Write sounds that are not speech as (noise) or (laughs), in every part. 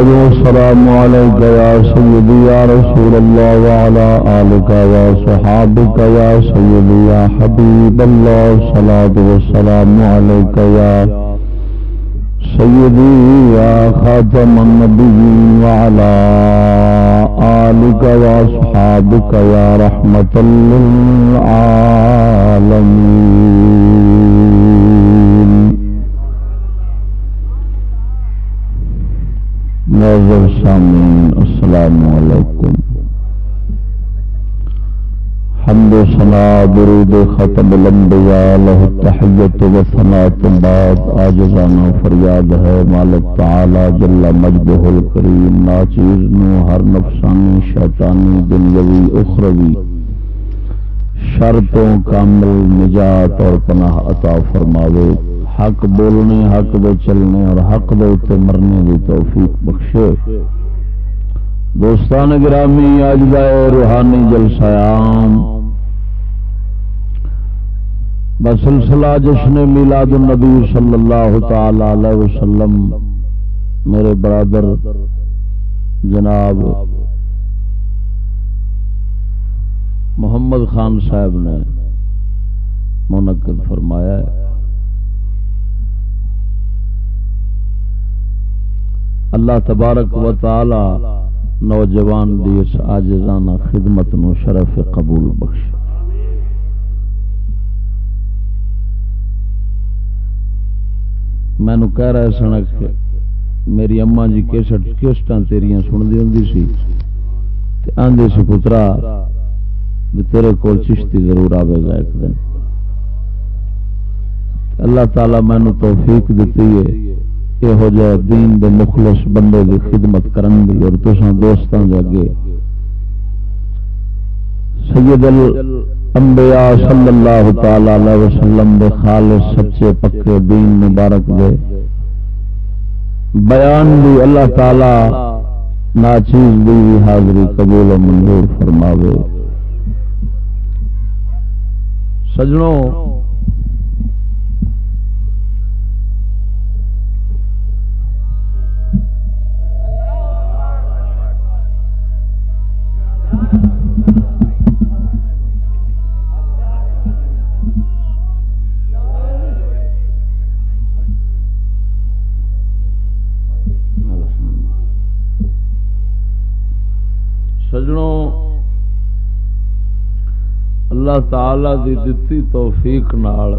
صلاة والسلام عليك يا سيدي يا رسول الله وعلى آلك وصحابك يا سيدي يا حبيب الله صلاة والسلام عليك يا سيدي يا خاتم النبيين وعلى آلك وصحابك يا رحمة للعالمين. نظر سامعین السلام علیکم۔ حمد و ثنا، درود ختم الانبیاء لہ تحیت و ثنا کے بعد۔ آجزانہ فریاد ہے، مالک تعالی جل مجدہ الکریم، ناچیز نو، ہر نفسانی، شیطانی، دنیاوی، اخروی۔ شرطوں کامل، نجات اور پناہ عطا فرماوے۔ حق بولنے، حق دے چلنے اور حق دے اتنے مرنے کی توفیق بخشے۔ دوستان گرامی اج کا روحانی جلسیام بسلسلہ جشن میلاد النبی صلی اللہ تعالی علیہ وسلم، میرے برادر جناب محمد خان صاحب نے منعقد فرمایا ہے۔ اللہ تبارک و تعالی نوجوان دی اس آجزانہ خدمت نو شرف قبول بخش میں کہہ رہا سن کہ میری اما جی کیسٹ کیسٹاں تیریاں سن دی ہوں سی آندے سی، پترا، بھی تیرے کول چشتی ضرور آئے گا ایک دن۔ اللہ تعالی مینو توفیق دیتی ہے۔ یہو جہ دین دے مخلص بندے دی خدمت کرن دی اور تساں دوستاں دے اگے۔ سید الانبیاء صلی اللہ تعالی علیہ وسلم دے خالص سچے پکے دین مبارک دے۔ بیان دی اللہ تعالی ناچیز دی حاضری قبول و منظور فرماوے۔ سجنوں اللہ تعالی دی دتی توفیق نال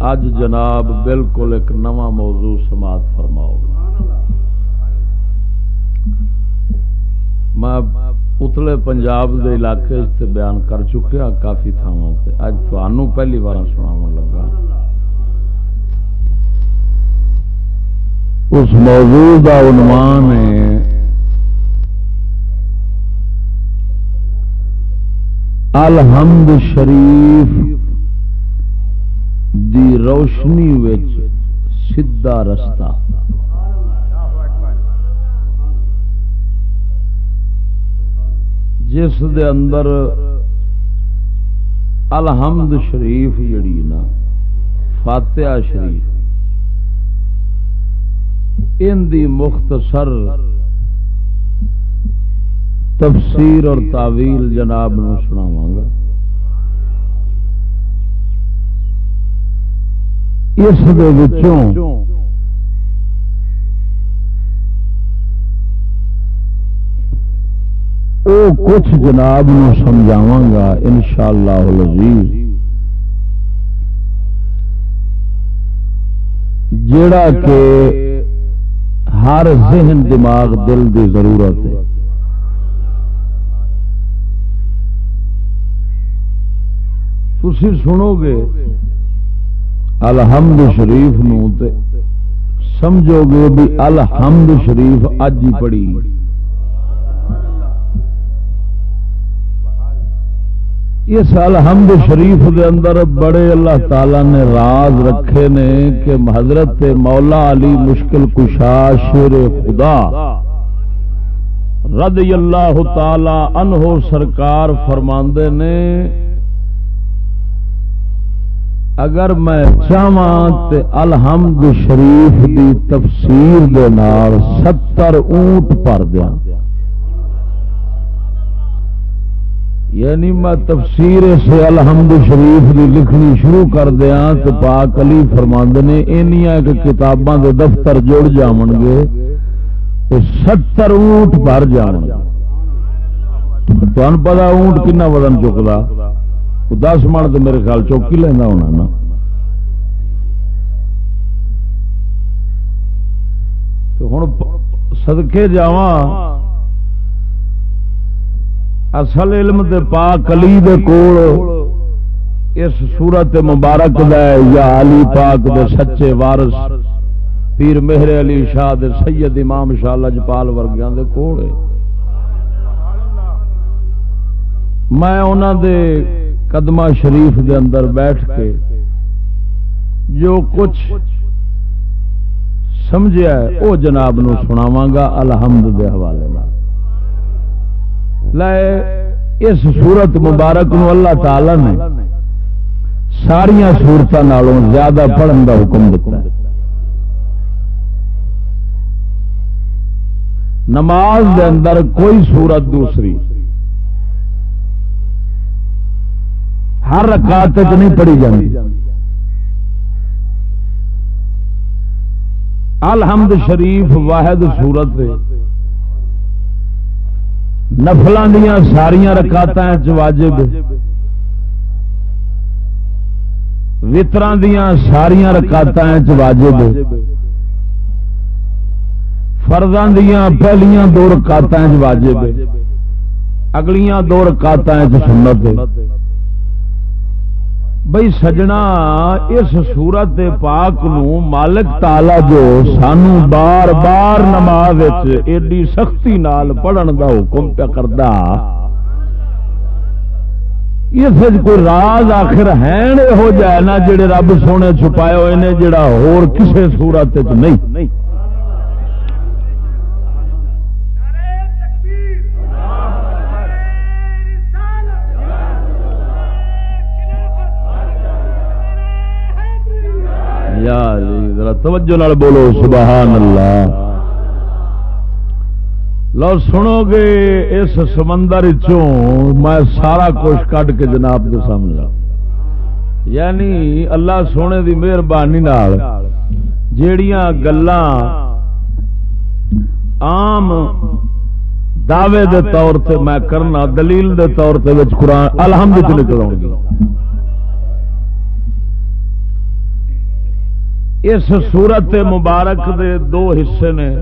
اج جناب بالکل ایک نواں موضوع سماعت فرماؤ میں اتلے پنجاب دے علاقے سے بیان کر چکیا ہاں کافی تھاواں تے۔ اج تھانوں پہلی بار سناون لگا۔ اس موضوع کا عنوان ہے الحمد شریف دی روشنی وچ سیدھا رستہ۔ جس دے اندر الحمد شریف جڑی نا، فاتحہ شریف، ان دی مختصر تفسیر اور تعویل جناب نو سناواں گا۔ اس دے وچوں او کچھ جناب نو سمجھاواں گا انشاءاللہ العزیز۔ جیڑا کہ ہر ذہن، دماغ، دل دی ضرورت ہے۔ تھی سنو گے الحمد شریف نو تے سمجھو گے بھی الحمد شریف اج ہی پڑھی۔ اس الحمد شریف دے اندر بڑے اللہ تعالی نے راز رکھے نے کہ حضرت مولا علی مشکل کشا شیر خدا رضی اللہ تعالی عنہ سرکار فرماندے نے اگر میں چاہاں تے الحمد شریف دی تفسیر دے نال ستر اونٹ پر دیا یعنی میں تفسیر سے الحمد شریف کی لکھنی شروع کر دیا تو پاک علی فرماند نے اینیا کہ کتاباں دے دفتر جڑ جان گے ستر اونٹ بھر جان تمہیں پتا اونٹ کنا وزن چکتا دس من تو میرے خیال چوکی لینا ہونا نا۔ ہوں سدکے جاواں۔ اصل علم دے پاک علی دے کول اس صورت مبارک دا یا علی پاک دے سچے وارث پیر مہر علی شاہ دے سید امام شاہ لجپال ورگیاں دے کول۔ میں انہاں دے قدمہ شریف دے اندر بیٹھ کے جو کچھ سمجھا ہے، او جناب نو سناواں گا، الحمد دے حوالے لائے اس سورت مبارک نو اللہ تعالی نے ساریا سورتوں زیادہ پڑھن کا حکم دیتا ہے۔ نماز دے اندر کوئی سورت دوسری ہر رکعت نہیں پڑھی جاتی الحمد شریف واحد سورت نفل دیا ساریا رکاط واجب۔ وطر دیا ساریا رکاط واجب۔ فرداں دیا پہلیاں دو رکاط واجب۔ اگلیاں دو رکاط سنت۔ بھائی سجنا، اس سورت پاک نو مالک تالا جو سانو بار بار نماز ایڈی سختی نال پڑھن دا حکم پہ کرتا اس کوئی راز آخر ہے ہو جائے نا جڑے رب سونے چھپائے ہوئے نے، جڑا ہور کسے سورت نہیں۔ ذرا توجہ نال بولو سبحان اللہ لو سنو گے، اس سمندر چوں میں سارا کچھ کٹ کے جناب کے سامنے یعنی اللہ سونے دی مہربانی جیڑیاں گلاں عام دعوے دے طور تے میں کرنا، دلیل دے طور تے قرآن الحمد نکل گی اس سورت مبارک دے دو حصے نے۔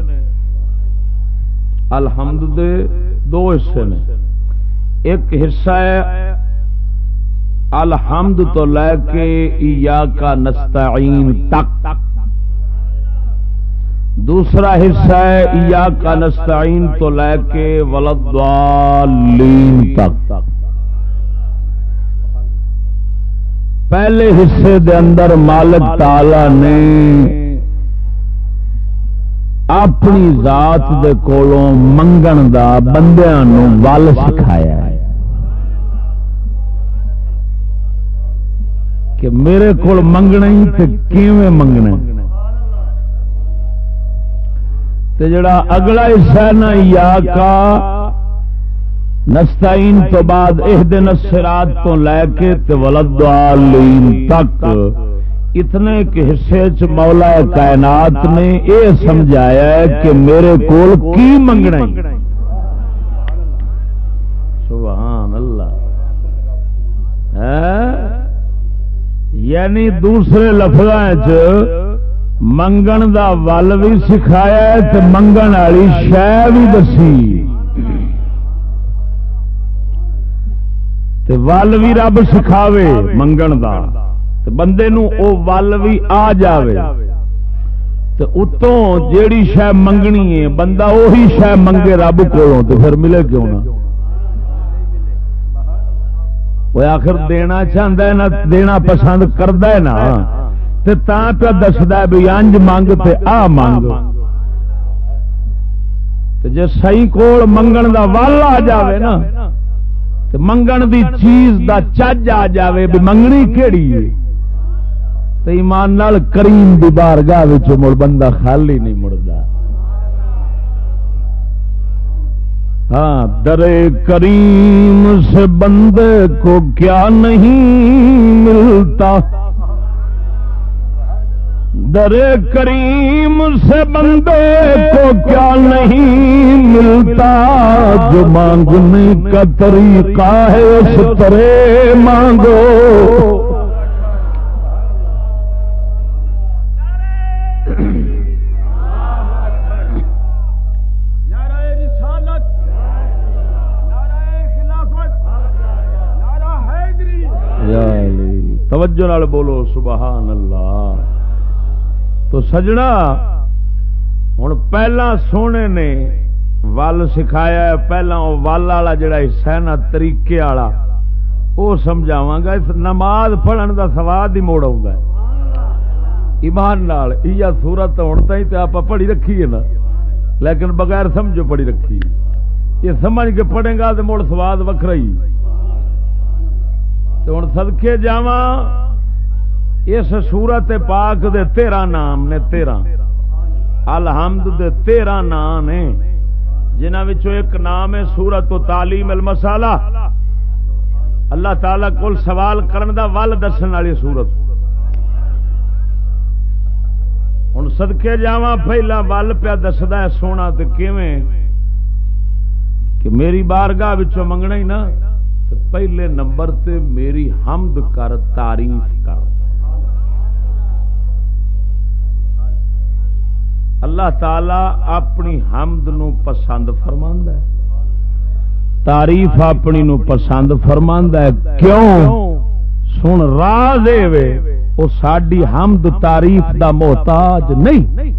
الحمد دے دو حصے نے۔ ایک حصہ ہے الحمد تو لے کے یا کا نستعین تک۔ دوسرا حصہ ہے یا کا نستعین تو لے کے ولدوالین تک۔ پہلے حصے دے اندر مالک تالا نے اپنی ذات دے کولوں منگن دا بندیاں نو ول سکھایا ہے۔ کہ میرے کو منگنا ہی تے کیویں منگنا تے جڑا اگلا حصہ نا، یا کا نستعین تو بعد اح دن تو لے کے ولدالین تک۔ اتنے کے حصے چ مولا کائنات نے یہ سمجھایا ہے کہ میرے کول کی منگنا سبحان اللہ۔ ہاں؟ یعنی دوسرے لفظ منگن دا ول بھی سکھایا منگن والی شہ بھی دسی۔ ول بھی رب سکھاوے منگن دا۔ بندے نو او ول بھی آ جاوے۔ اتوں جیڑی شہ منگنی ہے بندہ وہی شہ منگے رب کو پھر ملے کیوں نہ؟ وہ آخر دینا چاہتا ہے نہ دینا پسند کرتا ہے نا پہ دستا بھی انج منگ تے آ منگ۔ جی سی کول منگن دا ول آ جاوے نا منگن دی چیز دا چج آ جاوے بھی منگنی کیڑی ہے تو ایمان نال کریم دی بارگاہ مڑ بندہ خالی نہیں مڑتا ہاں در کریم سے بندے کو کیا نہیں ملتا درے کریم سے بندے کو کیا نہیں ملتا؟ جو مانگنے کا طریقہ ہے اس طرح مانگو۔ توجہ بولو سبحان اللہ۔ تو سجنا۔ ہوں پہلا سونے نے ول سکھایا پہلا ول والا جڑا حصہ ہے نا، طریقے والا، وہ سمجھاوا گا نماز پڑھن کا سواد ہی موڑ آ ایمان نال سورت ہوں تو آپ پڑھی رکھی ہے نا۔ لیکن بغیر سمجھو پڑھی رکھی۔ یہ سمجھ کے پڑھے گا تو مڑ سواد وکر ہی۔ ہوں سدکے جا اس سورت پاک دے تیرہ نام نے تیرہ۔ الحمد دے تیرہ نام نے جنہ ایک نام ہے سورت و تعلیم المسالہ۔ اللہ تعالی کول سوال کرن دا ول دسن والی سورت۔ ہوں سدکے جا پہلا ول پیا دستا ہے سونا تو کہ میری بارگاہ منگنا ہی نا پہلے نمبر تے میری حمد کر تعریف کر۔ اللہ تعالی اپنی حمد نو پسند فرما ہے۔ تعریف اپنی نو پسند فرما ہے۔ کیوں؟ سن راز وہ ساری حمد تعریف دا محتاج نہیں۔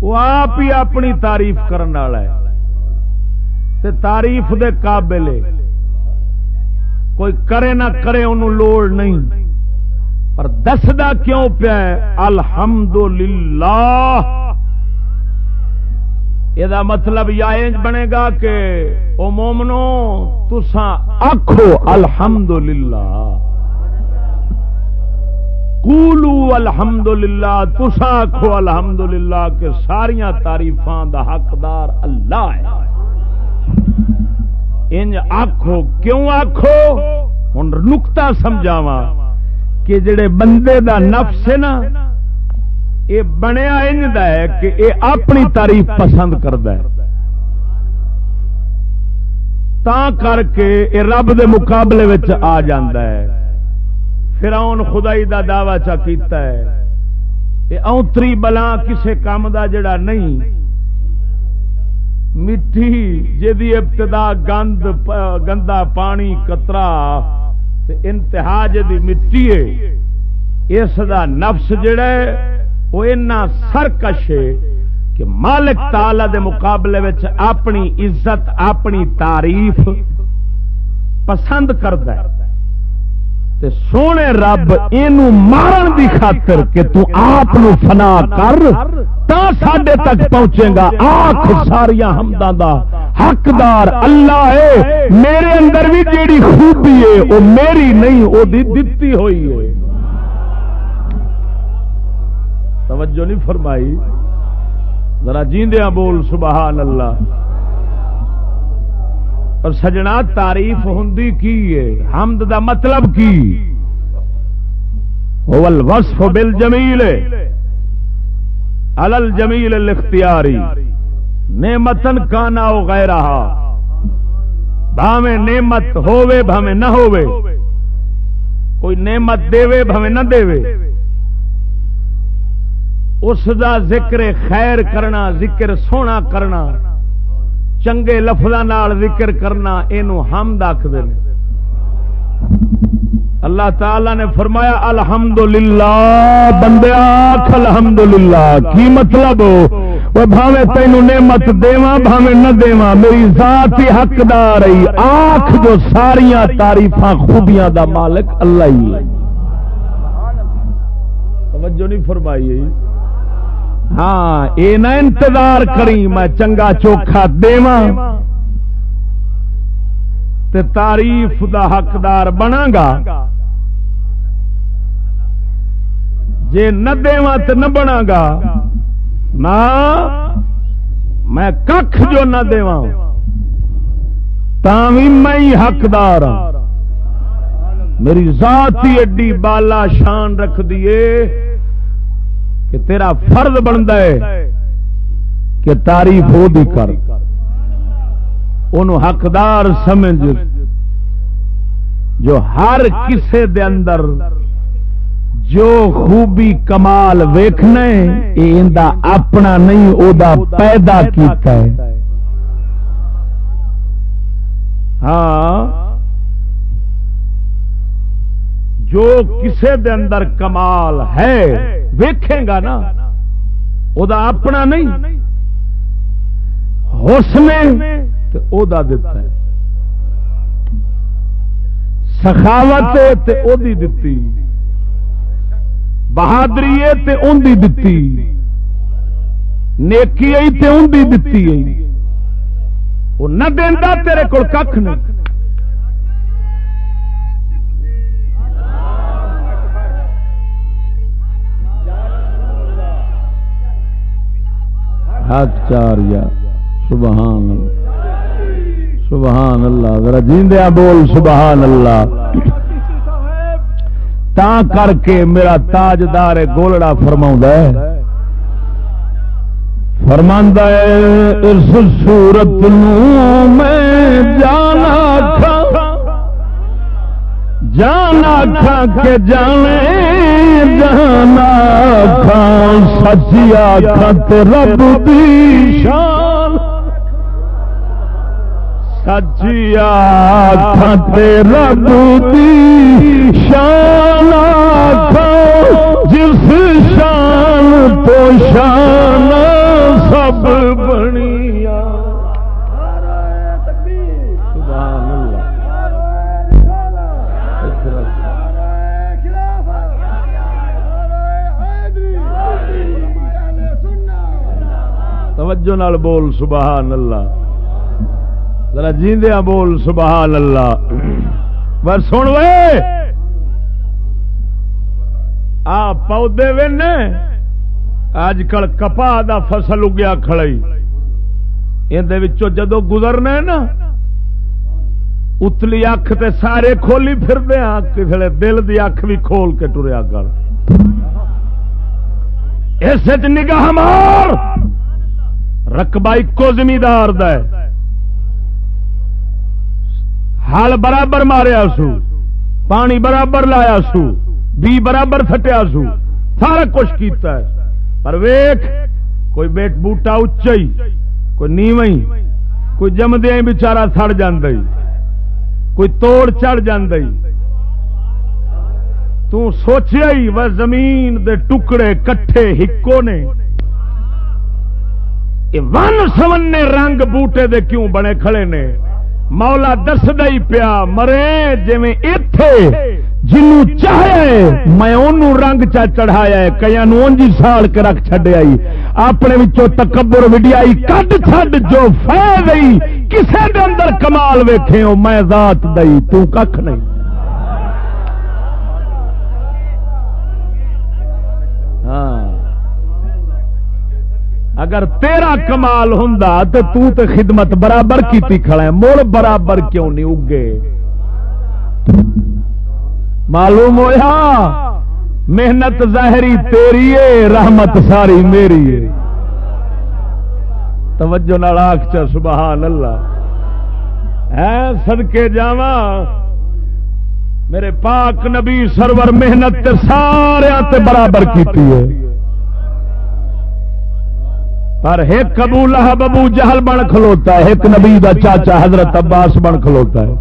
وہ آپ ہی اپنی تعریف کرنے والا ہے۔ تعریف دے قابل کوئی کرے نہ کرے انہوں لوڑ نہیں۔ پر دسدا کیوں پیا الحمد للہ یہ مطلب یا بنے گا کہ او مومنو تسا آخو الحمد للہ کولو الحمد للہ تسا آخو الحمد للہ کہ ساریا تاریفان دا حقدار اللہ ہے۔ انج آخو کیوں آخو ہوں نکتا سمجھاوا کہ جڑے بندے دا نفس ہے نا یہ بنیا انج ہے کہ یہ اپنی تعریف پسند کرتا ہے۔ تا کر کے یہ رب دے مقابلے آ جاندہ ہے۔ فراؤن خدائی دا دعوی چا کیتا ہے۔ اے اونتری بلا کسے کام دا جڑا نہیں۔ مٹی جدی ابتدا گند، گندا پانی، کترا انتہا جی مٹی ہے، اس دا نفس جڑا ہے، وہ اینا سرکش ہے کہ مالک تالا دے مقابلے وچ اپنی عزت، اپنی تعریف پسند کرتا ہے۔ تے سونے رب اینو مارن دی خاطر کہ تو آپ نو فنا کر، تا ساڈے تک پہنچے گا۔ آنکھ ساریا حمداں دا حقدار اللہ ہے۔ میرے اندر بھی جیڑی خوبی ہے، وہ میری نہیں، وہ دتی ہوئی ہے۔ توجہ نہیں فرمائی۔ ذرا جیندیاں بول، سبحان اللہ۔ اور سجنا تعریف ہوں کی ہے؟ حمد دا مطلب کی؟ وصف بل جمیل الل جمیل اختیاری نعمتن کانا ہو گئے رہا بھاویں نعمت ہووے بھاویں نہ ہووے. کوئی نعمت دے بھاویں نہ دے اس دا ذکر خیر کرنا، ذکر سونا کرنا. چنگے لفظوں ذکر کرنا یہ ہم آخر اللہ تعالی نے فرمایا، الحمدللہ، بندے آخ، الحمدللہ، کی مطلب؟ بھاوے تینو نعمت دیواں بھاوے نہ دیواں، میری ذات ہی حقدار ہے آخ جو ساریاں تعریفاں، خوبیاں دا مالک اللہ ہی توجہ نہیں فرمائی ہاں اے نہ انتظار کری، میں چنگا چوکھا دیواں۔ تے تعریف دا حقدار بنا گا جے نہ دیواں تے نہ بنا گا نہ میں کھ جو نہ دوا بھی میں ہی حقدار ہاں۔ میری ذات ہی ایڈی بالا شان رکھ دیے کہ تیرا فرض بنتا ہے کہ تعریف ہو دی کر۔ ان حقدار سمجھ جو ہر کسے دے اندر جو خوبی کمال ویخنا اپنا نہیں، او دا پیدا کیتا ہے۔ ہاں جو کسے دے اندر کمال ہے ویکھے گا نا او دا اپنا نہیں۔ حسن او دا دیتا ہے۔ سخاوت تے او دی دیتی بہادری تے اندی دتی۔ نیکی آئی تے اندی دتی۔ آئی وہ نہ دینا تیرے کول کھ نہیں۔ ہاتھ چار یا سبحان اللہ۔ سبحان اللہ، ذرا جیندیا بول سبحان اللہ۔ تا کر کے میرا تاجدار گولڑا فرما فرما اس سورت میں جانا کھا جانا کھا کے جانے جانا کھا سچیا کھت رب دی شان۔ سچیا کھت رب دی شان۔ جس شان تو شان سب بنی۔ توجہ نال بول سبحان اللہ۔ ذرا جیندیا بول سبحان اللہ۔ بس سن وے۔ آ پودے ون اج کل کپا دا فصل اگیا کھڑائی۔ یہ جدو گزرنا نا، اتلی اکھ تے سارے کھولی پھر دیا کسی دل دی اکھ بھی کھول کے ٹریا کر۔ اس نگاہ مار۔ رقبہ ایکو زمیندار ہل برابر ماریا سو، پانی برابر لایا سو، بی برابر تھٹیا سو۔ سارا کچھ کیتا ہے۔ پر ویخ کوئی بیٹ بوٹا اچا کوئی نیو کوئی جمدیا بچارا سڑ کوئی توڑ چڑھ سوچیا ہی، وہ زمین دے ٹکڑے کٹھے ہکو نے۔ ون سونے رنگ بوٹے دے کیوں بنے کھڑے نے؟ مولا دس ہی پیا، مرے جی اتے جنوں چاہے، میں انہوں رنگ چا چڑھایا ہے کئی اونجی سال کے رکھ چڈیا اپنے تکبر وڈیائی کٹ چھڈ جو فی گئی کسے دے اندر کمال ویکھے ہو، میں ذات دئی تو کھ نہیں۔ اگر تیرا کمال ہوں تو تو تے خدمت برابر کی کھڑا ہے مڑ برابر کیوں نہیں اگے؟ معلوم ہوا محنت ظاہری تیری ہے، رحمت ساری میری ہے۔ توجہ نال آخ چا، سبحان اللہ۔ ہے سدکے جاوا میرے پاک نبی سرور محنت سارے تے برابر کیتی ہے۔ پر ایک ابو لہب، ابو جہل بن کھلوتا ہے، ایک نبی دا چاچا حضرت عباس بن کھلوتا ہے۔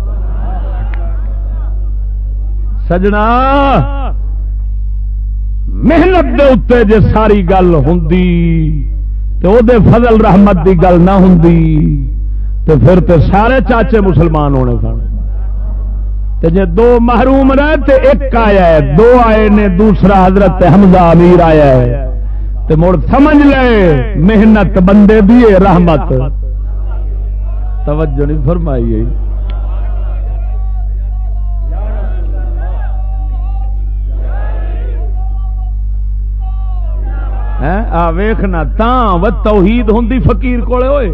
سجنا، محنت دے اتنے جے ساری گل ہوں تو دے فضل رحمت دی گل نہ ہوں تو پھر تے سارے چاچے مسلمان ہونے سن۔ تے جے دو محروم رہے تے ایک آیا ہے، دو آئے نے، دوسرا حضرت حمزہ امیر آیا ہے۔ تے مڑ سمجھ لے، محنت بندے دیے رحمت۔ توجہ نہیں فرمائی گئی۔ ویخنا و توحید ہوں فقیر کولے ہوئے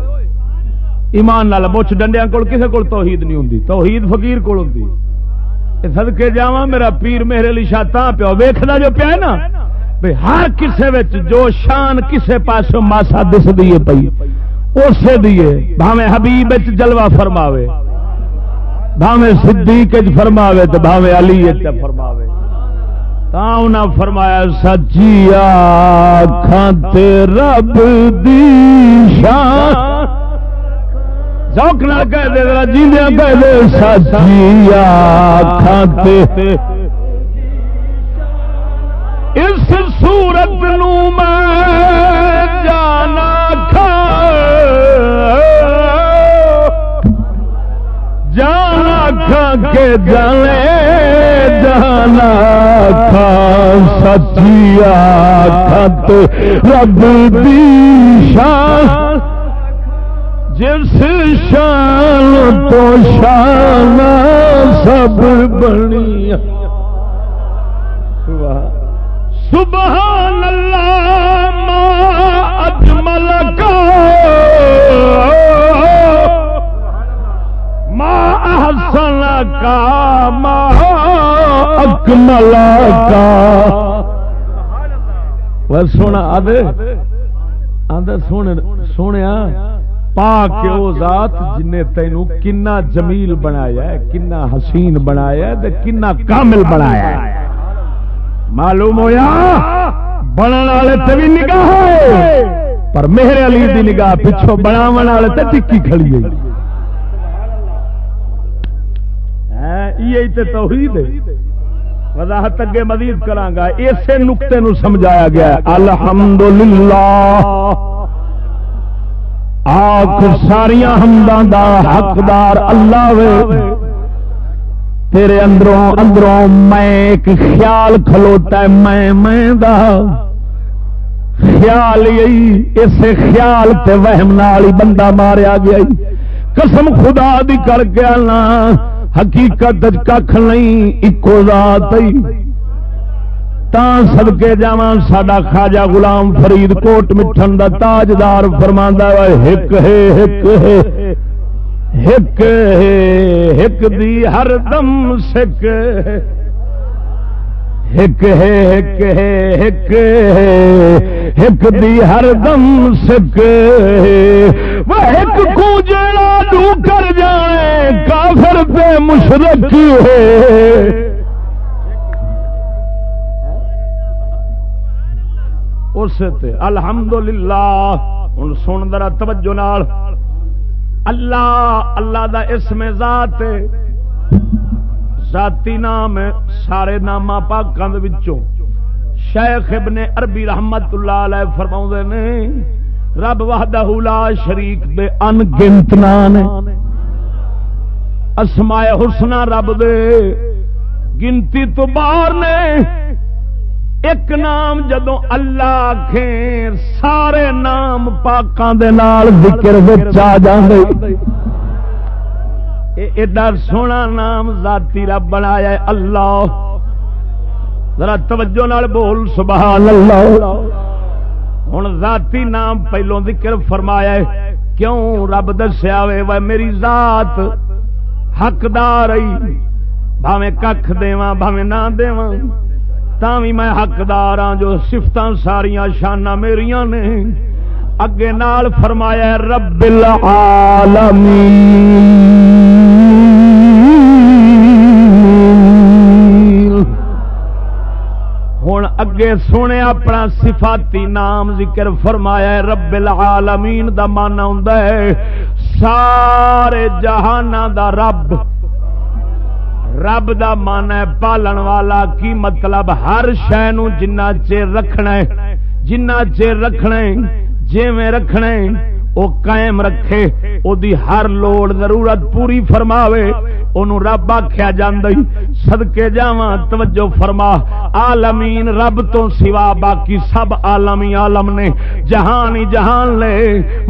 ایمان نال مچھ ڈنڈیا کول، کسے کول توحید نہیں ہوں توحید فقیر کول ہوں سدکے جا میرا پیر میرے لیے شاہ تا پیا ویخنا جو پیا نا بھائی ہر کسے وچ جو شان کسے پاس ماسا دس دیے پی اسے دیے بھاوے حبیب جلوہ فرماوے بھاوے صدیق فرماوے تو بھاوے علی فرماوے۔ تا فرمایا سچیا کھانتے رب دی شان۔ ذوق نہ کہہ دے، ذرا جیندیاں کہہ دے سچیا کھانتے اس صورت نو میں جانا کھا جانا کھا کے جانے، جانا کھا سچیا کھت رب دی شان۔ جس شان تو شان سب بنی۔ سبحان اللہ ما اجمل کا ما احسن کا ما اکمل کا وہ سونا آدھے آدھے سونے سونے پا کے وہ ذات جن نے تینوں کنا جمیل بنایا ہے کنا حسین بنایا ہے کنا کامل بنایا ہے معلوم ہویا؟ بننے والے تے بھی نگاہ ہے پر میرے علی دی نگاہ پچھو بناو والے تے ٹکی کھڑی گئی یہ توحید ہے۔ وضاحت اگے مزید کرانگا اسی نقطے نو سمجھایا گیا الحمدللہ۔ آخ ساریا حمداں دا حقدار اللہ وے۔ تیرے اندروں اندروں میں ایک خیال کھلوتا ہے، میں میں دا۔ خیال یہی اس خیال تے وہم نال ہی بندہ ماریا گیا قسم خدا دی کر گیا نا حقیقت کھ نہیں، اکو ذات تا سد کے جا سا خاجا غلام فرید کوٹ مٹھن دا تاجدار فرما ایک ہے ایک ہے۔ ہک ہک دی ہر دم سک ہک ہے ہک ہے، ہک ہک دی ہر دم سک وہ ایک کو جڑا دو کر جائے کافر پہ مشرق ہے۔ اس الحمدللہ ہوں سن درا توجہ نال۔ اللہ اللہ دا اسم ذات ذاتی نام ہے سارے نام پاکوں کے شیخ ابن عربی رحمت اللہ علیہ فرما نے، رب وحدہ لا شریک دے ان گنت نام اسمائے حسنا رب دے، گنتی تو باہر نے ایک نام جدو اللہ سارے نام پاکوں ایڈا سونا نام ذاتی رب بنایا اللہ۔ ذرا توجہ نال بول، سبحان اللہ۔ ہوں ذاتی نام پہلو ذکر فرمایا کیوں رب دسیا وے میری ذات۔ حقدار بھاویں کھ دوا بھاویں نہ دواں بھی میں حقدار ہاں جو سفت ساریا شانہ میرا نے اگے نال فرمایا رب العالمین ہوں اگے سونے اپنا صفاتی نام ذکر فرمایا رب العالمین دا مانا ہوں سارے جہان دا رب رب دا من ہے پالن والا، کی مطلب ہر شہ جنہ چیر رکھنا ہے، جنہ چیر رکھنا ہے جی میں رکھنا ہے وہ قائم رکھے او دی ہر لوڑ ضرورت پوری فرماوے انہوں رب آخیا جی سدکے جا توجہ فرما آلمین رب تو سوا باقی سب آلمی آلم نے، جہان ہی جہان لے،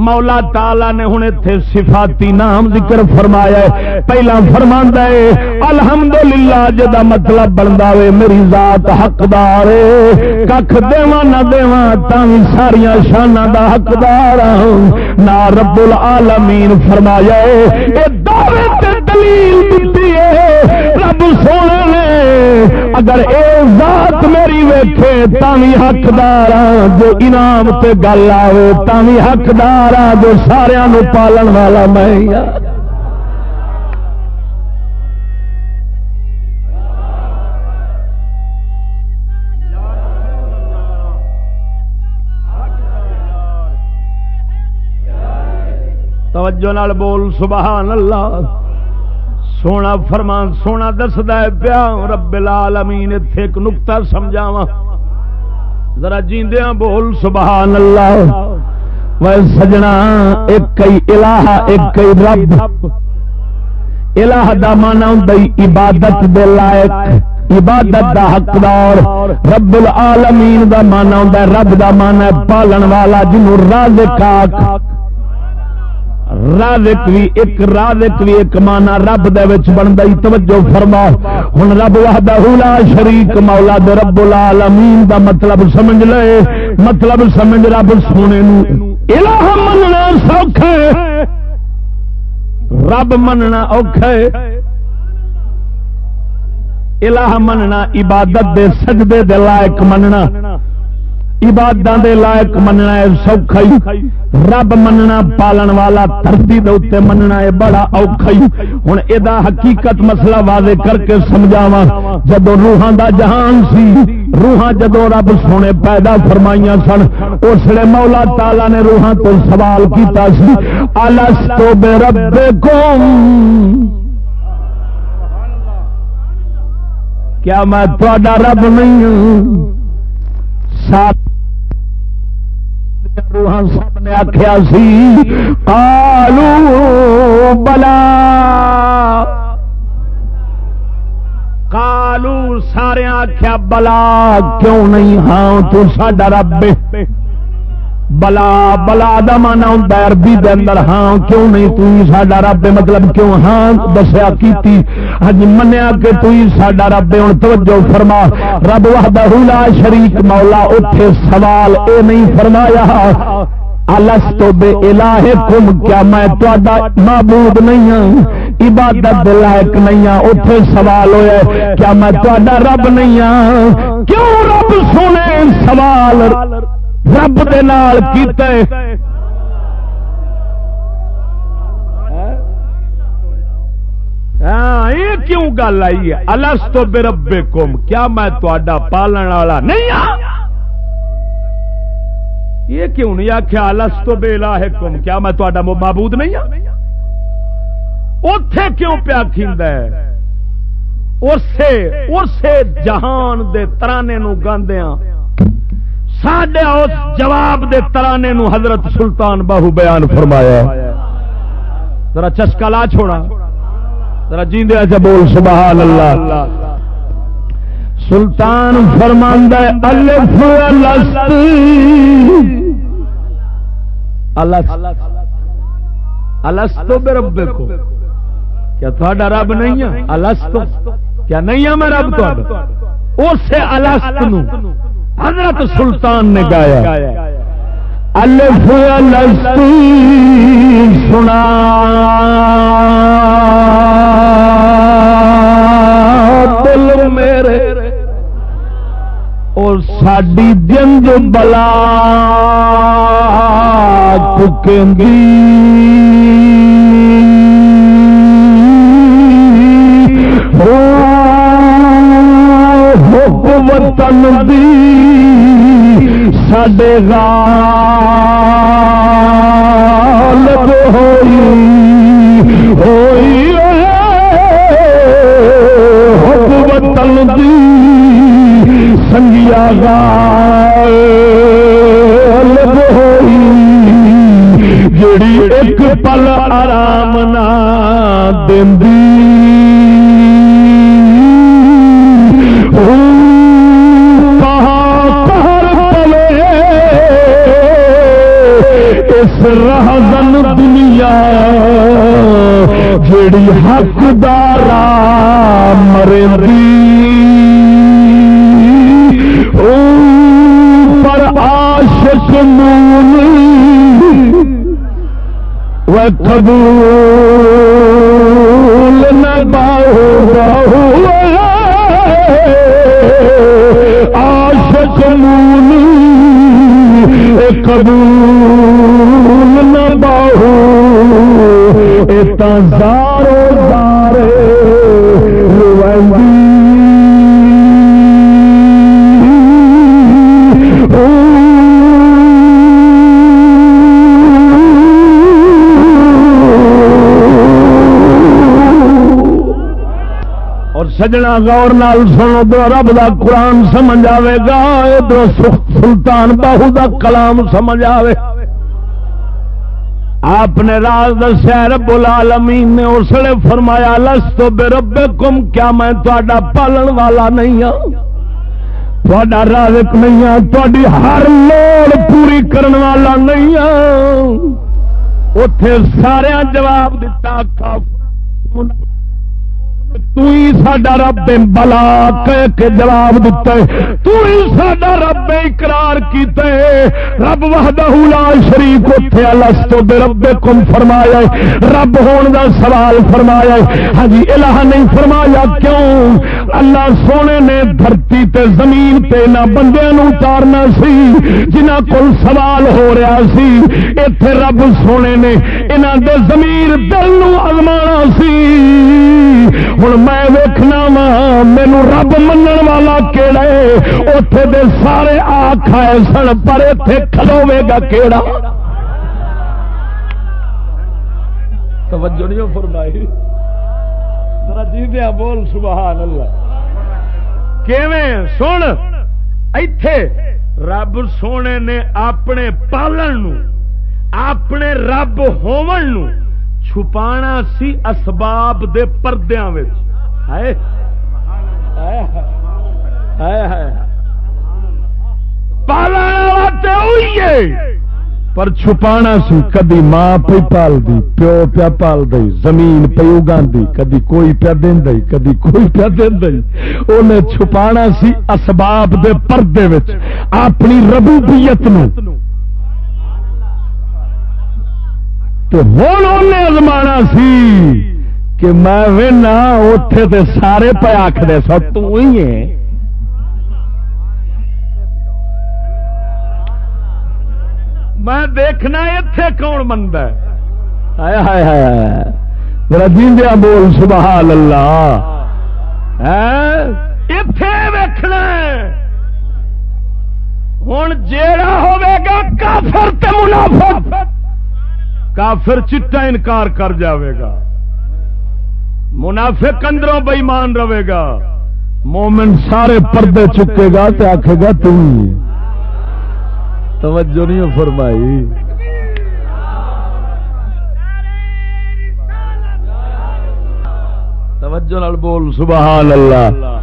مولا تالا نے ہوں اتنے صفاتی نام ذکر فرمایا پہلا فرما ہے الحمد للہ جا مطلب بنتا وے، میری ذات حقدار کھ دوا نہ دوا تھی ساریا شانہ دا حقدار ہاں۔ نہ رب العالمین فرمایا اے دعوے تے دلیل رب سونے نے، اگر اے ذات میری ویٹے تھی حقدار ہاں، جو انعام تے گل آئے تھی حقدار ہاں، جو سارا پالن والا میں توجہ نال بول، سبحان اللہ۔ سونا فرمان، سونا دستا ہے پیا، رب العالمین اتے ایک نقطہ سمجھاوا ذرا جیندیا بول، سبحان اللہ۔ وہ سجنا، ایک کئی الہ، ایک کئی رب۔ الہ دا مانا ہوں عبادت دے لائق، عبادت دا حقدار۔ رب العالمین دا مانا ہوں رب دا مانا پالن والا جنوں رازق آکھ رازق بھی ایک رازق بھی ایک مانا رب دے وچ بندا ہی توجہ فرما ہن رب وحدہ لا شریک مولا دے رب العالمین دا مطلب سمجھ لے۔ مطلب سمجھ رب سونے نو۔ الہ مننا سوکھا ہے۔ رب مننا اوکھا ہے۔ الہ مننا عبادت دے، سجدے دے لائق مننا۔ عبادت دے لائق مننا ہے سوکھا ہی۔ رب مننا پالن والا دھرتی دے اتنے مننا ہے بڑا اوکھا ہی۔ ہن ادا حقیقت مسئلہ واضح کر کے سمجھاواں، جدو روحاں دا جہان سی، روحاں جدو رب سونے پیدا فرمائیاں سن اس لیے مولا تالا نے روحاں تو سوال کیتا سی الستو بے ربکم؟ کیا میں تھوڑا رب نہیں ہوں؟ سات روح سب نے آخیا سی کالو بلا۔ کالو سارے آخیا بلا، کیوں نہیں؟ ہاں تو ساڈا رب بلا بلا دا مانا ہوں عربی دے اندر ہاں کیوں نہیں؟ تو ہی ساڈا رب مطلب کیوں؟ ہاں دسیا کیتی۔ ہج منیا کہ تو ہی ساڈا رب ہوں توجہ فرما۔ رب وحدہ لا شریک، مولا اٹھے سوال اے نہیں فرمایا۔ الستو بے الہ کم کیا میں تہاڈا معبود نہیں ہوں عبادت لائق نہیں ہوں اٹھے سوال ہوئے کیا میں تہاڈا رب نہیں ہوں کیوں رب سنے سوال رب دے نال کیتا ہے ہاں یہ کیوں گل آئی ہے؟ الس تو بے ربے کم کیا میں تا پالن والا نہیں ہاں؟ یہ کیوں نہیں آخیا الس تو بے لاہ کم کیا میں تا معبود نہیں ہوں اتے کیوں پیا کھیندا ہے؟ اسے اسے جہان دے ترانے نو گاندیاں سڈے اس جواب دے ترانے نو حضرت سلطان باہو بیان فرمایا ذرا چسکا لا چھوڑا۔ ذرا جیندے اچھا بول، سبحان اللہ۔ سلطان فرماندہ الف الستو بے رب کو۔ کیا تھوڑا رب نہیں ہے؟ الستو۔ کیا نہیں ہے میں رب تو اسے الست نو۔ حضرت سلطان نے گایا۔ الف سنا۔ دل میرے اور ساڈی جنج بلا وطن دی۔ سڈے غالب ہوئی ہوئی حب وطن دی سنگیا غالب ہوئی جڑی ایک پل آرام نہ دندی اس رہزن دنیا جڑی حق حقدار مرندی۔ پر عاشق نون۔ و قبول نہ باہو۔ قبول نہ باہو اتنا زارو سجنا غور نال سنو تو رب دا قرآن سمجھ آئے گا، ادھر سلطان باہو دا کلام سمجھ آئے آپ نے راز دسیا، رب العالمین نے اس لیے فرمایا لس تو بے رب کم کیا میں تا پالن والا نہیں ہوں تھوڑا رازق نہیں ہوں تاری ہر لوڑ پوری کرن والا نہیں ہوں اتے سارے جواب دیتا تھی ساڈا رب بلا کے جواب دیتا ساڈا رب اقرار کیتے رب وحدہ لا شریف اتے الستو بے رب کم فرمایا رب ہون دا سوال فرمایا ہاں جی الہ نہیں فرمایا کیوں اللہ سونے نے دھرتی تے زمین تے نہ بندے نو اتارنا سی جنہ کول سوال ہو رہا سی ایتھے رب سونے نے انہاں دے زمین دل نو ازمانا سی ہوں میں ویکنا وا مینو رب منن والا کہڑا ہے اتے دے سارے آ کھائے سن پر اتے کھلوے گا کہڑا توجہ نہیں فرمائی جی بول سبحان اللہ کیویں سن ایتھے رب سونے نے اپنے پالن نو اپنے رب ہومن نو چھپانا سی اسباب دے پردیاں پر چھپانا سی کدی ماں پی پال دی پیو پیا پال دی زمین پی اگا کدی کوئی پیا دے کدی کوئی پیا دے انہیں چھپانا سی اسباب دے پردے اپنی ربوبیت نو تو ہوں انہیں ازما سی کہ میں نہ اتے تو سارے پہ آخر سو تھی میں دیکھنا اتے کون بنتا میرا جیندیا بول، سبحان اللہ۔ ہاں؟ اتے ویکھنا ہوں جیڑا ہوگا کافر تے منافق۔ کافر چٹا انکار کر جاوے گا۔ منافق اندروں بےمان رہے گا۔ مومن سارے پردے چکے گا تو آخے گا تم توجہ نہیں فرمائی۔ توجہ نال بول، سبحان اللہ۔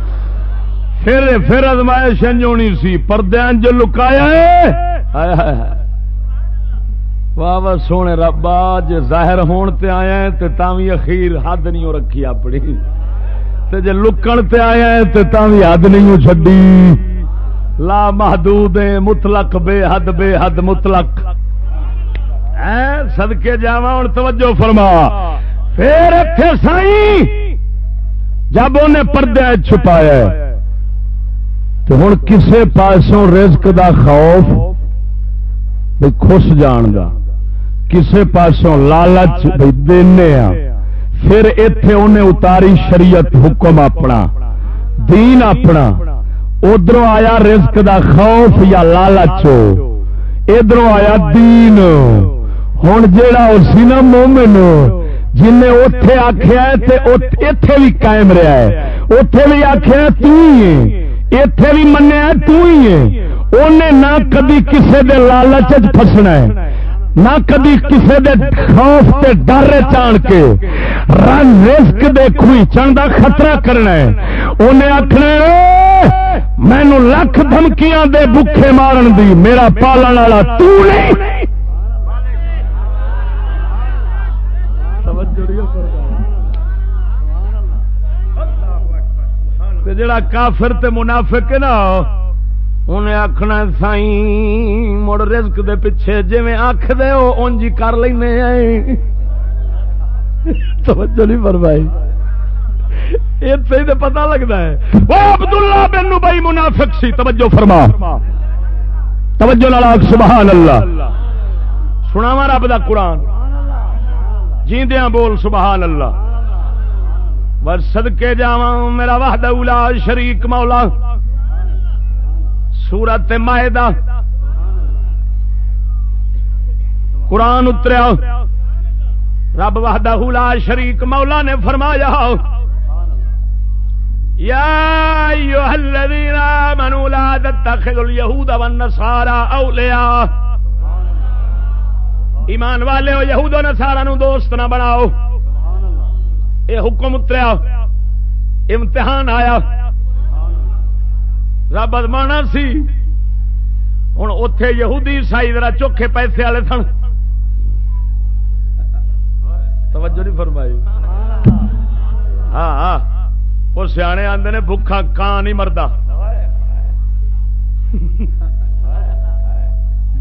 پھر پھر ازمائش انجونی سی۔ پردے جو لکایا ہے۔ واہ واہ سونے ربا جے ظاہر ہون تے آیا ہے تے تاوی اخیر حد نہیں رکھی اپنی۔ تے جے لکن تے آیا ہے تے تاوی حد نہیں چھڈی۔ لا محدود مطلق، بے حد بے حد مطلق۔ اے صدقے جاواں، ہن توجہ فرما۔ پھر ایتھے سائیں جب انہیں پردے چھپایا ہے تو ہن کسے پاسوں رزق دا خوف، بھئی خوش جان گا۔ کسے پاسوں لالچ دینے ہاں پھر اتے انہیں اتاری شریعت حکم اپنا، دین اپنا۔ ادھر آیا رزق دا خوف یا لالچ ادھر آیا دین۔ ہوں جا سی نا مومن جن اتے آخیا اتے بھی قائم رہا ہے۔ اتے بھی آخیا اتے بھی منیا انہیں نہ کدی کسے دے لالچ فسنا ہے۔ نہ کدی کسے دے خوف تے ڈر چان کے رنگ رسک دے خوچن دا خطرہ کرنا ہے۔ انہیں آخنا مینو لکھ دھمکیاں دے بکھے مارن دی، میرا پالن والا تو نہیں۔ جڑا کافر تے منافق ہے نا انہیں آخنا سائی مڑ رزق دے پیچھے جی آخ دے اونجی کر لینے توجہ نہیں فرمائی۔ اتنے پتا لگتا ہے۔ وہ عبداللہ بن بھائی منافق سی، توجہ فرما۔ توجہ لالا سبحان اللہ سناوا رب دا قرآن۔ جیندیاں بول سبحان اللہ بس سدکے جا میرا وحدہ اولا شریک مولا۔ سورت مائدہ۔ قرآن اتریا۔ رب وحدہ لا شریک مولا نے فرمایا۔ یا ایوہ الذین آمنوا لا تتخذوا اليہود والنصارى اولیاء۔ ایمان والے ہو یہود و نصارا نو دوست نہ بناؤ۔ اے حکم اتریا۔ امتحان آیا۔ رب ازمانا سی۔ ہوں اتے یہودی عیسائی ذرا چوکھے پیسے والے سن۔ توجہ نہیں فرمائی۔ ہاں ہاں۔ وہ سیانے آتے نے بکھا کان نہیں مردا۔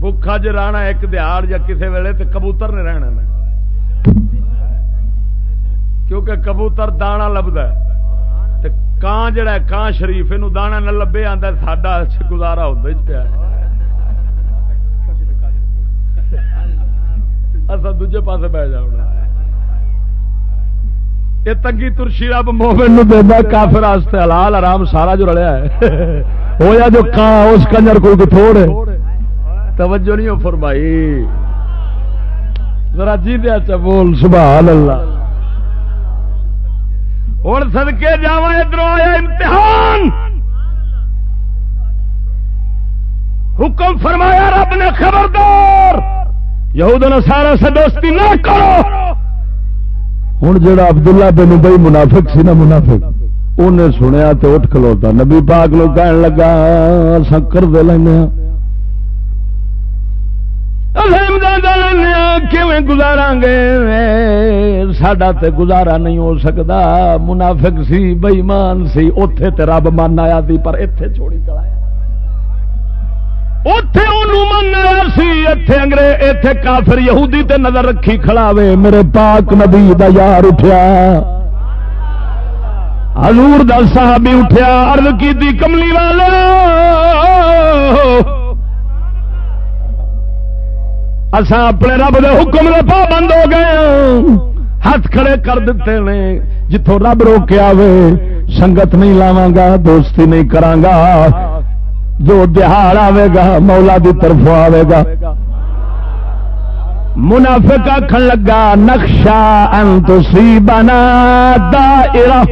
بکھا جی رہنا ایک دہاڑ یا کسی ویلے تو کبوتر نے رہنا کیونکہ کبوتر دانا لبدا ہے۔ کان جڑا کان شریف یہ دانا نہ لبے آتا ساڈا گزارا ہوتا پیا اصا دجے پاس بہ جا یہ تنگی ترشی رب مومن دینا کافر حلال آرام سارا جو رلیا ہے ہو یا جو کان اس کنجر کو تھوڑ توجہ نہیں ہو فرمائی ذرا جی دیا چا بول سبحان اللہ ہوں سدکے جا ادھر آیا امتحان۔ حکم فرمایا رب نے خبردار۔ یہود سارا سے دوستی نہ کرو۔ ہوں جا عبداللہ بن بھائی منافق سی نا منافق انہیں سنیا تو اٹھ کھلوتا۔ نبی پاک لوگ کہنے لگا سکر دے لینا گزارا گے ساڈا تے گزارا نہیں ہو سکتا منافق سی بئیمان سی اتے تے رب من آیا دی، پر اتے چھوڑی چلایا اتے من آیا سی اتے انگریز اتے کافر یہودی تے نظر رکھی کھڑاوے میرے پاک نبی دا یار اٹھیا۔ حضور دا صحابی اٹھیا، عرض کی دی کملی والا اسا اپنے رب دے حکم دے پابند ہو گئے ہاں۔ ہاتھ کھڑے کر دیتے نے جتوں رب روکے آوے، سنگت نہیں لاوا گا، دوستی نہیں کرانگا جو دہاڑ آئے گا، مولا دی طرف آئے گا۔ منافق آخر لگا، نقشہ انت سی بنا دائرہ۔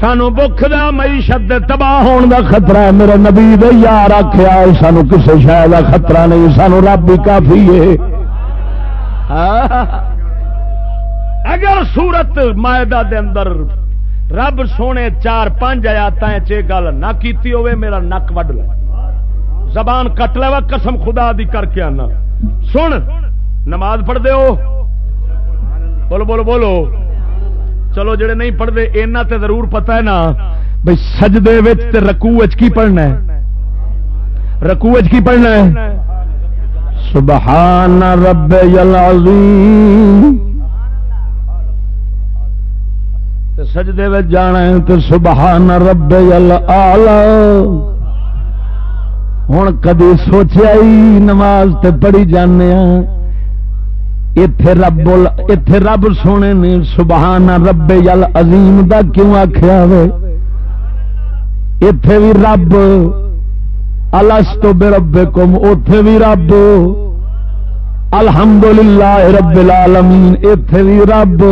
سانو بخ دا معیشت تباہ ہون دا خطرہ ہے۔ میرے نبی دے یار آخیا سانو کسی شہ دا خطرہ نہیں، سانو رب بھی کافی ہے۔ اگر سورت مائدہ دے اندر رب سونے چار پانچ آیات چ گل نہ کیتی ہوئے میرا نک وڈ لے۔ زبان کٹ لے قسم خدا دی کر کے آنا۔ سن، نماز پڑھ دے ہو؟ بولو بولو بولو۔ چلو جڑے نہیں پڑھتے، اینا تے ضرور پتا ہے نا بھائی سجدے تے رکو کی پڑھنا ہے؟ رکو کی پڑھنا ہے؟ سبحان رب العظیم۔ سجدے جانا ہے تو سبحان رب العلا ہوں کدی سوچیا ہی نماز تے پڑھی جانے ہاں۔ اتے رب اتے رب سونے نے سبحان رب یل عظیم دا کیوں آخیا وے؟ اتے بھی رب الس تو بے رب کم اتے بھی رب، الحمدللہ رب العالمین اتے بھی رب۔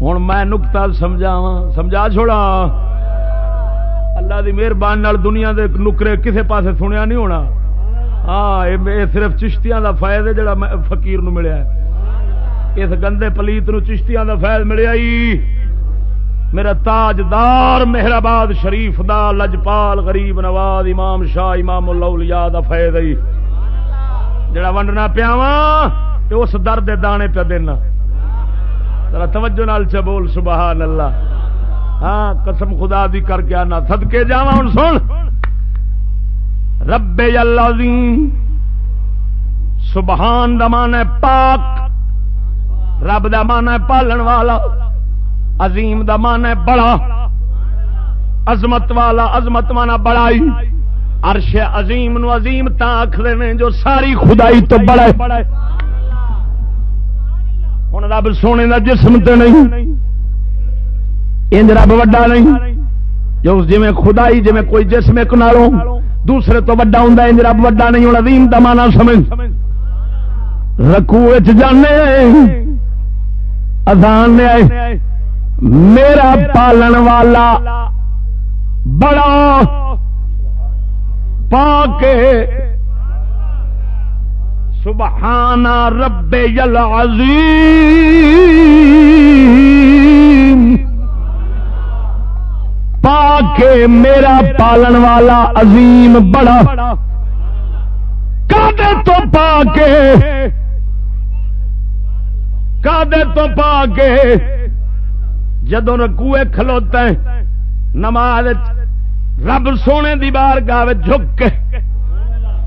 ہوں میں نکتا سمجھاوا سمجھا چھوڑا اللہ دی مہربانی دنیا دے نکرے کسے پاسے سنیا نہیں ہونا۔ ہاں یہ صرف چشتیاں دا فائد ہے جڑا فقیر نو ملیا ہے۔ اس گندے پلیت نو چشتیاں دا فائد ملیا ہی۔ میرا تاجدار مہرآباد شریف دا لجپال غریب نواز امام شاہ امام الاولیاء دا فائد ہے۔ جڑا ونڈنا پیاوا اس درد دانے پہ دینا۔ ذرا توجہ نال چ بول، سبحان اللہ۔ ہاں قسم خدا دی کر کے آنا۔ صدقے جاوا ہوں سن۔ رب العظیم، سبحان دا مان ہے پاک، رب دا مان ہے پالن والا، عظیم دا مان ہے بڑا، عظمت والا، عظمت مانا بڑائی، عرش عظیم نو عظیم تا آخر نے جو ساری خدائی تو بڑا ہوں رب سونے کا جسم تو نہیں، انج رب وڈا نہیں، جو جی خدائی جی کوئی جسم ایک نالوں دوسرے تو وڈا ہوں انج رب وڈا نہیں ہوں عظیم دمانا سمجھ۔ رکو جانے ادان نے آئے۔ میرا پالن والا بڑا پا کے سبحان رب العظیم۔ پا کے میرا پالن والا عظیم بڑا۔ کادے تو پا کے کادے تو پا کے جدو رکوے کھلوتا ہے، نماز رب سونے دی بار گاہ جھک کے۔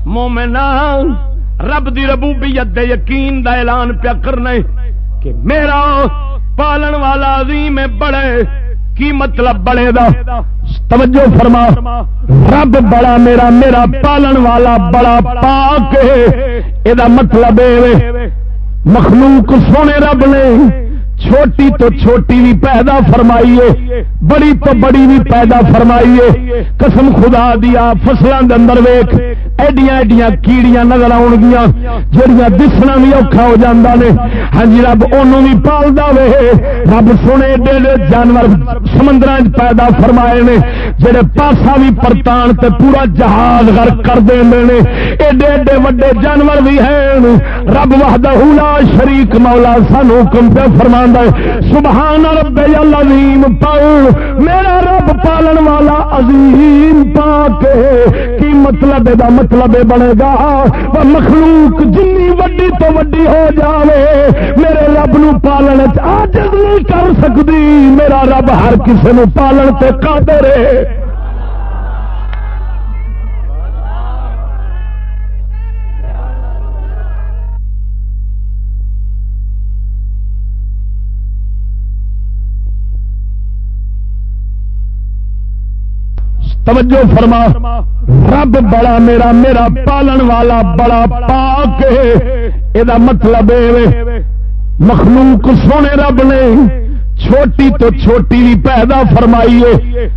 مومنان، رب دی ربوبیت دے یقین دا اعلان پیا کرنا کہ میرا پالن والا عظیم بڑے کی مطلب بڑے دا توجہ فرما۔ رب بڑا میرا میرا پالن والا بڑا پاک یہ مطلب مخلوق سونے رب نے چھوٹی تو چھوٹی بھی پیدا فرمائیے، بڑی تو بڑی بھی پیدا فرمائیے۔ قسم خدا دیا، فصلوں کے اندر ویخ ایڈیاں ایڈیاں کیڑیاں نظر آن گیا جہیا دسنا بھی اوکھا ہو جاتا نے۔ ہاں جی رب ان بھی پالتا وے۔ رب سونے ایڈے جانور سمندر پیدا فرمائے نے جہے پاسا بھی پرتان تے پورا جہاز غرق کر دیں ایڈے ایڈے وڈے جانور بھی ہیں۔ رب وحدہ لا شریک، مولا سانو حکم پہ فرما سبحان رب العظیم پاؤ، میرا رب پالن والا عظیم پاک کی مطلب دا مطلب بنے گا۔ مخلوق جنی وڈی تو وڈی ہو جاوے۔ میرے رب نو پالن چاجز نہیں کر سکتی میرا رب ہر کسی نو پالن تے قادر ہے۔ توجہ فرما۔ رب بڑا میرا میرا پالن والا بڑا پاک یہ مطلب مخلوق سونے رب نے چھوٹی تو چھوٹی بھی پیدا فرمائیے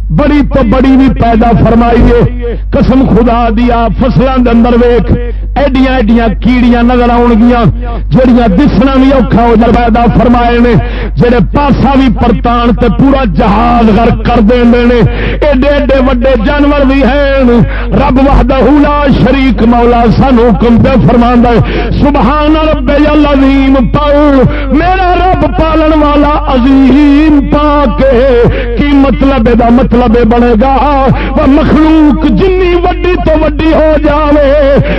بڑی تو بڑی بھی پیدا فرمائیے قسم خدا دیا فصلوں کے اندر ویخ ایڈیاں ایڈیاں کیڑیاں نظر آن گیا جہیا دسنا بھی اوکھا ہو جائے فرمائے نے، جڑے پاسا بھی پرتان تے پورا جہاز غرق کر دیں ایڈے ایڈے وڈے جانور بھی ہیں۔ رب وحدہ لا شریک مولا سان حکم پہ فرما سبحان رب العظیم پاؤ، میرا رب پالن والا عظیم عظیم پاک کی مطلب دا مطلب بنے گا مخلوق جنی وڈی تو وڈی ہو جاوے۔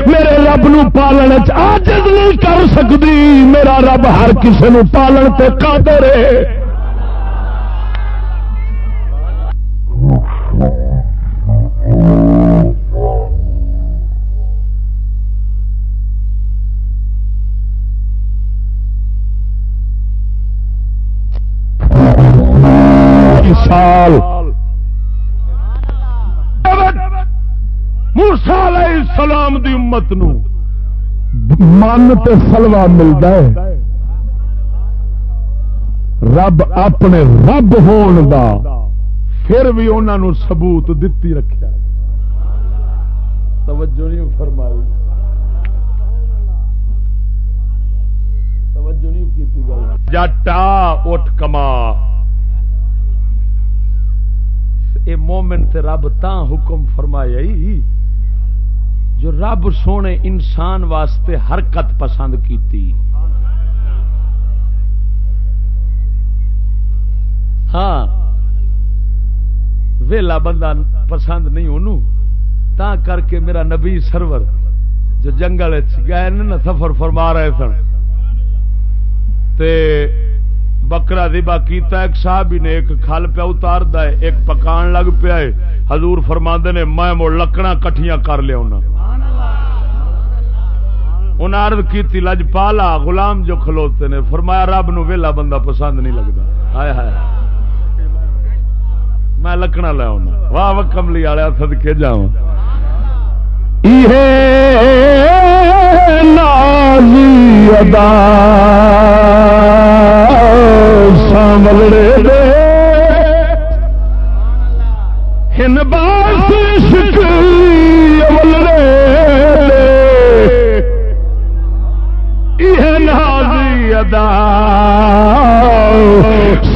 میرے رب نو پالن آجز نہیں کر سکتی میرا رب ہر کسی نو پالن تے قادر ہے۔ امت نو۔ من تے سلوا ملتا ہے۔ رب اپنے رب ہون دا پھر بھی انہوں سبوت دتی رکھا توجہ نہیں فرمائی۔ توجہ نہیں گل جٹا اٹھ کما۔ اے مومن تے رب تاں حکم فرمایا جو رب سونے انسان واسطے حرکت پسند کیتی۔ ہاں۔ ویلا بندہ پسند نہیں انہوں تا کر کے میرا نبی سرور جو جنگل گئے نا، سفر فرما رہے سن۔ تے بکرا دبا کیتا ایک صاحب نے ایک کھل پیا اتار ہے، ایک پکان لگ پیا ہے۔ حضور فرما نے، میں مڑ لکڑا کٹیاں کر لیا انہیں عرض کی لج پالا غلام جو کھلوتے نے، فرمایا رب نو ویلا بندہ پسند نہیں لگتا ہائے ہائے۔ میں لکڑا لیا ہونا واہ و کملی والے سدکے جا نازی ادا۔ ملڑے دے۔ ہن باس ملڑے یہ نازی ادا۔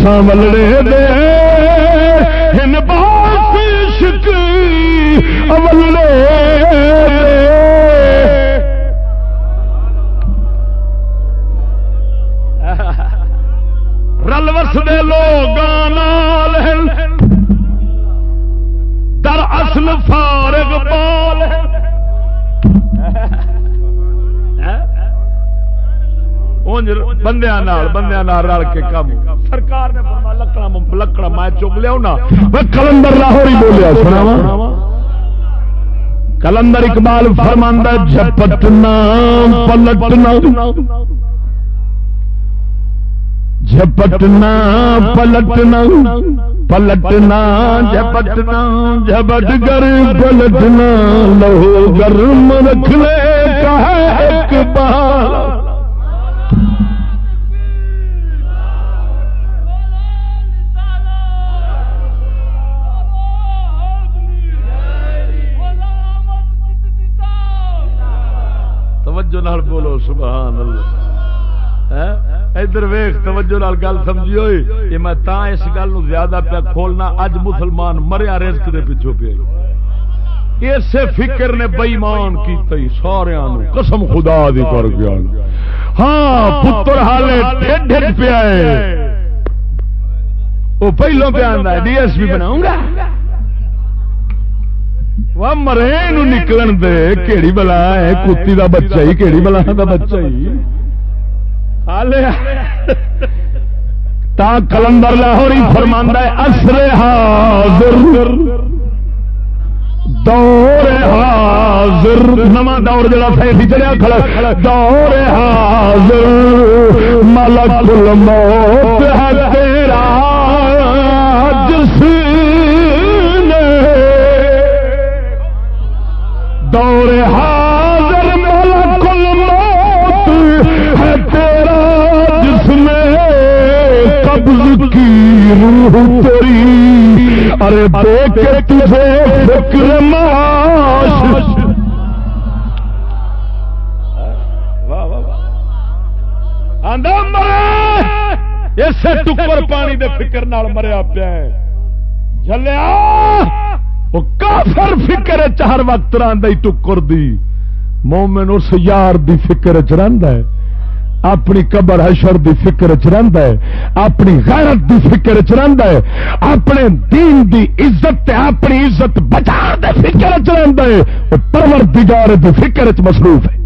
سملڑے دے۔ رل وسدے لوگ در اصل فارغ پال بندیا بندیا رل کے کم۔ سرکار نے لکڑا لکڑا میں چک لیا کلندر لاہور ہی بولیا سنا کلندر اقبال فرماندہ جپٹنا پلٹنا جھپٹنا پلٹنا پلٹنا جھپٹنا جھپٹ کر پلٹنا لہو گرم رکھنے کا ایک بار توجہ نال بولو، سبحان اللہ۔ ہاں؟ ادھر ویخ توجہ نال گل سمجھی ہوئی۔ یہ میں تا اس گل زیادہ پیا کھولنا اج مسلمان مریا رزق دے پیچھو پیا اسے فکر نے بئیمان کی سارے قسم خدا دی کر گیا ہاں پتر حالے ڈھڈ پیا وہ پہلو پہ آتا ہے، ڈی ایس پی بناؤں گا؟ مرے نکلن دے۔ کیڑی بلا ہے؟ کتی دا بچہ ہی، کیڑی بلا دا بچہ ہی۔ تا کلندر لاہور ہی فرماندہ ہے اصر حاضر، دور حاضر۔ نواں دور جڑا فیسی چلیا کھڑا دور حاضر، ملک الموت ہے تیرا جس نے دور حاضر کی روح تیری ارے دیکھ تجھے فکر معاش مرے، اسے ٹکر پانی دے فکر نال مریا پیا جلیا وہ کافر فکر ہر وقت رہتا ٹکر دی۔ مومن اس یار دی فکر چ رہتا ہے۔ اپنی قبر حشر دی فکر چ رہتا ہے، اپنی غیرت دی فکر چ رہتا ہے، اپنے دین دی عزت تے اپنی عزت بچا دے فکر چ رہتا ہے پرور دگار دی فکر چ مصروف ہے۔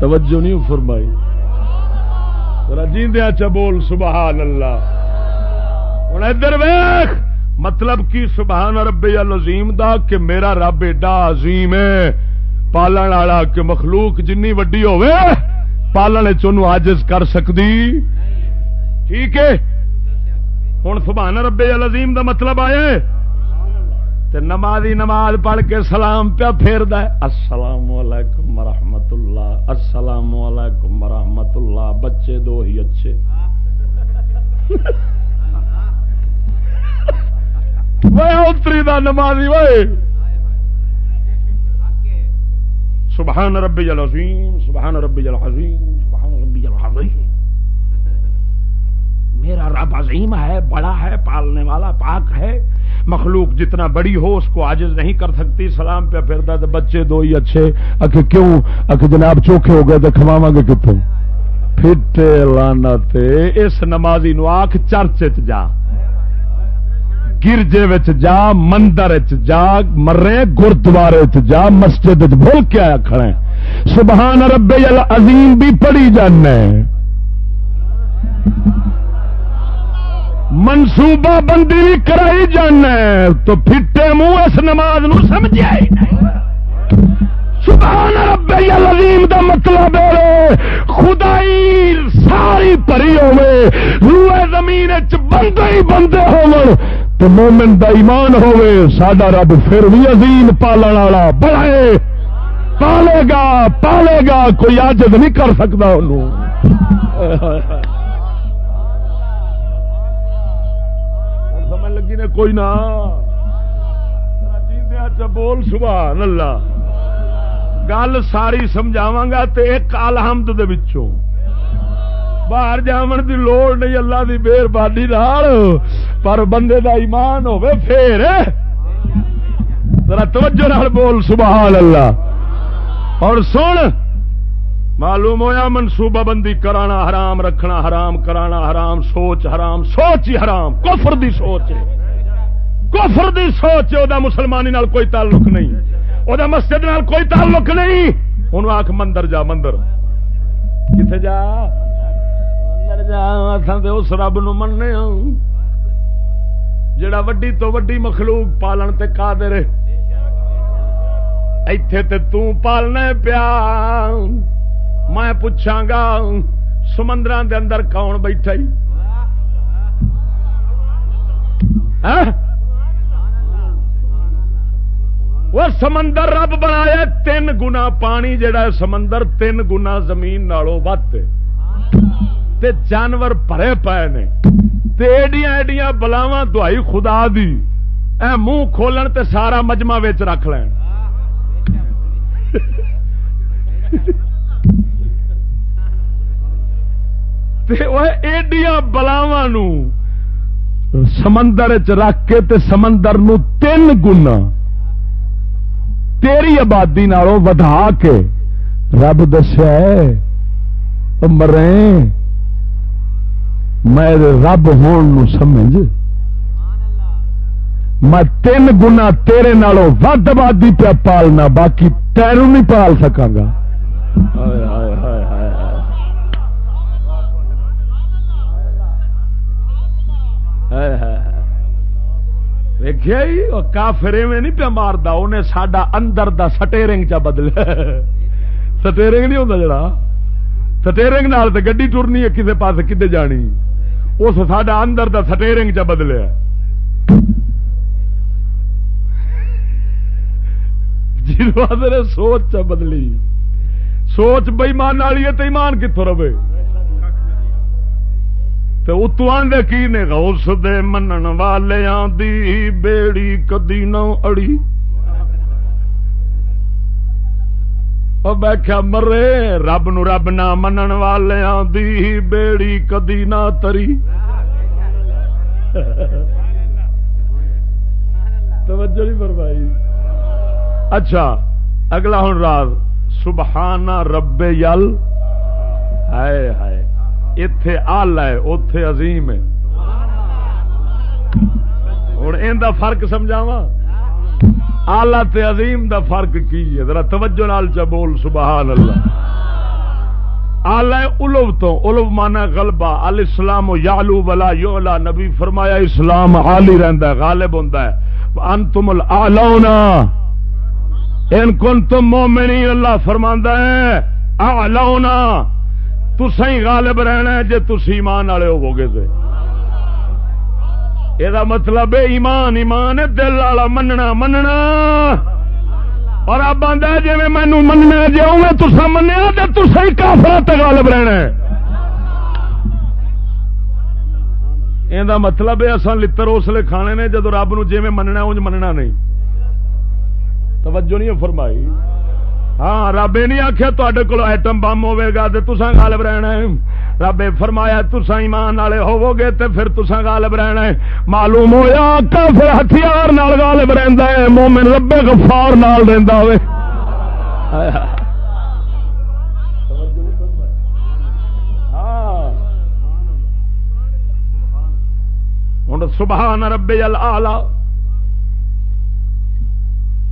توجہ نہیں فرمائی۔ رجیندیا چ بول سبحان اللہ ہوں ادھر ویخ مطلب کی سبحان رب العظیم دا، کہ میرا رب ایڈا عظیم ہے۔ پالن والا کہ مخلوق جنی وڈی ہوے پالن چن آجز کر سکتی ٹھیک ہے ہوں سبحان رب العظیم دا مطلب آیا تے نمازی نماز پڑھ کے سلام پیا پھیر دے السلام علیکم ورحمت اللہ السلام علیکم ورحمت اللہ بچے دو ہی اچھے اتری دا نمازی وے سبحان ربی العظیم، سبحان ربی العظیم، سبحان ربی العظیم. میرا رب عظیم ہے، بڑا ہے، پالنے والا پاک ہے۔ مخلوق جتنا بڑی ہو اس کو عاجز نہیں کر سکتی۔ سلام پہ پھرتا تو بچے دو ہی اچھے۔ اکھے کیوں؟ اکھے جناب چوکھے ہو گئے تو کھواوا گے کتوں۔ پھٹے لانا اس نمازی نو آخ چرچ جا۔ گرجے جا، مندر جا، مرے گردوارے جا، مسجد بھول کے آیا کھڑے سبحان رب العظیم بھی پڑھی جانا منصوبہ بندی بھی کرائی جانا تو پھٹے منہ اس نماز نو سمجھا ہی نہیں۔ سبحان رب العظیم دا مطلب ہے، خدائی ساری پری ہوے روئے زمین بندے ہی بندے ہو تو مومن دا ایمان ہوے ساڈا رب پھر بھی عظیم پالن والا بڑھے پالے گا پالے گا، کوئی آجد نہیں کر سکتا انہوں۔ سمجھ لگی نے کوئی نہ۔ بول، سبحان اللہ۔ گل ساری سمجھاوا گا تو ایک الحمد دے وچوں۔ باہر جامن دی لوڑ نہیں اللہ دی مہربانی پر بندے دا ایمان ہوے پھر ذرا توجہ نال بول سبحان اللہ اور سن معلوم ہویا منصوبہ بندی کرانا حرام رکھنا حرام کرانا حرام سوچ حرام سوچ ہی حرام کفر دی سوچ ہے کفر دی سوچ ہے مسلمانی نال کوئی تعلق نہیں وہ مسجد نال کوئی تعلق نہیں انہوں آخ مندر جا مندر کتنے جا مندر جا اس رب نو مننے من جڑا وڈی تو وڈی مخلوق پالن تے قادر ایتھے تے تو پالنا پیا میں پوچھاں گا سمندر دے اندر کون بیٹھا ہاں وہ سمندر رب بنایا تین گنا پانی جڑا ہے سمندر تین گنا زمین نالوں وت تے جانور پڑے پے نے۔ ایڈیاں ایڈیاں بلاوا دوائی خدا دی۔ اے منہ کھولن تے سارا مجمع ویچ رکھ لین۔ ایڈیاں بلاوا سمندر چ رکھ کے تے سمندر نو تین گنا تیری آبادی نالوں ودا کے رب دسیا مرے۔ میں رب ہون سمجھ۔ میں تین گنا تیرے نالوں ود آبادی پہ پالنا، باقی تیروں نہیں پال سکا گا۔ ویخیا جی، کافر میں نہیں پیا مارتا انہیں سڈا اندر دا سٹیرنگ چا بدل سٹیرنگ نہیں ہوتا جڑا۔ سٹیرنگ نال گی ٹرنی ہے کسی پاس کدے جانی؟ اس سڈا اندر دا سٹیرنگ چا بدلیا جی سوچ چا بدلی۔ سوچ بئیمان والی ہے تو ایمان کتوں رہے؟ اتو آدھے کی نے غوث دے منن والے دی بیڑی کدی نو اڑی۔ بیٹھا مرے رب نو رب نہ منن والے دی بیڑی کدی نہ تری توجہ نہیں فرمائی اچھا اگلا ہوں راز سبحانہ رب یل ہائے ہائے اتے آل ہے اتے عظیم ہے ہوں ان فرق سمجھاوا آلہ تے عظیم دا فرق کی ہے؟ ذرا توجہ نال چا بول، سبحان اللہ۔ آلہ الو تو الو مانا غلبہ۔ الاسلام یعلو ولا یعلا۔ نبی فرمایا اسلام عالی رہندا ہے، غالب ہوندا ہے۔ انتم الاعلون۔ ان کنتم مومنین، اللہ فرماندا ہے اعلونا تسا ہی غالب رہنا ہے جی تھی ایمان والے ہوو گے تو یہ مطلب ایمان ایمان دل والا مننا مننا اور اب آدھا جی مینو مننا جی میں تسا منیا تو تسا ہی کافر تغالب رہنا یہ مطلب ہے اصل لڑ اسلے کھانے نے جب رب نو جی مننا انج مننا نہیں توجہ نہیں فرمائی ہاں رب یہ نہیں آخیا تے کو ایٹم بم ہوے گا تو تسا غالب رہنا ہے۔ رب فرمایا تسا ایمان والے ہوو گے تو پھر تسا غالب رہنا ہے۔ معلوم ہوا کافر ہتھیار نال غالب رہندا ہے، مومن رب غفار نال رہندا ہوئے۔ ہاں۔ سبحان رب العالی۔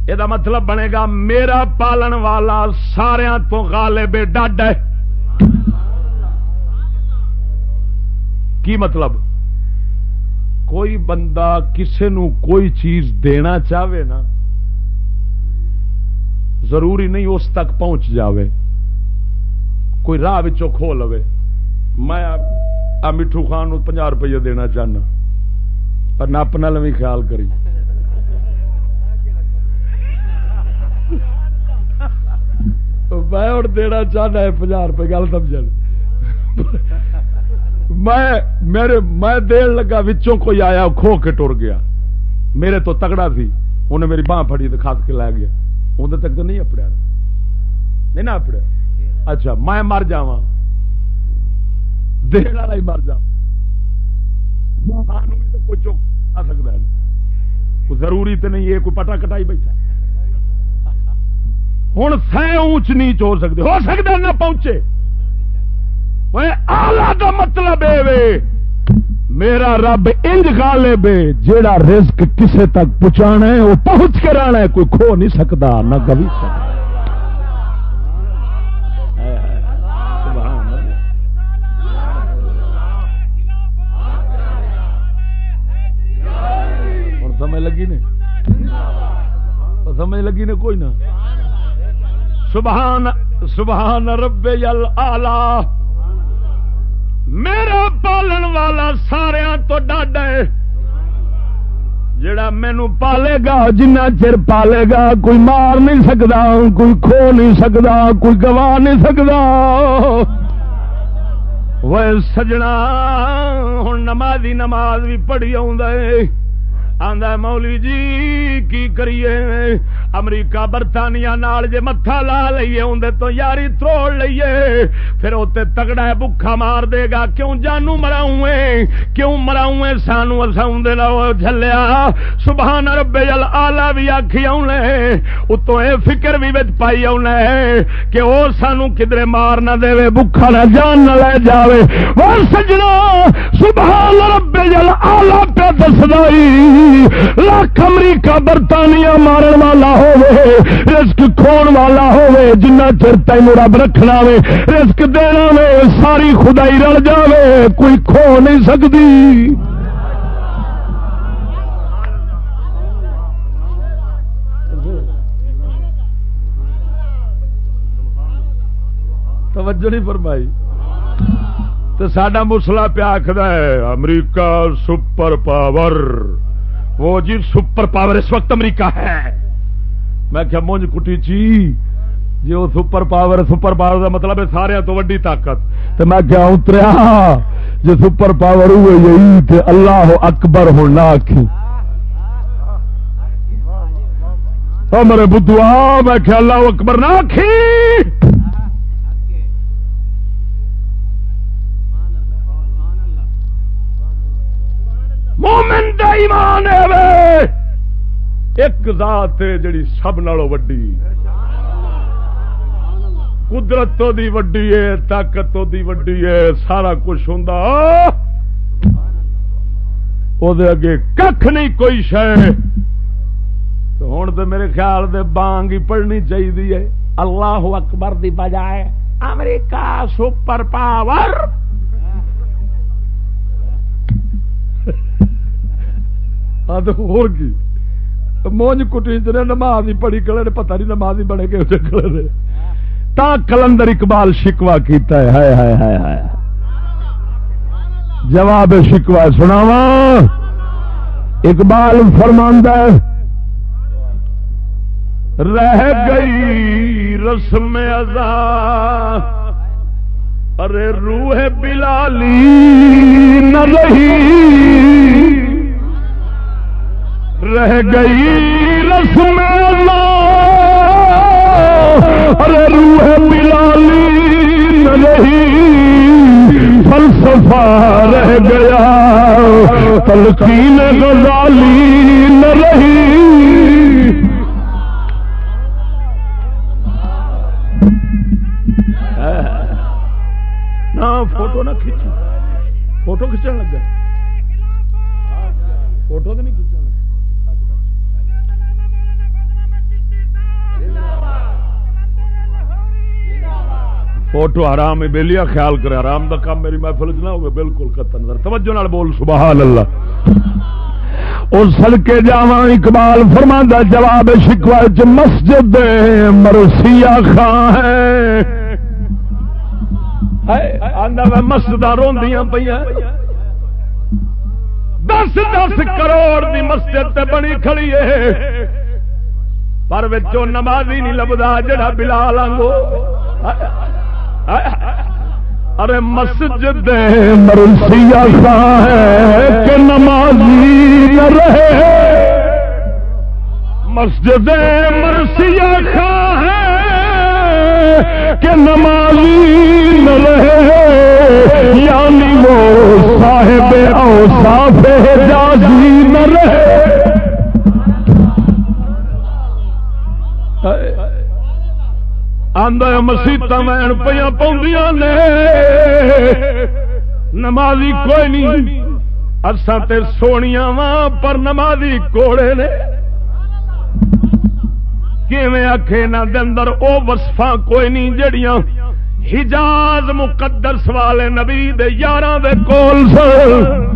یہ مطلب بنے گا میرا پالن والا سارا تو غالب ڈڈ ہے کی مطلب کوئی بندہ کسے نو کوئی چیز دینا چاہے نا ضروری نہیں اس تک پہنچ جاوے کوئی راہ کھو لو میں آ مٹھو خان پناہ روپیے دینا چاہنا پر نپ نال بھی خیال کری میں ہوں دینا چاہنا ہے پناہ روپے، گل سمجھ میں، میرے، میں دین لگا وچوں کوئی آیا، کھو کے ٹر گیا۔ میرے تو تگڑا سی انہیں میری باہ پڑی تو کھس کے لے گیا۔ اندر تک تو نہیں اپڑیا نہیں نا اپڑیا؟ اچھا میں مر جا دن والا ہی مر جا سانو بھی تو کوئی چوک آ سکتا ہے۔ کوئی ضروری تو نہیں ہے کوئی پٹا کٹائی بیٹھا ہوں سہ اونچ نیچ ہو سکتے۔ ہو سکتا نہ پہنچے۔ آلہ کا مطلب ہے میرا رب انج غالب ہے جیڑا رزق کسے تک پہنچانا ہے، وہ پہنچ کے رہنا ہے۔ کوئی کھو نہیں سکتا، نہ کبھی سکتا۔ سمجھ لگی نے سمجھ لگی نے کوئی نہ؟ سبحان سبحان رب آلہ۔ میرا پالن والا سارا تو ڈاڈا ہے۔ جڑا مینو پالے گا، جنہ چر پالے گا، کوئی مار نہیں سکتا کوئی کھو نہیں سکتا کوئی گوا نہیں سکتا وہ سجنا ہوں نمازی نماز بھی پڑھی آ آندا مولی جی کی کریے؟ امریکہ برطانیہ نال جے متھا لا لئیے اندر تو یاری تروڑ لئیے۔ پھر اتنے تگڑا بکھا مار دے گا، کیوں جانو مراؤں کیوں مراؤں سانو اساؤں دے لو جھلیا۔ سبحان رب جل آلہ بھی آکھی آنے اتوں اے فکر بھی بچ پائی آنے کہ او سانو کدرے مار نہ دے بکھا نہ جان نہ لے جاوے۔ وہ سجنا سبحان رب جل آلہ پہ دسدائی لاکھ امریکہ برطانیہ مارن والا ہو رسک کھون والا ہوے جنہ چر تین رب رکھنا وے رسک دینا وے ساری خدائی رل جاوے کوئی کھو نہیں سکتی توجہ نہیں فرمائی۔ تو سڈا مسلا پیا آخر ہے، امریکہ سپر پاور۔ وہ جی سپر پاور اس وقت امریکہ ہے۔ میں کیا مونج کٹی چی جی وہ سپر پاور سپر پاور کا مطلب ہے سارے تو ویڈی طاقت۔ تو میں کیا اتریا جی سپر پاور ہوئے یہی تے اللہ اکبر ہونا آخی میرے بدھوا میں کیا اللہ اکبر نہ آخی مومن دا ایمان ہے ایک ذات ہے جڑی سب نالوں وڈی۔ قدرت تو دی وڈی ہے طاقت تو دی وڈی ہے، سارا کچھ ہوں اگے کھ نہیں، کوئی شہ ہوں تو میرے خیال دے بانگ ہی پڑھنی چاہیے اللہ اکبر دی بجائے امریکہ سپر پاور۔ ہو مونج کٹی چ نماز ہی پڑھی کلے پتہ نہیں نماز ہی بڑے گئے کلے تا کلندر اقبال شکوا کیتا ہے۔ ہائے ہائے ہائے ہائے جواب شکوا سناوا اقبال فرماندہ رہ گئی رسم ادا ارے روح بلالی نہ رہی۔ رہ گئی رسم ادا ارے روح بلالی نہ رہی فلسفہ رہ گیا۔ تلقین غزالی نہ رہی۔ نہ، فوٹو نہ کھینچو۔ فوٹو کھچن لگا۔ فوٹو تو نہیں فوٹو حرام ہے بےلیا خیال کرے، حرام دا کام میری محفل چ نہ ہوگا بالکل قطع نظر توجہ نال بول، سبحان اللہ۔ اور سڑکے جاوا اقبال فرما جواب شکوا چ مسجد مرسیا خان ہے۔ مسجد روندیاں پہ دس دس کروڑ دی مسجد تے بنی کھڑی ہے۔ پر نمازی نہیں لبدا، جڑا بلال آنگو۔ ارے مسجد مرسیا ہے کہ نمازی نہ رہے۔ مسجد مرسیا ہے کہ نمازی نہ رہے۔ یعنی وہ صاحب او صاف جازی نہ رہے۔ آدھا مسیت مین پہ پاؤں نے۔ نمازی کوئی نہیں۔ اصا تے سونیاں وا پر نمازی کوڑے نے۔ کیویں آخے نہ اندر او وسفا کوئی نہیں جڑیاں حجاز مقدس والے نبی دے یاراں دے کول سن۔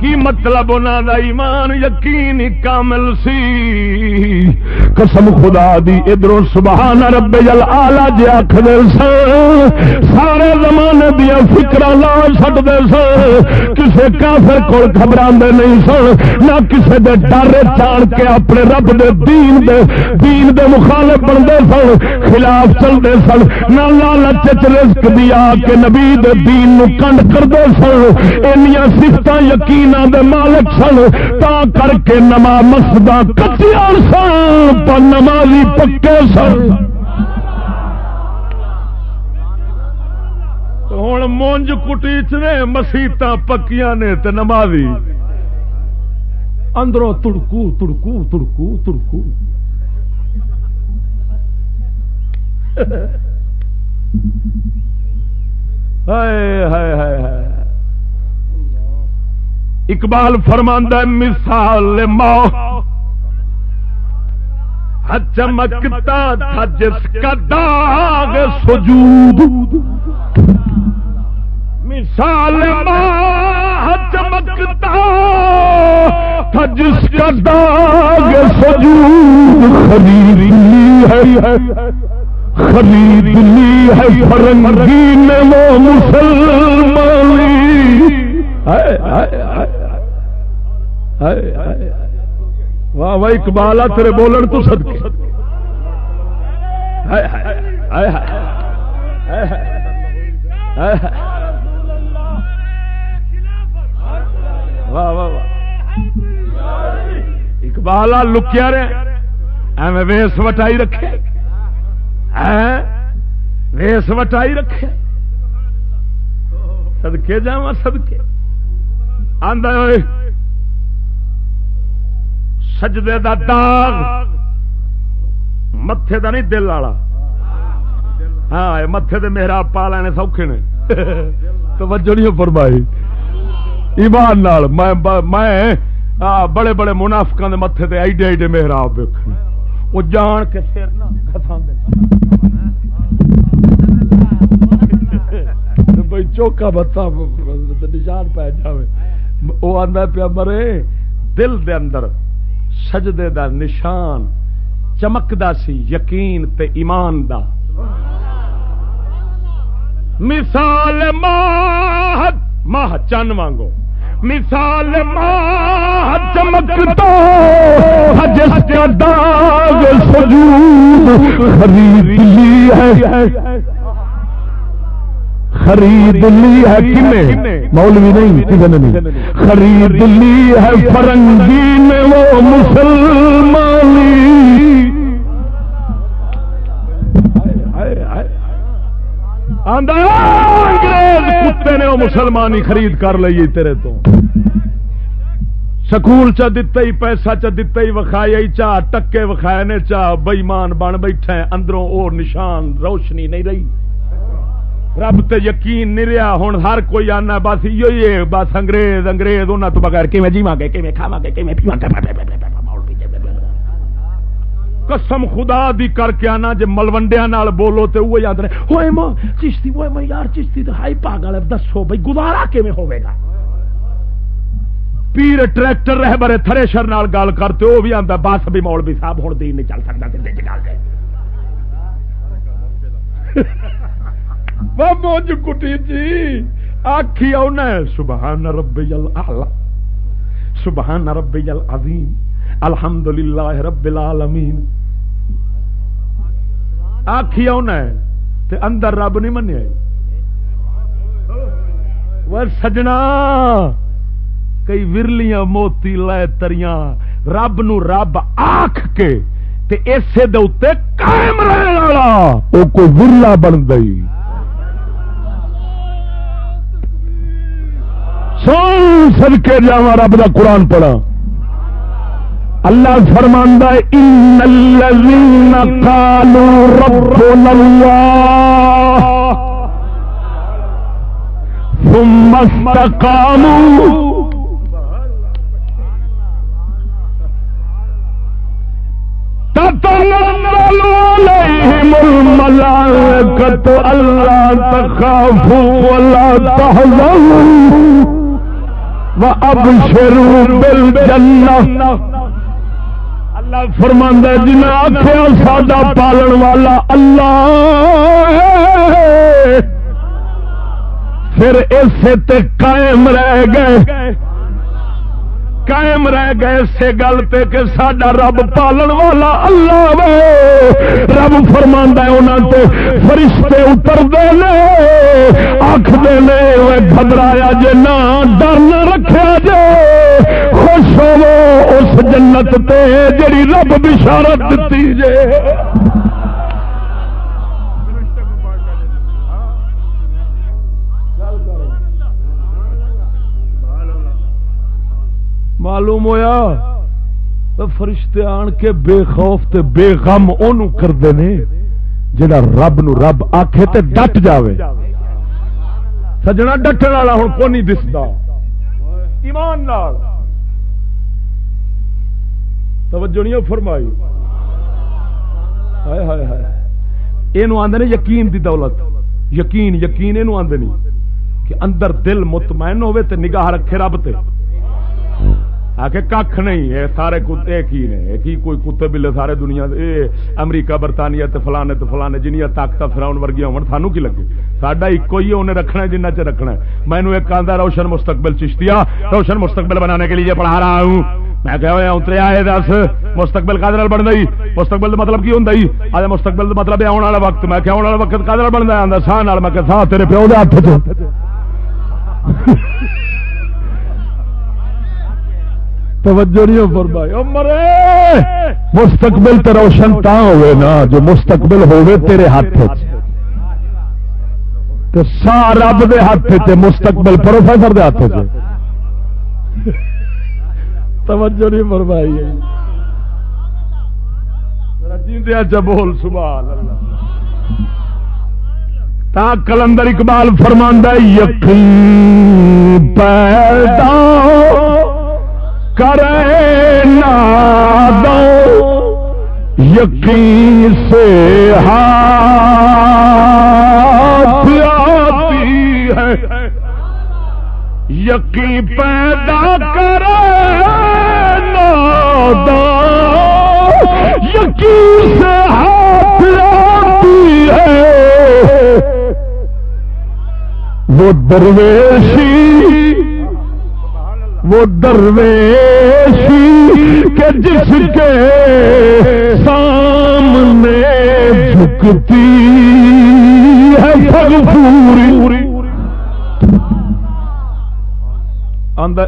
کی مطلب انہوں دا ایمان یقین کامل سی؟ قسم خدا دی ادھر سبحان رب جل آلہ جی آخر سارے زمانے دیا فکر لا چڈتے سن، کسے کافر کو گھبرا نہیں سن، نہ کسے دے ڈر چان کے اپنے رب دے دین دے دین دے مخالف بنتے سن، خلاف چلتے سن، نہ لالچ رزق دیا کہ نبی دے دین نو کنڈ کرتے سن۔ اینیا سفت یقین دے مالک سن، تا کر کے نما مسجد کچیا سن پر نمازی پکے سن۔ ہوں مونج کٹیچ نے مسیت پکیاں نے تے نمازی۔ اندروں تڑکو تڑکو تڑکو تڑکو۔ ہائے ہائے ہائے ہائے۔ اقبال فرماندہ مثال مو چمکتا تھا جس کا داغ سجود۔ مثال ماں چمکتا تھا جس کا داغ سجود۔ خرید لی ہے خرید لی ہے، فرنگی میں وہ مسلمانی واہ واہ اقبال تیرے بولن تو سدکے واہ واہ اقبال لکیا رہے ایویں ویس وٹائی رکھے ویس وٹائی رکھے سدکے جا سدکے آدھا سجدے دا داغ متے دا نہیں دل والا۔ ہاں متے دے میرا پا لینے سوکھے نے۔ تو وجہ نہیں فرمائی۔ ایمان نال، میں بڑے بڑے منافقان دے متے تے ایڈے ایڈے محراب ویکھنے۔ وہ جان کے سر بھائی چوکا بتا نشان پی جائے وہ آدھا پیا مرے، دل دے اندر سجدے دا نشان، چمکدا سی، یقین تے ایمان دا۔ مثال ماہ ماہ چن وانگو۔ مثال ماہ چمکتا جس کا داغ سجود خرید لی ہے۔ خرید لی ہے کنے؟ مولوی نہیں کسی نے نہیں؟ خرید لی ہے فرنگی نے وہ مسلمانی انگریز کتے نے وہ مسلمانی خرید کر لی تیرے تو۔ سکول چ دتا ہی، پیسہ چ دتا ہی وکھایا چاہ ٹکے وکھائے نے چاہ بئیمان بن بیٹھے اندروں اور نشان روشنی نہیں رہی۔ رب تے یقین نہیں رہا۔ ہوں ہر کوئی آنا بس یہ بس انگریز انگریز انہوں تو بغیر کیون جیوا گے کیون کھاوا گے کیون پیوا قسم خدا دی کر کے آنا جی ملوڈیا بولو تو وہ یاد رہے۔ ہوئے ماں، چشتی، ہوئے ماں یار، چشتی تو ہائی پاگل دسو بھائی گزارا کیون ہوے گا۔ پیر ٹریکٹر رہ برے تھریشر نال گل کرتے وہ بھی آتا بس بھی مول بھی صاحب ہوں دین نہیں چل سکتا سدھے چل جائے موج کٹی جی۔ آخی آنا سبحان ربی العلا سبحان ربی العظیم۔ الحمد للہ رب العالمین۔ آخی آنا تے اندر رب نہیں منیا۔ وہ سجنا۔ کئی ورلیاں موتی لے تریاں۔ رب نو رب آخ کے، تے اسے دے قائم رہنے والا۔ وہ کوئی ورلا بن گئی۔ سن سد کے جا رب کا قرآن پڑھا اللہ فرماندہ ان الذین قالوا ربنا اللہ ثم استقاموا تتنزل عليهم الملائكة ألا تخافوا ولا تحزنوا اب شروع بل اللہ فرماندہ جن آخیا ساڈا پالن والا اللہ پھر اسے تے قائم رہ گئے۔ قائم رہ گئے سے گل پہ کہ سڈا رب پالن والا اللہ وے۔ رب فرما انہوں تے، فرشتے اتر دے آخ دے گھبرایا جے، نہ ڈر نہ رکھا جے۔ خوش ہو اس جنت تے جڑی رب بشارت دیتی جے۔ معلوم ہویا؟ فرشتے آن کے بے خوف تے بے غم اونوں کردے نے، جڑا رب نو رب آکھے تے ڈٹ جاوے۔ سجنا ڈٹن والا ہن کو نہیں دسدا؟ ایمان نال۔ توجہ نہیں فرمائی؟ ہائے ہائے ہائے۔ اینو آندے نے یقین دی دولت۔ یقین یقین اینو آندے نہیں کہ اندر دل مطمئن ہوے تے نگاہ رکھے رب تے۔ آ کے کھ نہیں یہ سارے کتے کی نے۔ ایک ہی کوئی کتے بلے سارے دنیا اے، امریکہ، برطانیہ تے فلانے تے فلانے جنیا طاقت فراؤن ورگیا ہون، سانو کی لگے؟ ساڈا ایک ہی انہیں رکھنا ہے جنہ چ رکھنا ہے۔ مینو ایک آدھا روشن مستقبل چشتیا روشن مستقبل بنانے کے لیے پڑھا رہا ہوں۔ میں کہ اتریا ہے دس۔ مستقبل کا بن گئی۔ مستقبل مطلب کی ہوں آج مستقبل مطلب آنے والا وقت۔ میں کہ آنے والا وقت کا بنتا ہے ساہ میں کہ ساہ تیرے پیو دے ہاتھ توجہ نہیں فرمائی۔ مرے! مستقبل تو روشن تا ہوئے نا، جو مستقبل ہوئے تیرے ہاتھ تو سا رب دے ہاتھ تے مستقبل پروفیسر دے ہاتھ سے توجہ نہیں فرمائی۔ جیندیا اچھا بول، سبحان اللہ۔ تا کلندر اقبال فرماندہ یقین پیدا کرے دو یقین سے ہاتھ آتی ہے۔ یقین پیدا کرے دو یقین سے ہاتھ آتی ہے۔ وہ درویشی وہ درویشی کہ جس کے سامنے جھکتی ہے پوری آدھا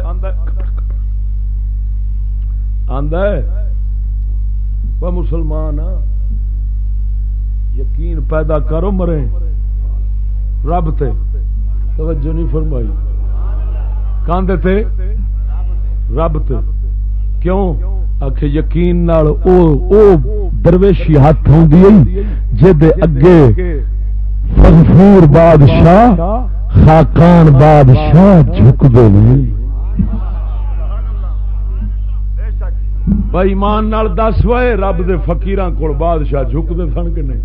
مسلمان ہاں۔ یقین پیدا کرو مرے رب تے۔ توجہ نہیں فرمائی۔ کاندے تے۔ رب تے۔ کیوں؟ آخ یقین نال او او درویشی ہاتھ ہوں جے اگے فغفور بادشاہ، خاقان بادشاہ جھک دے بھائی ایمان نال دس وے رب دے فقیران کول بادشاہ جھک دے سن کہ نہیں؟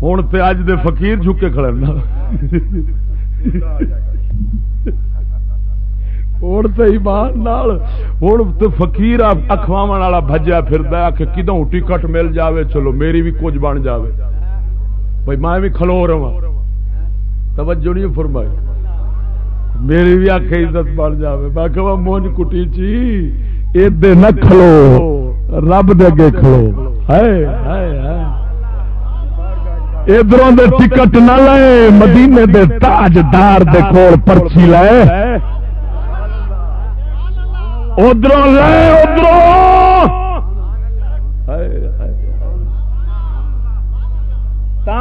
ہوں تو اج دے فقیر جھکے کھڑے نا ہوں تو ایمان نال ہوں تو فقیر اخواو والا بجیا پھر کہ کدوں ٹکٹ مل جاوے چلو میری بھی کچھ بن جاوے بھائی میں بھی کھلو رہا توجہ نہیں فرمائی میری بھی آخ عزت بن جائے میں کہ مونج کٹی چی ادے نہ کھلو رب دے اگے کھلو ادھر دے ٹکٹ نہ لے مدینے دے تاجدار دے کول پرچی لے ادھر لے ادھر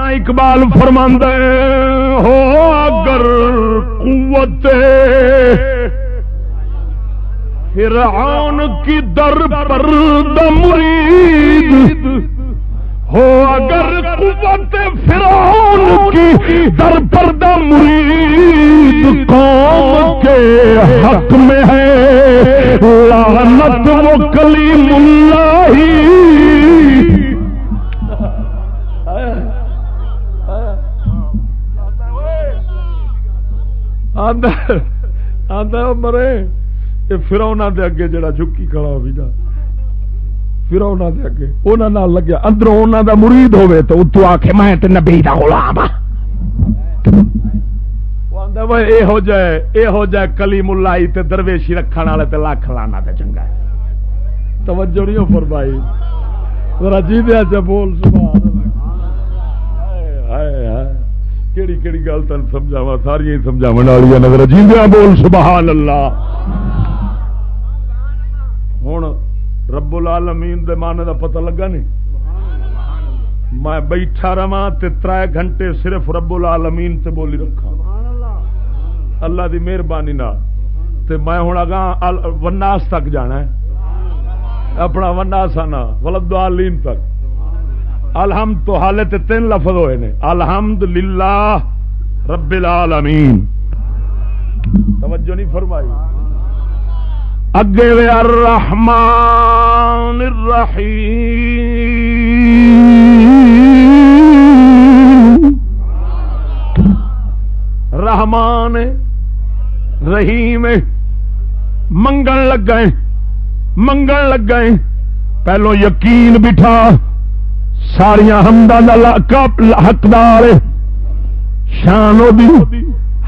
اقبال فرماند ہو اگر قوت فرعون کی در پر دمرید ہو اگر قوت فرعون کی در پر مرید قوم کے حق میں ہے، لعنت وہ کلیم اللہ ہی۔ مرے، یہ فرونا دے اگے جڑا جھکی کھڑا ہوئی نا فرونا دے اگے انہوں لگیا اندروں انہوں دا مرید ہوئے تو اتو آ کے میں نبی دا غلام اے ہو جائے اے ہو جائے کلیم اللہ تے درویشی رکھن والے تے لاکھ لانا تے چنگا ہے توجہ نہیں فرمائی ذرا جی دیا چ بول سبحان کیڑی کیڑی گل تین سمجھاوا ساری سمجھا والی نظر جیندیا بول سبحان اللہ ہوں رب العالمین دے مانے دا پتہ لگا نہیں؟ میں بیٹھا رہا تر گھنٹے صرف رب العالمین تے بولی رکھا اللہ دی مہربانی میں ہوں اگاں وناس تک جانا ہے۔ اپنا وناس آنا ولد تک۔ الحمد تو حالت تین لفظ ہوئے نے۔ الحمد للہ رب العالمین۔ توجہ نہیں فرمائی۔ اگے وے الرحمن الرحیم۔ رحمان رحیم۔ منگن لگ گئے منگن لگ گئے پہلو یقین بٹھا۔ ساریا حقدار۔ شان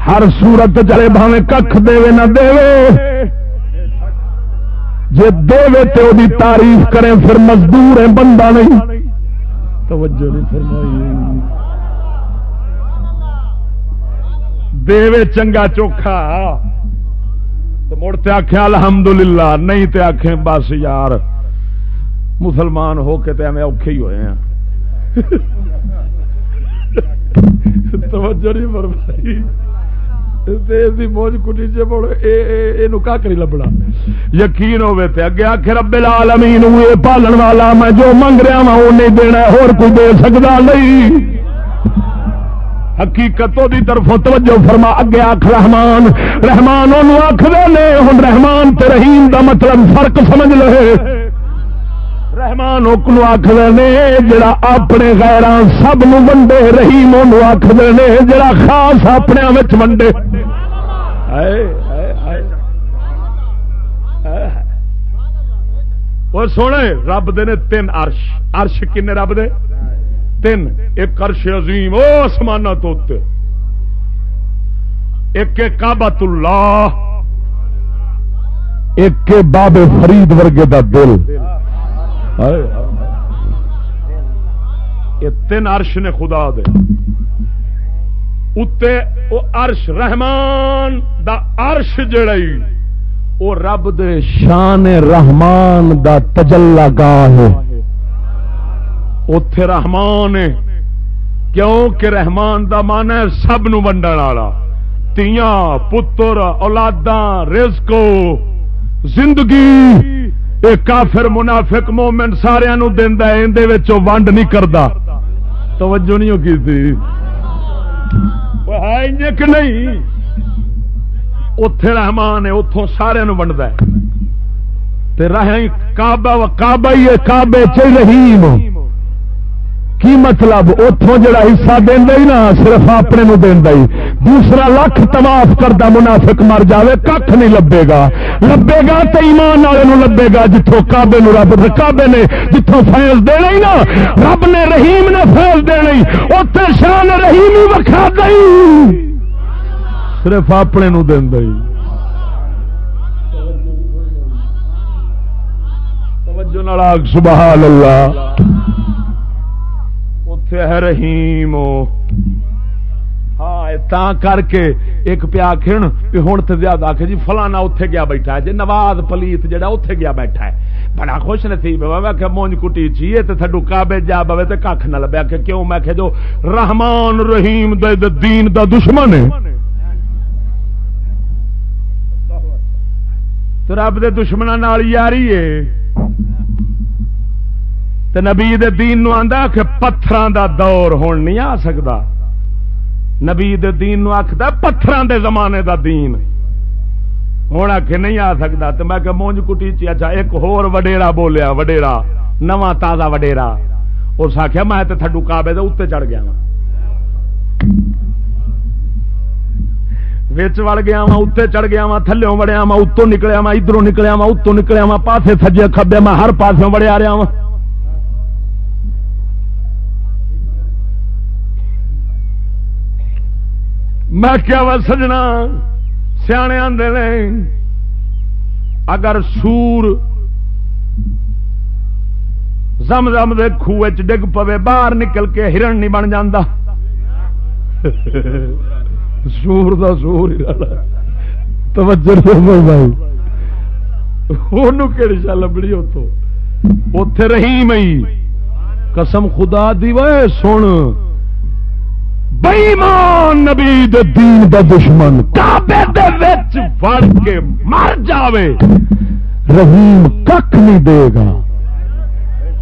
ہر سورت چلے بھاوے کھ دے نہ دے جی دے تو وہ تعریف کریں، پھر مزدور ہے بندہ نہیں۔ توجہ نہیں فرمائی۔ دے چنگا چوکھا۔ مڑ تے آخیا الحمدللہ۔ نہیں تے آخیں بس یار، مسلمان ہو کے تے ہمیں اوکھے ہی ہوئے ہیں۔ (laughs) توجہ نہیں فرمائی۔ موج کٹی چی لبنا یقین ہوے تے اگے آخر رب العالمین ہوئے پالن والا میں جو منگ رہا وا وہ نہیں دینا اور کوئی دے سکتا نہیں۔ حقیقت دی طرف توجہ فرما، اگے آخ رحمان۔ رحمان آخر نے ہوں رحمان تے رحیم دا مطلب فرق سمجھ لے۔ رحمان اکلو آخر نے، جڑا اپنے غیر سب نو ونڈے، رحیم آخر نے، جڑا خاص اپنے ونڈے۔ وہ سونے، رب دے نے تین ارش ارش کن رب دے؟ تین۔ ایک ارش عظیم وہ آسمان تو ایک کابت اللہ ایک کے بابے فرید ورگے دا دل۔ یہ تین عرش نے خدا دے۔ اتے او عرش رحمان دا عرش جڑی او رب دے شان رحمان دا تجلا گاہ ہے۔ اتے رحمان ہے کیوں کہ رحمان دا مان ہے سب نو ونڈن والا۔ تیاں، پتر، اولاداں، رزقو، زندگی۔ اے کافر منافق مومن سارا دینا اندر ونڈ نہیں کرتا توجہ نہیں کی کہ نہیں؟ اتے رحمان ہے اتوں سارے ونڈتا ہے۔ کعبہ کعبہ ہی ہے کعبے چ رحیم کی مطلب اتوں جڑا حصہ دینا ہی نا صرف اپنے نو دینا ہی۔ دوسرا لکھ تماف کرتا منافق مر جاوے کھ نہیں لبے گا۔ لبے گا تو ایمان والے لبے گا جتوں کابے نو رب کابے نے جتوں فیض دینا ہی نا رب نے رحیم نے فیض دینا اتنے شان رحیم ہی وکھا گئی صرف اپنے نو دینا ہی۔ توجہ نال سبحان اللہ۔ ہے رحیم ہاں تا کر کے ایک پیا کھن ہوں تو زیادہ آخ جی فلانا اتے گیا بیٹھا ہے۔ جی نواز پلیت جہا اتے گیا بیٹھا ہے۔ بڑا خوش نصیب میں کہ مونج کٹی چیے تو تھڈو کابے جا پوے تو کھ نہ لبیا کہ کیوں؟ میں کہ جو رحمان رحیم دے دے دین دا دشمن ہے۔ رب دے دشمنوں یاری ہے۔ تے نبی دے دین نو آندا کہ پتھراں دا دور ہون نہیں آ سکدا۔ نبی دے دین نو آکھدا پتھراں دے زمانے دا دین۔ ہوں آ کے نہیں آ سکتا تو میں کہ مونج کٹی چی اچھا ایک ہور وڈیرا بولیا، وڈیرا، نواں تازہ وڈیرا۔ اس آخیا میں تو تھڈو کابے دے اتنے چڑھ گیا وچ وڑ گیا وا اتنے چڑھ گیا وا تھلوں وڑیا وا اتوں نکلیا وا ادھر نکلیا وا اتوں نکلیا وا پاسے سجے کھبے میں ہر پاسوں وڑیا رہا وا میں کیا وا سجنا؟ سیانے آدھے اگر سور زم زم دے خوہ ڈگ پوے، باہر نکل کے ہرن نہیں بن جانا سور دا سور توجہ بھائی۔ کہڑی شا لبڑی اتو اتے رہی مئی قسم خدا دی، وے سن۔ بئیمان نبی دے دین دا دشمن کعبے دے وچ وڑ کے مر جاوے۔ رحیم کک نہیں دے گا۔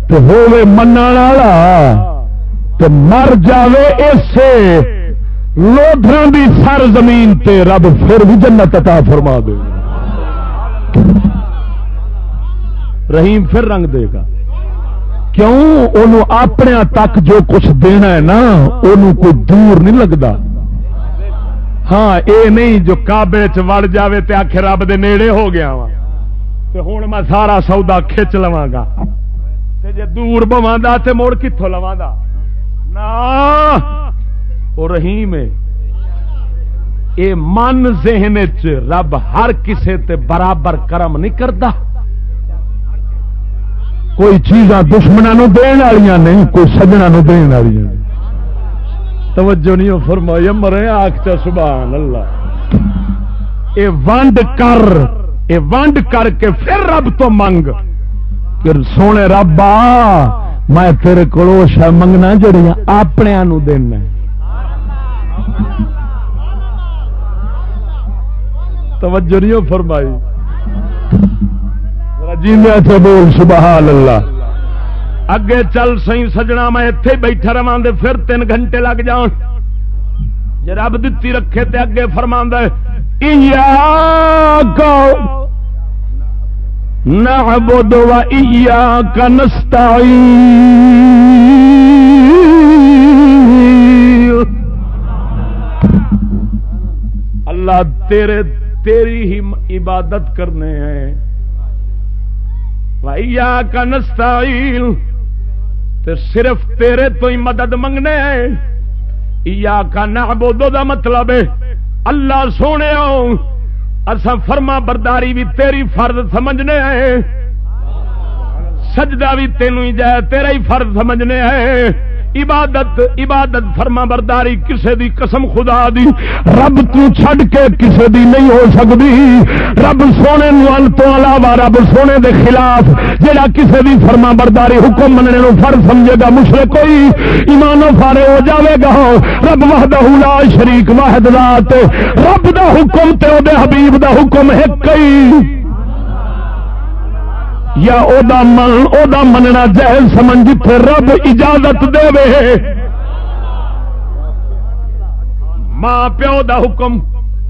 تو ہوے منع والا۔ تو مر جاوے اسے۔ لوڈر دی سر زمین تے رب پھر بھی جنت عطا فرما دے گا۔ رحیم پھر رنگ دے گا۔ کیوں اپنے تک جو کچھ دینا ہے نا کوئی دور نہیں لگتا ہاں اے نہیں جو کابے چڑ جائے تو آخر رب دے نیڑے ہو گیا وا۔ ہوں میں سارا سودا کھچ لوا گا جی دور بوا تو مڑ کتوں لوا گا رحیم اے۔ من ذہن رب ہر کسے تے برابر کرم نہیں کرتا کوئی چیزاں دشمنوں دن والی نہیں، کوئی سجنا دن والی توجہ نہیں فرمایا، مرے آخ سبحان اللہ اے ونڈ کر، اے ونڈ کر کے پھر رب تو منگ۔ کہ سونے رب آ، میں تیرے کو منگنا جڑیاں اپنے دینا توجہ نہیں فرمائی۔ جی بول سبحان اللہ۔ اگے چل سی سجنا، میں اتے بیٹھا رہا پھر تین گھنٹے لگ جان۔ جی رب دتی رکھے تے اگے فرما نعبد و ایاک نستعین۔ اللہ تیرے، تیری ہی عبادت کرنے ہیں۔ کا نستعین، تے صرف تیرے تو ہی مدد منگنے یا کا نعبدو دا مطلب ہے، اللہ سونے اصا فرما برداری بھی تیری فرد سمجھنے آئے سجدہ بھی تینوں ہی جائے، تیرا ہی فرض سمجھنے آئے عبادت عبادت فرما برداری کسے دی قسم خدا دی، رب تو چھڑ کے کسے دی نہیں ہو سکتی رب سونے نوال تو علاوہ رب سونے دے خلاف جڑا کسے دی فرما برداری حکم مننے نو فرض سمجھے گا مشرک کوئی ایمان و فارے ہو جاوے گا۔ رب وحدہ لا شریک واحد ذات، رب دا حکم تے او دے حبیب دا حکم ہے کئی۔ یا او دا من او دا مننا جہل سمجھ جتھے رب اجازت دے وے۔ ماں پیو دا حکم،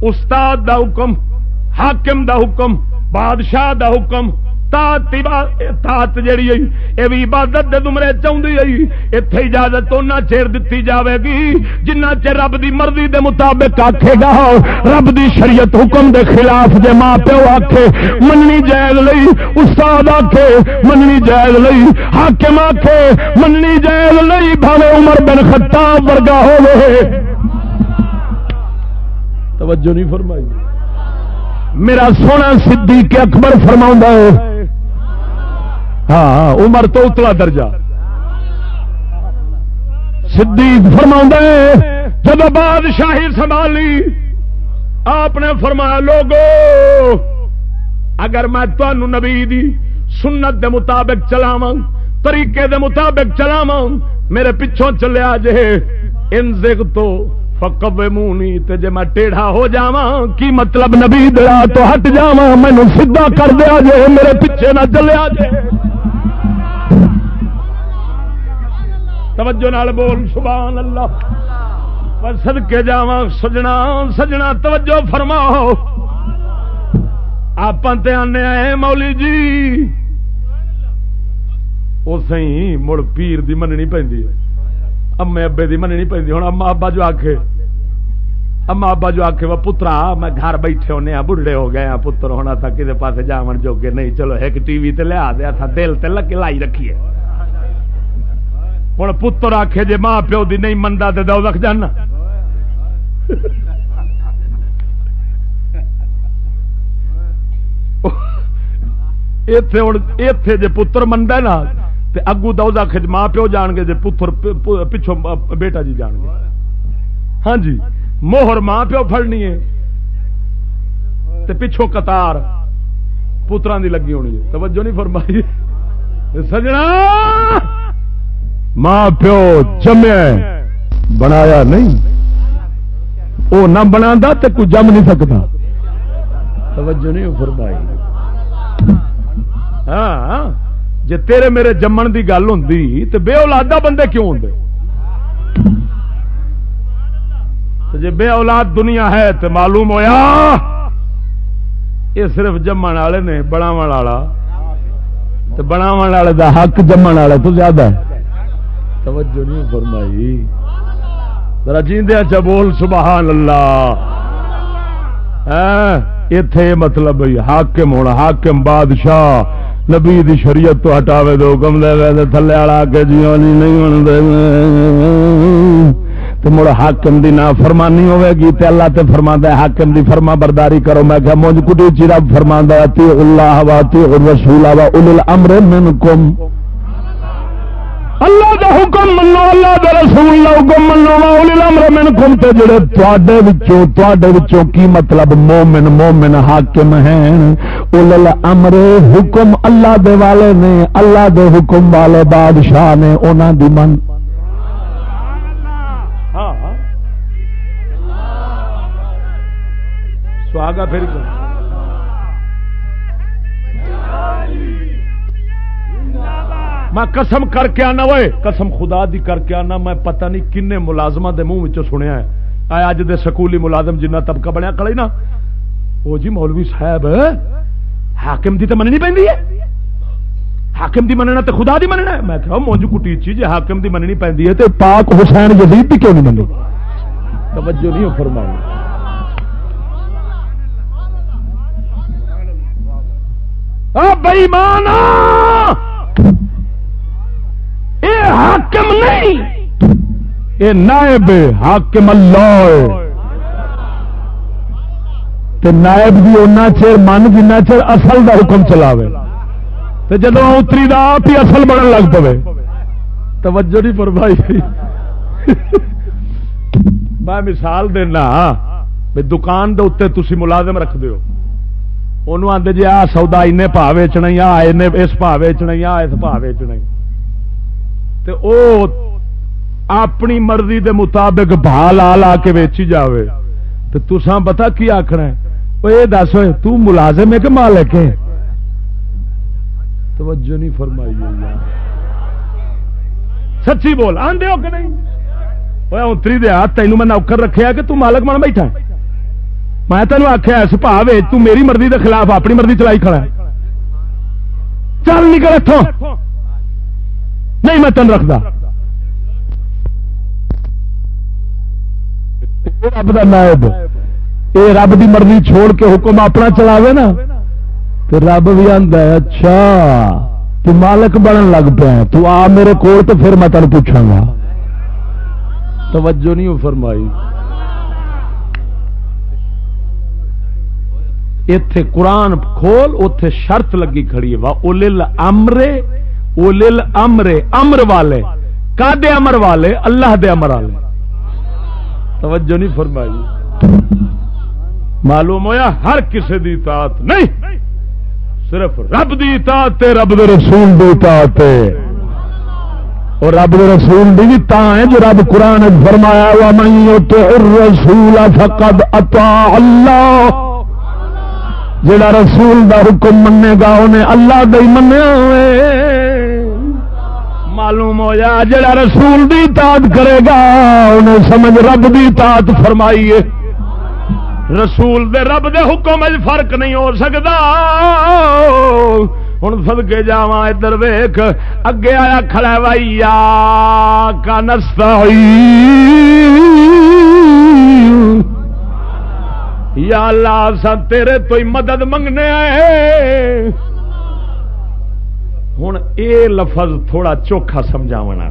استاد دا حکم، حاکم دا حکم، بادشاہ دا حکم تات جیڑی یہ بھی عبادت دے تمرے چاہتی ہے۔ اتے اجازت اُنہ چیر دیتی جاوے گی۔ جنہ چر رب دی مرضی دے مطابق آکھے گا، رب دی شریعت حکم دے خلاف جے ماں پیو آکھے، مننی جائز لئی۔ استاد آکھے، مننی جائز لئی۔ حاکم آکھے، مننی جائز لئی۔ بھاوے عمر بن خطاب ورگا ہوے توجہ نہیں فرمائی۔ میرا سونا صدیق اکبر فرماؤں ہے ہاں،, ہاں عمر تو اتلا درجہ۔ صدیق فرما جب بادشاہی سنبھالی، آپ نے فرمایا، لوگو، اگر میں تمہوں نبی دی سنت دے مطابق چلاو طریقے دے مطابق چلاو میرے پچھوں چلیا جے ان زگ تو فکب مونی تے جے میں ٹیڑھا ہو جاواں، کی مطلب نبی دلا تو ہٹ جاواں، مینوں سیدھا کر دیا جے، میرے پیچھے نہ چلیا جے۔ توجہ نال بول سبحان اللہ سد کے جا سجنا سجنا، توجہ فرماؤ۔ آپ آنے آئے مولی جی۔ اسی مڑ پیر دی مننی پہ امے ابے دی مننی پہ ہوں اما ابا جو آخے اما ابا جو آخے وہ پترا، میں گھر بیٹھے ہونے ہاں بڑھڑے ہو گئے ہاں پتر ہونا تھا کسی پاس جاون جو کہ نہیں، چلو ایک ٹی وی تے لیا دیا تھا دل تے لگ لائی رکھیے۔ ہوں پتر آخے جی ماں پیو دی نہیں منتا تو دو رکھ جانا اتے جی پتر منڈا نا اگو دو آخ ماں پیو جان گے جی پتر پچھوں بیٹا جی جان گے ہاں جی موہر ماں پیو فڑنی ہے تے پچھوں قطار پترا دی لگی ہونی ہے توجہ نہیں فرمائی سجنا ماں پیو جمیا بنایا نہیں۔ وہ نہ بنا تو کوئی جم نہیں سکتا۔ توجہ نہیں فرمائی۔ ہاں جی تیرے میرے جمن دی گل ہوں تو بے اولادا بندے کیوں ہوں جی بے اولاد دنیا ہے تو معلوم ہویا یہ صرف جمن والے نے بناو والا۔ بناو والے دا حق جمن والے تو زیادہ ہے۔ توجہ نہیں فرمائی۔ ذرا جیندے اچھا بول سبحان اللہ اتے مطلب حاکم ہونا، حاکم بادشاہ۔ نبی دی شریعت تو ہٹاوے دو کم دے وے تھلے والا کے جیو نہیں ہون دے تو مڑ حاکم دی نا فرمانی ہوے گی، تے اللہ تے فرماندا ہے، حاکم دی فرما برداری کرو۔ میں کہ مونج کٹی چی رب فرماندا ہے اتی اللہ و اتی الرسول و اول الامر منکم۔ اللہ دا حکم منو، اللہ دا رسول دا حکم منو اولی الامر منکم تے جڑے تواڈے وچوں تواڈے وچوں کی مطلب مومن مومن حاکم ہیں اول الامر، حکم اللہ دے والے نے، اللہ دے حکم والے بادشاہ نے، انہاں دی من۔ سبحان اللہ۔ ہاں سواگا پھر۔ میں قسم کر کے آنا وے، قسم خدا دی کر کے آنا، میں پتہ نہیں کن ملازمہ دے منہ سنیا ہے۔ اج دے سکولی ملازم جنہ طبقہ بنیا کڑے نا؟ وہ جی مولوی صاحب، حاکم دی تو مننی پہ حاکم دی مننا تے خدا دی مننا ہے؟ میں کہ مونج کٹیچی جی حاکم دی مننی پہ تے پاک حسین یزید دی کیوں نہیں مننی؟ توجہ نہیں فرمائی۔ بئی مانا یہ حاکم نہیں یہ نائب حاکم اللہ تے نائب بھی اُنہ چیر، من جنہ چیر اصل دا حکم چلاوے۔ تے جدو اتری دا آپ ہی اصل بنن لگ پے توجہ نہیں فرمائی۔ میں مثال دینا بھی دکان دے اتنے تسی ملازم رکھ دیو۔ انہوں آدھے جی آ سودا این پا ویچنا آ اس پا ویچنا آ اس پا ویچنا تے او اپنی مرضی دے مطابق بھا لا لا کے ویچی جاوے۔ تو تسان پتا کی آخنا ہے؟ وہ یہ دس ہوئے تو ملازم ہے کہ مالک ہے؟ توجہ نہیں فرمائی سچی بول آدھے ہو کہ نہیں؟ اتری دیا تینوں میں نوکر رکھا کہ تو مالک من بیٹھا میں تینوں آخیا اس پا ویچ تو میری مرضی دے خلاف اپنی مرضی چلائی کھڑا ہے۔ چل نکل اتوں نہیں میں تین رکھتا رب کا نائب یہ رب کی مرضی چھوڑ کے حکم اپنا چلاوے نا تو رب بھی آتا ہے اچھا تو مالک بنن لگ پیا تو آ میرے کول تو پھر میں تین پوچھا گا۔ توجہ نہیں فرمائی۔ اتے قرآن کھول اتے شرط لگی کھڑی ہے اولل امرے اولل امرے، امر والے۔ کا دے امر والے؟ اللہ دے امر والے۔ توجہ نہیں فرمائی۔ معلوم ہویا ہر کسی دی اطاعت نہیں؟ صرف رب دی اطاعت تے رب دے رسول دی اطاعت اور رب دے رسول دی بھی تا ہے جو رب قرآن فرمایا وا من یطع الرسول فقد اطاع اللہ جڑا رسول دا حکم منے گا، انہیں اللہ دے منیا ہوئے۔ معلوم ہو جا جڑا رسول دی اطاعت کرے گا انہیں سمجھ رب دی اطاعت فرمائیے۔ رسول دے رب دے حکم فرق نہیں ہو سکتا ہوں سد کے جا ادھر ویخ اگے آیا، کھڑا وائی کا نستا یا اللہ سن تیرے تو ہی مدد منگنے آئے۔ ہوں اے لفظ تھوڑا چوکھا سمجھا والا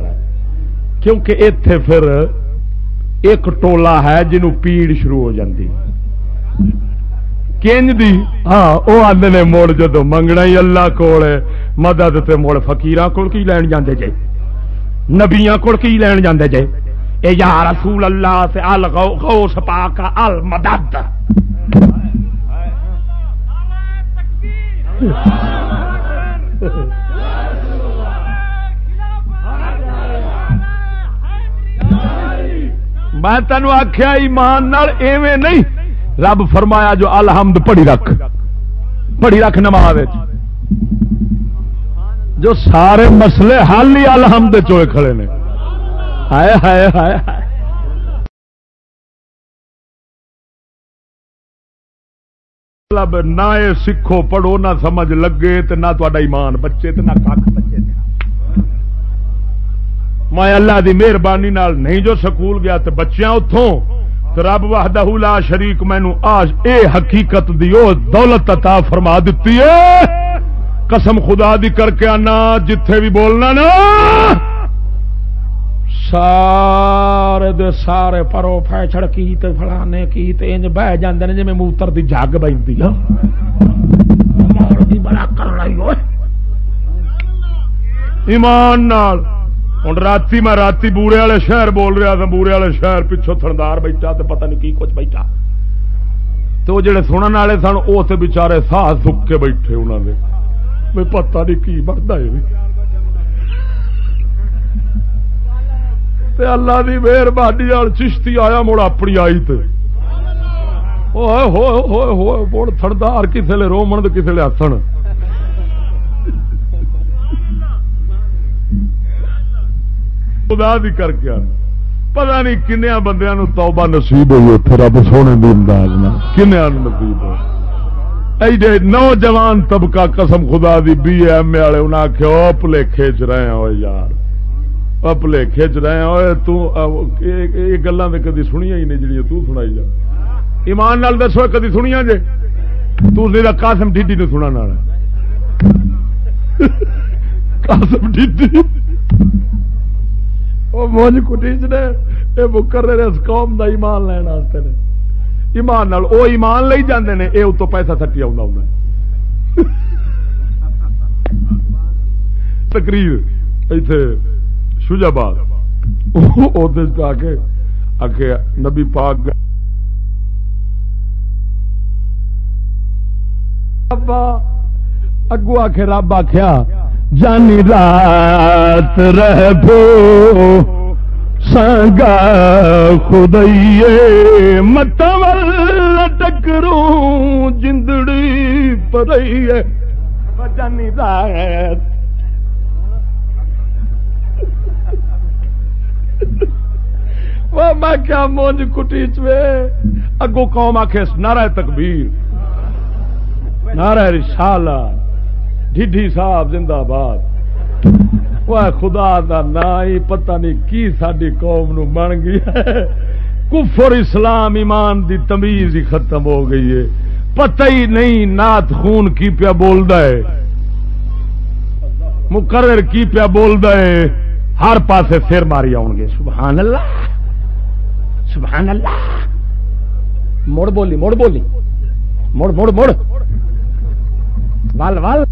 کیونکہ اتے پھر ایک ٹولا ہے جنہوں پیڑ شروع ہو جاتی کنج دی ہاں وہ آدھے نے مڑ جدو منگنا ہی اللہ کول، مدد تے مڑ فکیر کول کی لین جاندے جے۔ نبیاں کول کی لین جاندے جے۔ اے یا رسول اللہ سے ال غوث پاک ال مدد۔ میں تینوں آخیا ایمان نال ایویں نہیں۔ رب فرمایا، جو الحمد پڑی رکھ۔ پڑی رکھ نماز جو سارے مسئلے حل ہی الحمد چوئے کھڑے نے۔ ہائے ہائے ہائے مطلب نہ سکھو پڑھو، نہ سمجھ لگے تو نہ تا ایمان بچے تو نہ کھ بچے میں اللہ دی مہربانی نال نہیں جو سکول گیا تو بچیاں اتوں رب وحدہ لا شریک مینو آج اے حقیقت دی او دولت عطا فرما دیتی ہے۔ قسم خدا دی کر کے آنا جتھے بھی بولنا نا، سارے دے سارے پرو پھیچڑ کی تے فلانے کی تے انج بہ جاندے نے، جویں موتر دی جگ بہندی ہے۔ بڑا کر رہی ہوئے۔ ایمان نال۔ ہوں رات میں رات بورے والے شہر بول رہا تھا بورے والے شہر پچھو تھندار بیٹھا تو پتہ نہیں کی کچھ بیٹھا تو جڑے سننے والے سن وہ تو بچارے سا سک کے بیٹھے انہوں نے پتا نہیں کی بنتا ہے اللہ کی مہربانی چشتی آیا مڑ اپنی آئی تے مڑ تھندار کسے لے رومن تو کسے لے ہسن خدا دی کر کے پتا نہیں کنیا بندیا توبہ نصیب ہوئی اتنے رب سونے دی انداز کنیا نصیب ہو ایڈے نوجوان طبقہ قسم خدا دی بی ایم اے والے انہیں آخیا پلے کھچ رہے ہو یار۔ پلے کھچ رہے ہوئے گلان تو کدی سنیا ہی نہیں جڑی تنائی جا ایمان نال دسو کدی سنیا جے؟ تا قاسم ڈیڈی نے سنا قاسم ڈیڈی وہ مونج کٹیچ نے یہ مکر رہے اس قوم دا ایمان لین واسطے نے۔ ایمان نال او ایمان لئی جاندے نے، اے اتوں پیسہ تھٹی آ تقریر ایتھے شجاباد آ کے آ کے نبی پاک اگو آخ رب آخیا جانی رات رہ پو سانگا خدائیے متول ٹکروں جندڑی پرئیے ہاں، جانی رات۔ وہ میں کیا مونج کٹی چوے؟ اگو قوم آخ نعرہ تکبیر، نعرہ رسالہ ڈھی صاحب زندہ باد۔ وہ خدا دا نا ہی پتہ نہیں کی ساری قوم نو بن گئی کفر اسلام ایمان دی تمیز ہی ختم ہو گئی ہے۔ پتہ ہی نہیں نات خون کی پیا بول ہے۔ مقرر کی پیا بول ہے۔ ہر پاسے سر ماری آؤ گے۔ سبحان اللہ۔ سبحان اللہ۔ مڑ بولی مڑ بولی۔ مڑ مڑ مڑ ول ول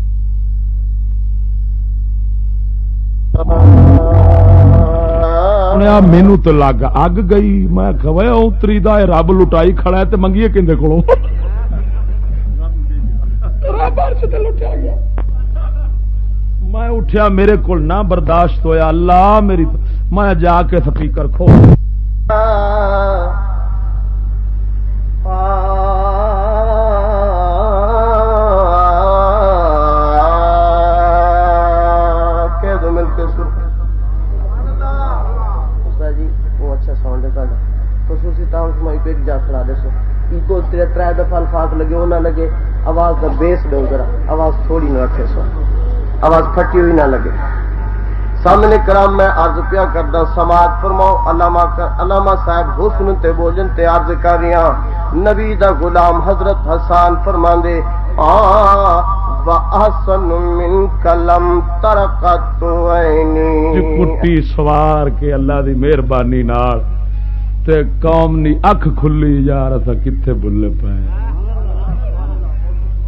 مینو تو لگ اگ گئی میں اتری دا رب لٹائی کھڑا ہے منگیے کھے کو میں اٹھیا میرے کو نہ برداشت ہویا اللہ میری میں جا کے سپیکر کھول پیٹ جا کھڑا دسو کھو تر دفعہ الفاظ لگے، وہ نہ لگے۔ آواز کا بیس دو ذرا آواز تھوڑی نہ رکھے سو۔ آواز پھٹی ہوئی نہ لگے۔ سامنے کرام، میں عرض پیا کردا، سماعت فرماؤ، علامہ علامہ صاحب حسن تے بوجن تے عرض کر رہی ہاں۔ نبی دا غلام حضرت حسان فرماندے، آ وحسن من کلم ترکت عینی۔ جی، کٹی سوار کے اللہ دی مہربانی نال۔ تے قوم نی اکھ کھلی یار اسا کتنے بلے پے؟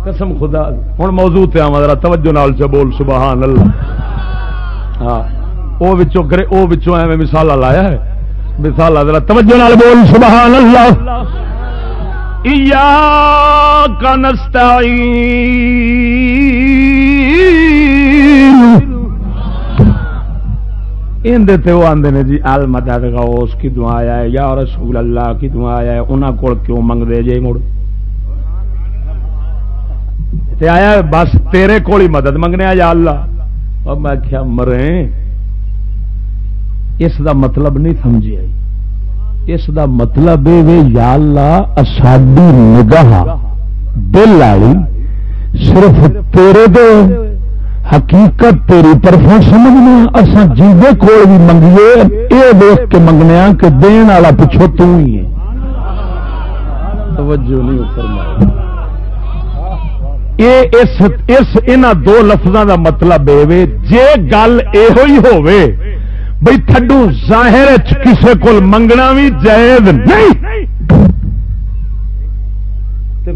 قسم خدا ہوں موضوع تے آواں، ذرا توجہ نال چ بول، سبحان اللہ۔ ہاں او وچوں کرے، او وچوں ایویں مثال لایا ہے۔ مثال ذرا توجہ نال بول، سبحان اللہ۔ ایاک نستعین۔ اندر وہ آدھے نے جی ال مدد غوث، کی دعا آیا ہے؟ یا رسول اللہ، کی دعا آیا ہے؟ انہوں کو کیوں منگ دے جے مڑ؟ تے آیا بس تیرے کول ہی مدد منگنے یا اللہ؟ اور میں کیا مرے؟ اس دا مطلب نہیں سمجھے اس دا مطلب یا اللہ ساری نگاہ، دل والی، صرف تیرے دے۔ حقیقت تیری طرفوں سمجھنا؟ اصا جیوے کول بھی منگیے یہ دیکھ کے منگنے کہ دین والا پچھو تو ہی ہے۔ توجہ نہیں فرمایا اس ان دو لفظوں کا مطلب یہ جے گل یہ ہوے بھائی تھڈو ظاہر کسے کو منگنا بھی جائز نہیں۔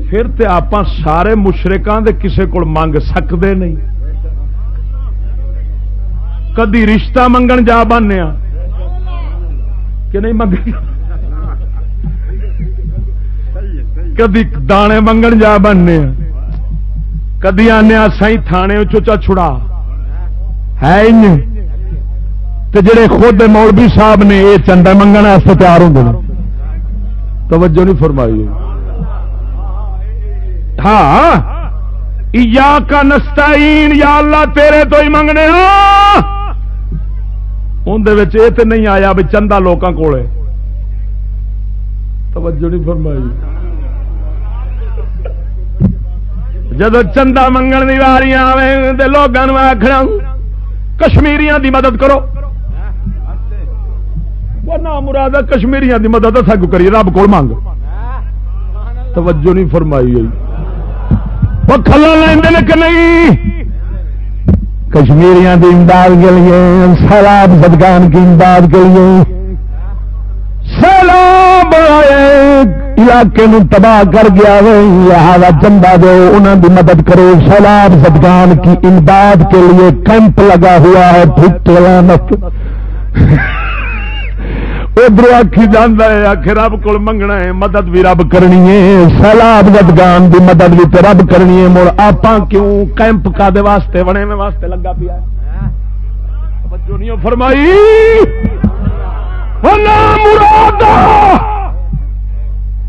پھر تے آپ سارے مشرقوں کے کسے کو منگ سکتے نہیں۔ کدی رشتہ منگن جا بانے کہ نہیں منگ کدی دانے منگن جا بننے کدی آنے سائی تھانے چوچا چھڑا ہے جڑے خود مولوی صاحب نے یہ چنڈا منگن واسطے تیار ہوں توجہ نہیں فرمائی ہاں یا کا نستعین یا اللہ تیرے تو ہی منگنے ہاں اندر یہ تو نہیں آیا بھی چندہ لوگوں کو توجہ نہیں فرمائی۔ جب چندہ منگن کی واری آئے لوگوں آخر کشمیریاں دی مدد کرو۔ نہ مراد کشمیریاں دی مدد سگ کری، رب کو منگ۔ توجہ نہیں فرمائی۔ گئی وہ کھلا لین کہ نہیں؟ کشمیریاں دی امداد کے لیے، سیلاب بدگان کی امداد کے لیے۔ سیلاب علاقے نو تباہ کر گیا لہٰذا چندہ دو انہوں کی مدد کرو۔ سیلاب زدگان کی امداد کے لیے کیمپ لگا ہوا ہے ادھر آخی جانا ہے آخ رب کو منگنا ہے، مدد بھی رب کرنی ہے۔ سیلاب زدگان کی مدد بھی رب کرنی ہے۔ مڑ آپ کیوں کیمپ کا دے واسطے بنے میں واسطے لگا پیا فرمائی؟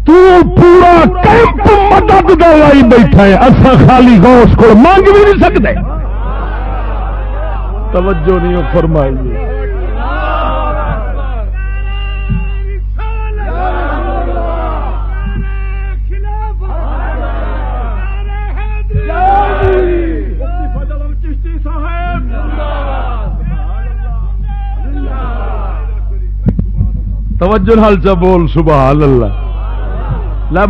تو پورا کیمپ مدد دوائی بیٹھا ہے۔ اصا خالی گوش کو مانگ بھی نہیں سکتے۔ توجہ نہیں فرمائی۔ توجہ حال چا بول، سبحان اللہ۔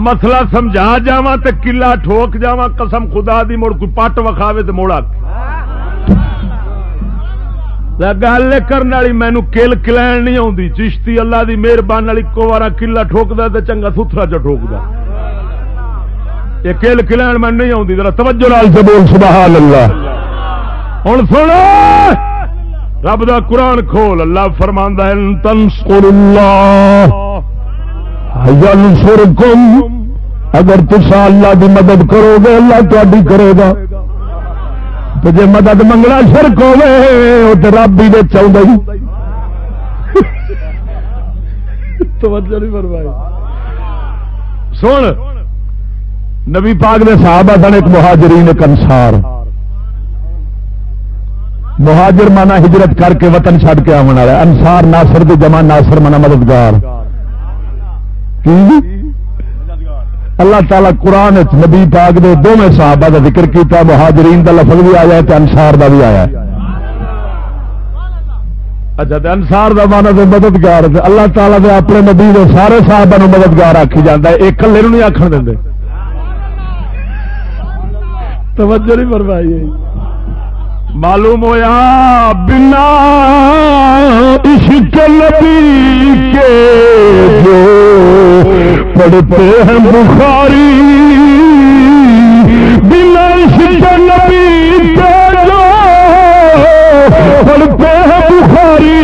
مسلا سمجھا جا تو کلا ٹھوک جا قسم خدا دی، مڑ کوئی پٹ وکھاوے تو موڑا گل کرنے والی مینو کل کلین نہیں آتی چشتی اللہ دی مہربانی والی کو بار کلا ٹھوک تو چنگا ستھرا چ ٹھوک یہ کل کلین میں نہیں آتی ذرا توجہ لال سے بول، سبحان اللہ۔ ہوں سن رب دا قرآن کھول اللہ فرماندہ تنسکر اللہ اگر تسا اللہ کی مدد کرو گے اللہ تاری کرے گا۔ تو جی مدد منگنا شرک ہوے تو رب ہی چاہتا (laughs) سن نبی پاک نے صحابہ سن ایک مہاجرین ایک انسار مہاجر مانا ہجرت کر کے وطن چھڈ کے آنے والا انسار ناصر کی جمع ناصر مانا مددگار۔ اللہ تعالیٰ قرآن نبی پاک نے دونوں صحابہ کا ذکر کیا مہاجرین کا لفظ بھی آیا ہے انسار کا بھی آیا ہے۔ اچھا انسار کا مانا تو مددگار اللہ تعالیٰ نے اپنے نبی نے سارے صحابہ نو مددگار آخی جاتا ہے۔ ایک کلے نہیں آخر دیں توجہ نہیں فرمائی۔ معلوم ہوا بنا عشق نبی کے جو پڑھتے ہیں بخاری، بنا عشق نبی کے جو پڑھتے ہیں بخاری،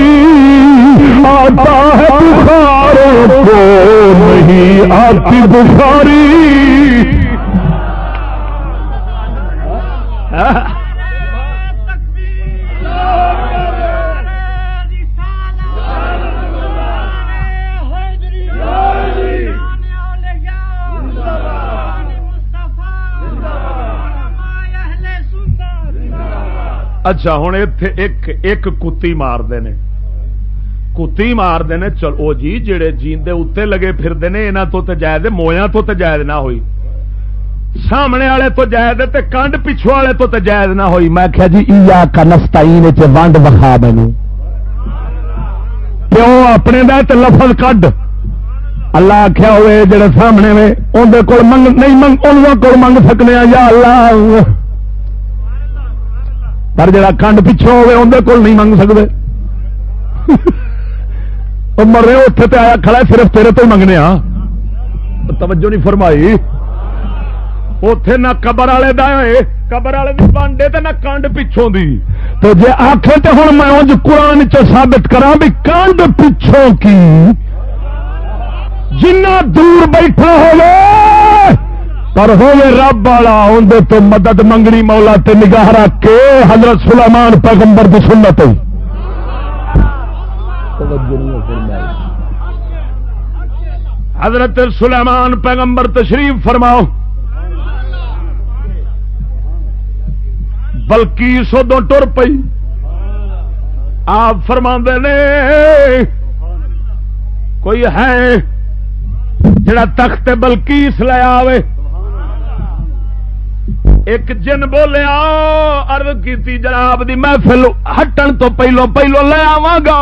آتا ہے بخاروں کو نہیں آتی بخاری۔ اچھا ہوں اتے ایک ایک کتی مارتے ہیں کتی مارتے ہیں چلو جی جڑے جیندے اتنے لگے پھرتے ہیں یہاں تو جائز مویا تو جائز نہ ہوئی۔ سامنے والے تو جائز تے کنڈ پچھو والے تو جائز نہ ہوئی۔ میں کہا جی ایا کنستائی ونڈ بخا مینو پیو اپنے دا تے لفظ کڈ۔ اللہ آخیا ہوئے، جڑے سامنے میں اندر کول منگ، نہیں منگ ان کو منگ سکنے یا اللہ۔ پر جڑا کنڈ پچھو ہوے اندر کول نہیں منگ سکتے مرے اتنے تو آیا کھڑا صرف تیرے تو ہی منگنے ہاں توجہ نہیں فرمائی اتے نہ قبر والے دے قبر والے بانڈے تو نہ کانڈ پچھوں دی تو جی آخے تو ہوں میں انج قرآن چ ثابت کرا بھی کانڈ پچھوں کی جنہ دور بیٹھا ہوئے پر ہوئے رب والا اندر تو مدد منگنی مولا تے نگاہ رکھ کے حضرت سلیمان پیغمبر کی سنت حضرت سلیمان پیغمبر تشریف فرماؤ۔ بلکی سودوں ٹر پئی۔ آپ فرما نے، کوئی ہے جڑا تخت بلکیس لیا آئے ایک جن بولیا ارد کی جناب دی محفل ہٹن تو پہلو پہلو لے آوا گا۔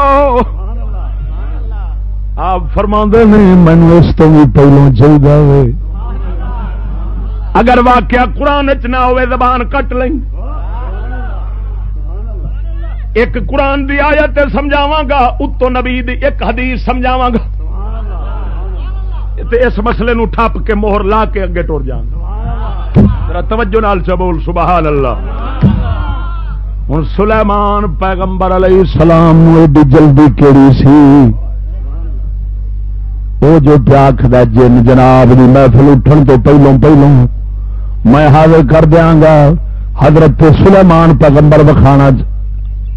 آپ فرما نے مینو اس تو بھی پہلو چاہیے اگر واقعہ قرآن چ نہ ہوئے، زبان کٹ لیں۔ ایک قرآن دی آیت سمجھاوا گا، اتو نبی دی ایک حدیث سمجھاوا گا۔ تے اس مسئلے نو ٹھپ کے موہر لا کے اگے ٹر جان ذرا توجہ نال چبول سبحان اللہ ہوں سلیمان پیغمبر علیہ السلام ایڈی جلدی کیڑی سی؟ وہ جو پیاکھ دا جن جناب دی محفل اٹھن تو پہلوں پہلوں میں حاضر کر دیاں گا، حضرت سلیمان پیغمبر وکھانا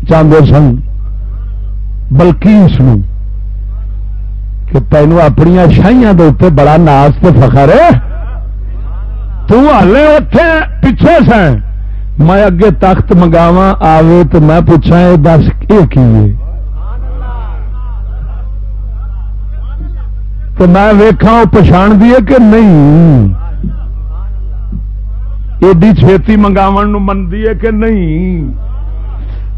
چاہتے سن۔ بلکیس نو کہ تینو اپنی شاہیاں دے بڑا ناز تو فخر ہے۔ تو ہلے اتے پیچھے سیں میں اگے تخت منگاوا آوے تو میں پوچھا یہ دس یہ کی تو میں ویکھا وہ پچھاڑ دیے کہ نہیں ایڈی چھتی منگاو منتی ہے کہ نہیں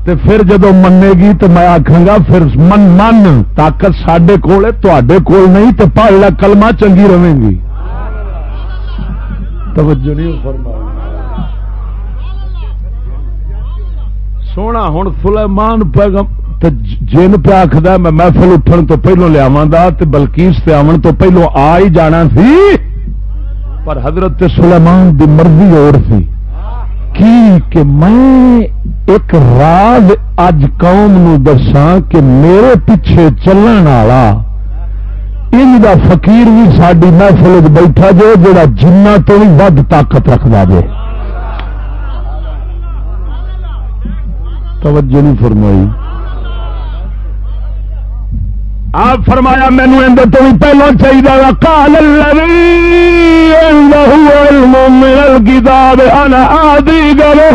تے پھر جدو منے گی تو میں آخا گا پھر من من طاقت سڈے کول ہے تے کول نہیں تو پہلا کلمہ چنگی رہے گی توجہ نہیں فرمائی۔ سونا ہوں سلیمان پیغم جن پہ آخد میں محفل اٹھن تو پہلو لیا بلکیس تے آن تو پہلو آ ہی جانا سی۔ پر حضرت سلیمان دی مرضی اور سی۔ کی کہ میں ایک راز اج قوم نو دساں کہ میرے پیچھے چلن والا ان دا فقیر بھی ساری محفل بیٹھا جو جڑا جنہ تو بھی ود طاقت رکھتا جائے توجہ نہیں فرمائی۔ آپ فرمایا مینو اندر تو بھی پہلو چاہیے کال کتاب آدی گرو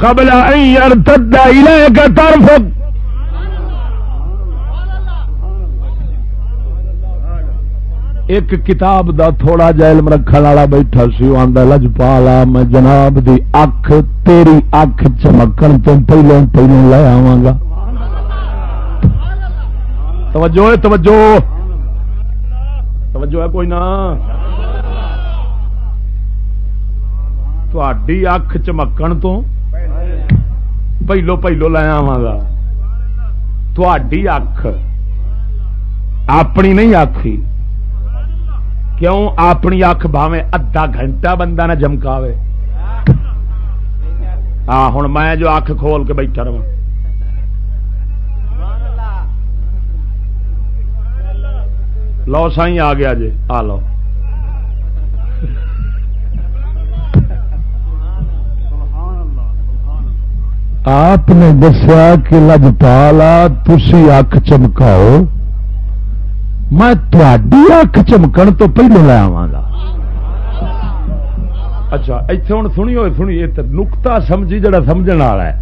قبل ان تدا کا طرف ایک کتاب دا تھوڑا جا علم رکھنے والا بیٹھا سی، وہ آدھا لجپالا، میں جناب دی اکھ، تیری اکھ چمکن تو پہلو پہلو لے آوا گا۔ توجہ ہے، توجہ۔ توجہ ہے کوئی نہ۔ تھی اکھ چمکن تو پہلو پہلو لے آوا گا۔ تھی اکھ۔ اپنی نہیں آخی کیوں اپنی اکھ باوے ادھا گھنٹہ بندہ نہ جمکاوے ہاں ہوں میں جو اکھ کھول کے بیٹھا رہا لو سائی آ گیا جی آ لو۔ آپ نے دسیا کہ لجپالا تھی اکھ چمکاؤ۔ میں تھی اکھ چمکن تو پہلو لے آوا گا اچھا اتنے ہوں سنی ہوئے سنی نکتا سمجھی جڑا سمجھ والا ہے۔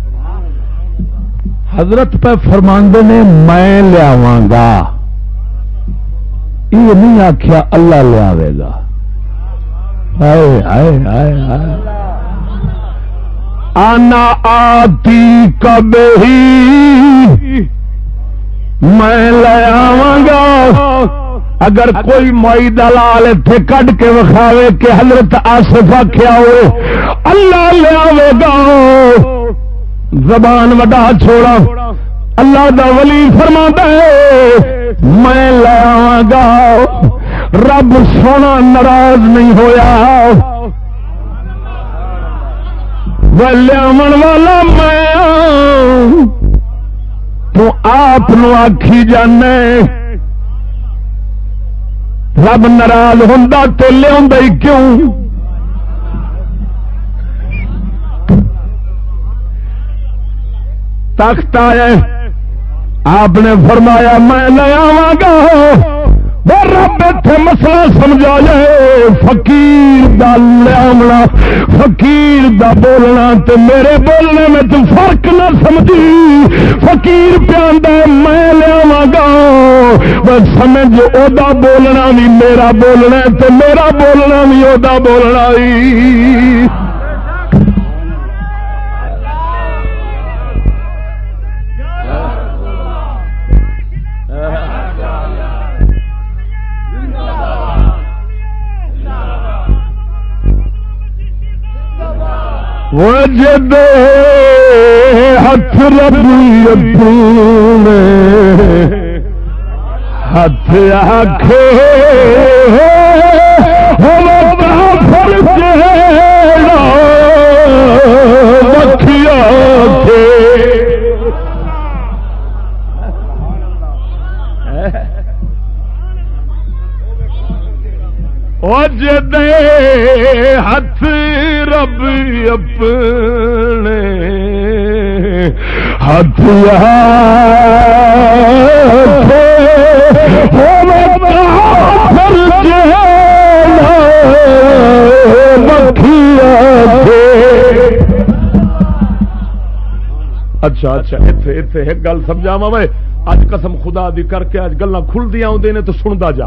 حضرت پہ فرماندے نے میں لیا گا یہ نہیں آخیا اللہ لیا گا۔ آنا آتی کب ہی میں لیا گا۔ اگر کوئی مائی دلال اتنے کڈ کے وکھاوے کہ حضرت آصف آخیا ہو، اللہ لیا گا۔ زبان وڈا چھوڑا۔ اللہ دا ولی فرما دے میں لیا گا۔ رب سونا ناراض نہیں ہویا۔ لیا والا، میں تو آپ آخی جانے رب ناراض ہوں تو لیا کیوں تخت آیا آپ نے فرمایا میں لے آوا گا رب اتنے مسئلہ سمجھا جائے فقیر دا لیا فقیر دا بولنا تے میرے بولنے میں تو فرق نہ سمجھی۔ فقیر پہ میں لیا گا۔ بس سمجھ، او دا بولنا بھی میرا بولنا تے میرا بولنا بھی او دا بولنا ہی۔ وجد ہاتھ ربی اپنے ہاتھ آخو آکھے مکھیا دے ہاتھ رب اپنے۔ ہاتھ اچھا اچھا اتنے اتنے ایک گل سمجھاوا میں اج قسم خدا دی کر کے اج گلا کھلدی آدھے نے تو سنتا جا۔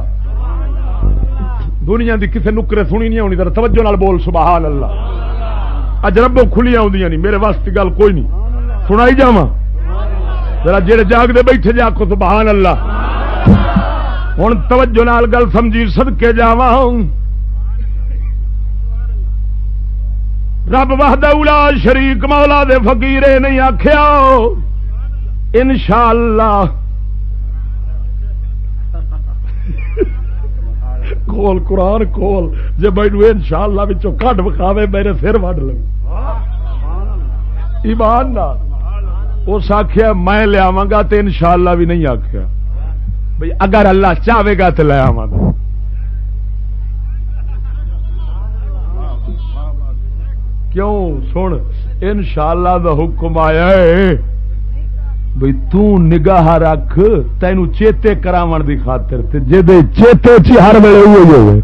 دنیا دی کسے نکرے سنی نہیں آنی، ذرا توجہ نال بول سبحان اللہ اج ربوں کھلی آدی نہیں، میرے واسطے گل کوئی نہیں۔ سنائی جا ذرا جڑے جاگ دے بیٹھے جا کو سبحان اللہ ہوں توجہ نال گل سمجھی سد کے جا رب وحد اولا شریک، مولا دے فقیرے نہیں آخیا انشاءاللہ۔ کول قرآن کول جی مینو ان شاء اللہ کٹ بکھاوے میرے سر وڈ لو ایمان اس آخیا میں لیا گا تو ان شاء اللہ بھی نہیں آخیا بھائی اگر اللہ چاہے گا تو لے آوا گا۔ کیوں؟ سن ان شاء اللہ کا حکم آیا ہے۔ بھئی بھائی تگاہ رکھ تین چیتے کراو دی خاطر جی چیتے چی ہر ویلے ہوئے۔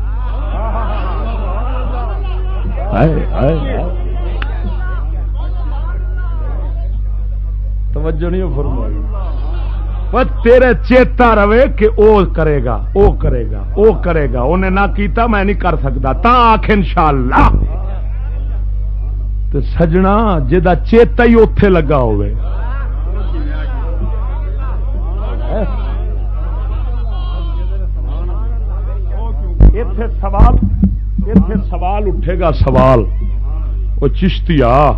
توجہ نہیں فرمائی۔ تیرے چیتا رہے کہ او کرے گا، او کرے گا، او کرے گا۔ انہیں نہ کیتا میں نہیں کر سکتا۔ تا آخ ان شاء اللہ سجنا جا چیتا ہی اتے لگا ہوئے۔ سوال؟ سوال اٹھے گا، سوال۔ وہ چشتیا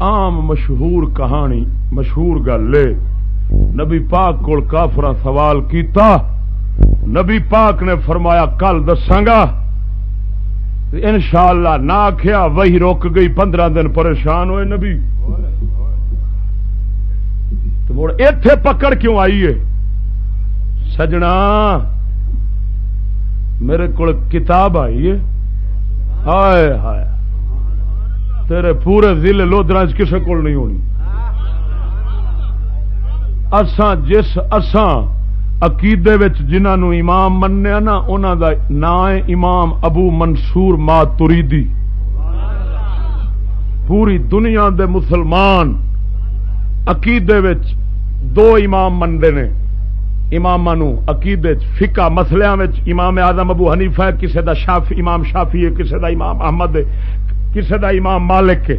عام مشہور کہانی، مشہور گل نبی پاک کو کافر سوال کیتا۔ نبی پاک نے فرمایا، کل دساگا ان شاء اللہ نہ آخیا وہی روک گئی۔ پندرہ دن پریشان ہوئے نبی۔ مڑ اتے پکڑ کیوں آئی ہے؟ سجنا۔ میرے کو کتاب آئی ہے۔ ہائے ہائے۔ تیرے پورے ضلع لودرا کسی کول نہیں ہونی۔ اسان جس اسان عقیدے جنہوں امام منیا نا انہوں دا نام امام ابو منصور ما تریدی پوری دنیا دے مسلمان عقیدے دو امام منتے نے۔ امام عقید فکا مسلیا امام آدم ابو حنیفہ ہے کسی دا شاف، امام شافی ہے کسی دا امام احمد ہے کسی دا امام مالک ہے۔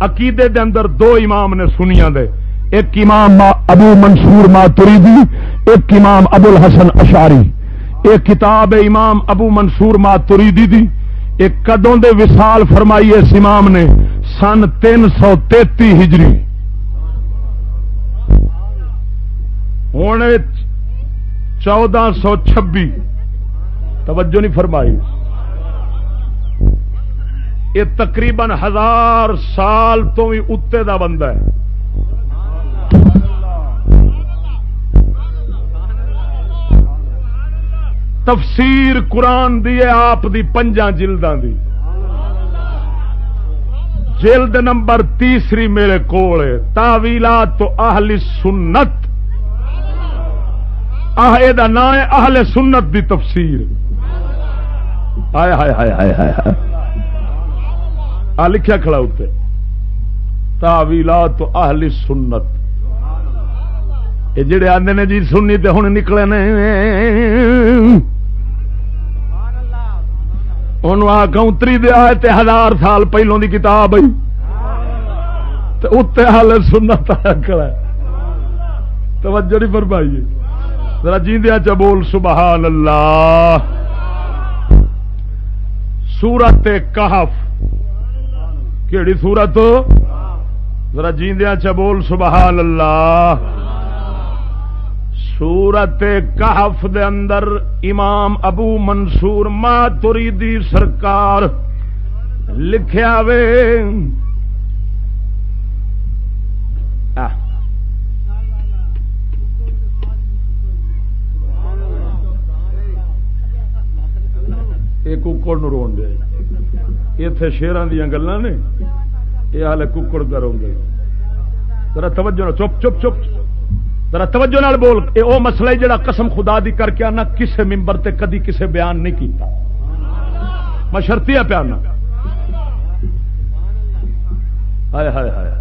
عقیدے دے اندر دو امام نے سنیا دے۔ ایک امام ابو منصور ماتریدی، ایک امام ابو الحسن اشاری ایک کتاب امام ابو منصور ماتریدی دی۔ ایک کدوں دے وصال فرمائی اس امام نے، سن تین سو تیتی ہجری۔ ہوں چودہ سو چھبی۔ توجہ نہیں فرمائی۔ یہ تقریباً ہزار سال تو بھی اتنے کا بندہ ہے۔ تفسیر قرآن دی ہے، آپ دی پنجا جلدان دی۔ جلد نمبر تیسری میرے کو تاویلات تو اہل سنت آہ یہ نام ہے اہل سنت دی تفسیر۔ آئے ہائے ہائے ہائے ہائے ہائے۔ آ لکھیا کھڑا اتنے تاویلات اہل سنت۔ یہ جڑے آدھے نے جی سنی تے ہوں نکلے نے۔ ان اتری دیا تے ہزار سال پہلوں دی کتاب آئی۔ اتنے حال سنت آیا کھڑا توجہ نہیں فرمائیے۔ ذرا جیندیا چ بول سبحان اللہ سورت کہف۔ کیڑی سورت؟ ذرا جیندیا چ بول سبحان اللہ سورت کہف دے اندر امام ابو منصور ماتریدی سرکار لکھیا وے۔ یہ ککڑ رو دیا اتے شیران دیا گلا نے یہ ہال ککڑ کا رو گے ذرا توجہ چپ چپ چپ ذرا توجہ نال بول اے او مسئلہ جڑا قسم خدا دی کر کے آنا کسے ممبر تے کدی کسے بیان نہیں کیتا میں شرطیا پہ آنا ہائے ہائے ہائے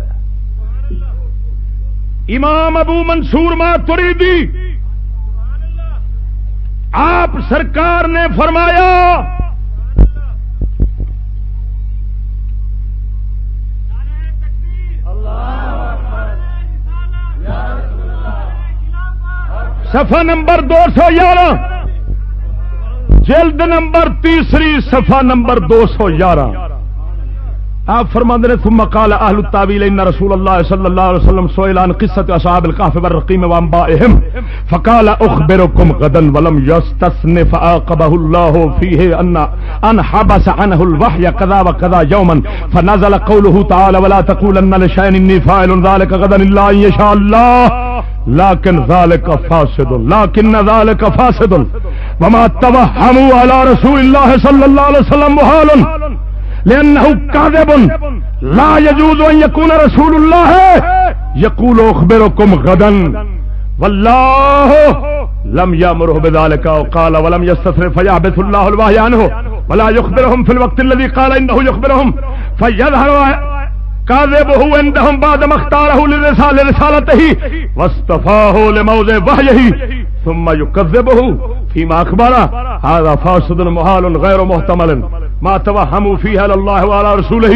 امام ابو منصور ماتریدی آپ سرکار نے فرمایا، صفحہ نمبر دو سو گیارہ جلد نمبر تیسری صفحہ نمبر دو سو گیارہ آپ فرماند نے، ثم قال اهل التاويل ان رسول الله صلى الله عليه وسلم سئل عن قصه اصحاب الكهف والرقيم وانبائهم فقال اخبركم غدا ولم يستثنف عاقبه الله فيه ان ان حبس عنه الوحي كذا وكذا يوما فنزل قوله تعالى ولا تقولن لشيء اني فاعل ذلك غدا الا ان يشاء الله لكن ذلك فاسد لكن ذلك فاسد، وما توهموا على رسول الله صلى الله عليه وسلم محال لأنه كاذب لا يجوز أن يكون رسول الله يقول أخبركم غدا. والله لم يأمره بذلك وقال ولم يستثر فيعبث الله الوحي عنه. ولا يخبرهم في الوقت الذي قال إنه يخبرهم. فيظهر كاذبه عندهم بعد ما اختاره لرسالته. واصطفاه لموضع وحيه. ثم يكذبه فيما أخبر هذا فاسد محال غير محتمل. ما توہموا فیہ اللہ وعلا رسولہ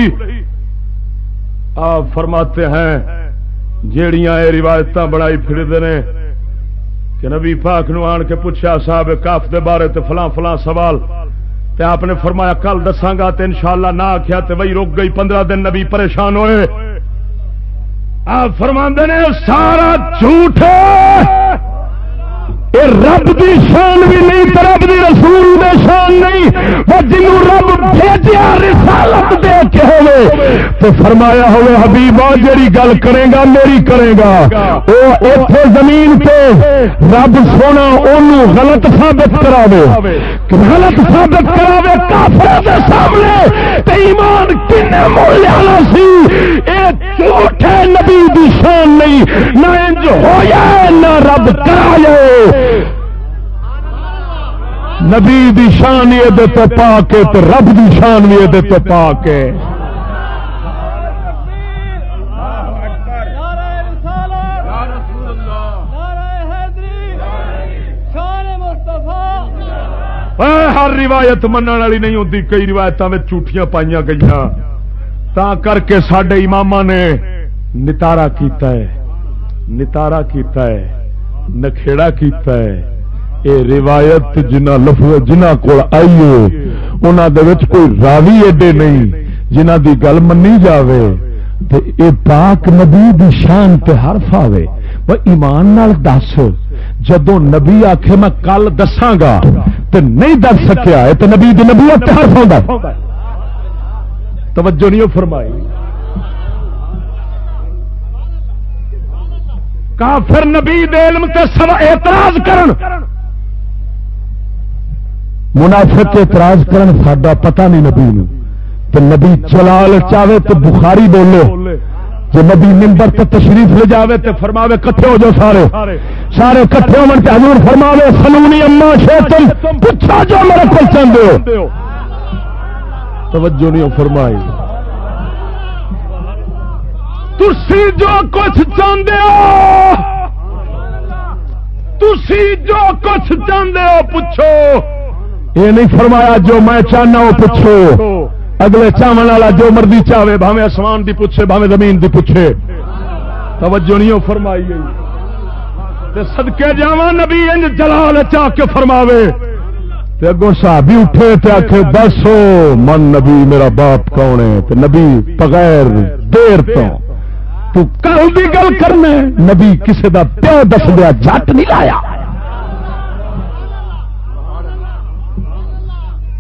آپ فرماتے ہیں، جیڑیاں اے روایتاں بڑائی پھردے نے، کہ نبی پاک نو آن کے پوچھا، صاحب کاف دے بارے تے فلاں فلاں سوال۔ تے آپ نے فرمایا، کل دساں گا تے انشاءاللہ نہ آکھیا تے وہی رک گئی، پندرہ دن نبی پریشان ہوئے۔ آپ فرماندے نے، سارا جھوٹ ہے۔ اے رب دی شان بھی نہیں تو رب دی رسول دے شان نہیں، وہ جنوں رب بھیجیا رسالت دے کے ہوئے تو فرمایا ہوئے حبیبا جڑی گل کرے گا، میری کرے گا۔ او ایتھے زمین تے رب سونا اونوں غلط ثابت کراوے۔ غلط ثابت کراوے کافر دے سامنے تے ایمان کن مول والا سی؟ اے جھوٹ نبی دی شان نہیں، نہ انج ہویا، نہ رب کرایا نبی دی شان یہ پا کے تو رب دی شان بھی یہ پا کے ہر روایت من والی نہیں ہوتی کئی روایتوں میں جھوٹیاں پائیا گئی تا کر کے سڈے امام نے نتارا کیتا ہے، نتارا کیتا ہے نکھےڑا کیتا ہے۔ اے روایت جنہ لفظ جنہ کول آئیے انہاں دے وچ کوئی راوی ایڈے نہیں جنہ دی گل منی جاوے۔ تے اے پاک نبی دی شان تے حرف آوے۔ وہ ایمان نال دس جدو نبی آکھے میں کل دساں گا تے نہیں دس سکیا ہے تے نبی دی نبوت تے حرف ہوندا توجہ نہیں فرمائی۔ کافر نبی دے علم تے سوا اعتراض کرن۔ منافق اعتراض کرن ساڈا پتہ نہیں نبی نو۔ تو نبی چلال چاہے تو بخاری بولے۔ جو نبی ممبر تے تشریف لے جاوے تے فرماوے کٹھے ہو جاؤ سارے۔ سارے کٹھے ہو تے حضور فرماوے سلونی اما شیطن پوچھا جو میرے کو چاہتے ہو۔ توجہ نہیں فرمائی۔ تسی جو کچھ چاہتے ہو، تسی جو کچھ چاہتے ہو، پوچھو۔ یہ نہیں فرمایا جو میں چاہنا وہ پوچھو۔ اگلے چاون والا جو مرضی چاہے بھاوے آسمان دی پوچھے بھاوے زمین دی پوچھے۔ توجہ نہیں فرمائی گئی سدکے جا نبی جلال چاہ کے فرماوے۔ تے اگوں صحابی اٹھے تے آکھے، بس ہو، من نبی، میرا باپ کون ہے؟ تے نبی بغیر دیر تو تو کل بھی گل کرنا نبی کسے دا پیو دس دیا جٹ نہیں لایا۔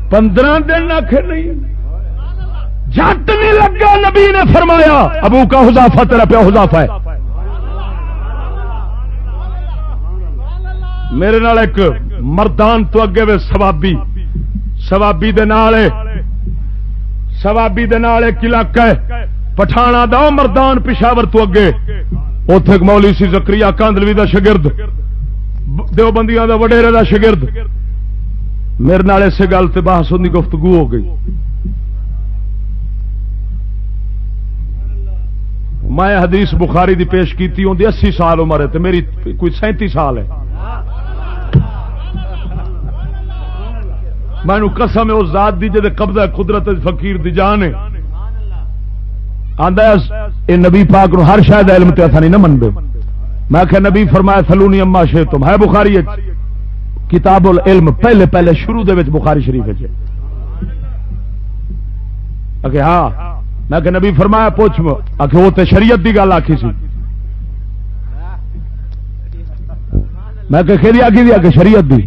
پندرہ دن آخر نہیں۔ جٹ نہیں لگا، نبی نے فرمایا، ابو کا حضافہ تیرا پیا حضافہ ہے۔ میرے نال ایک مردان تو اگے وے سوابی۔ سوابی دے نال سوابی دے نال ایک علاقہ ہے۔ پٹھانا دا مردان پشاور تو اگے۔ اوتھے ایک مولی سی زکریا کاندلوی دا شگرد دیوبندیاں دا وڈیرے دا شگرد میرے نال اسے گل تے بحث ہوندی گفتگو ہو گئی۔ میں حدیث بخاری دی پیش کیتی ہوں اسی سال عمر ہے، تے میری کوئی سینتی سال ہے۔ میں قسم ہے، اس ذات دی جے قبضہ قدرت فقیر دی جان ہے۔ آندا اے نبی پاک نو ہر شاید علم تے نہیں نہ منبے میں کہ نبی فرمایا، سلونی اما شے تم ہے بخاری کتاب العلم، پہلے پہلے شروع دے بخاری شریف وچ اگے ہاں۔ میں کہ نبی فرمایا پوچھ آخ وہ تے شریعت دی گل آخی سی۔ میں کہ کھیری آخی دی آ شریعت دی۔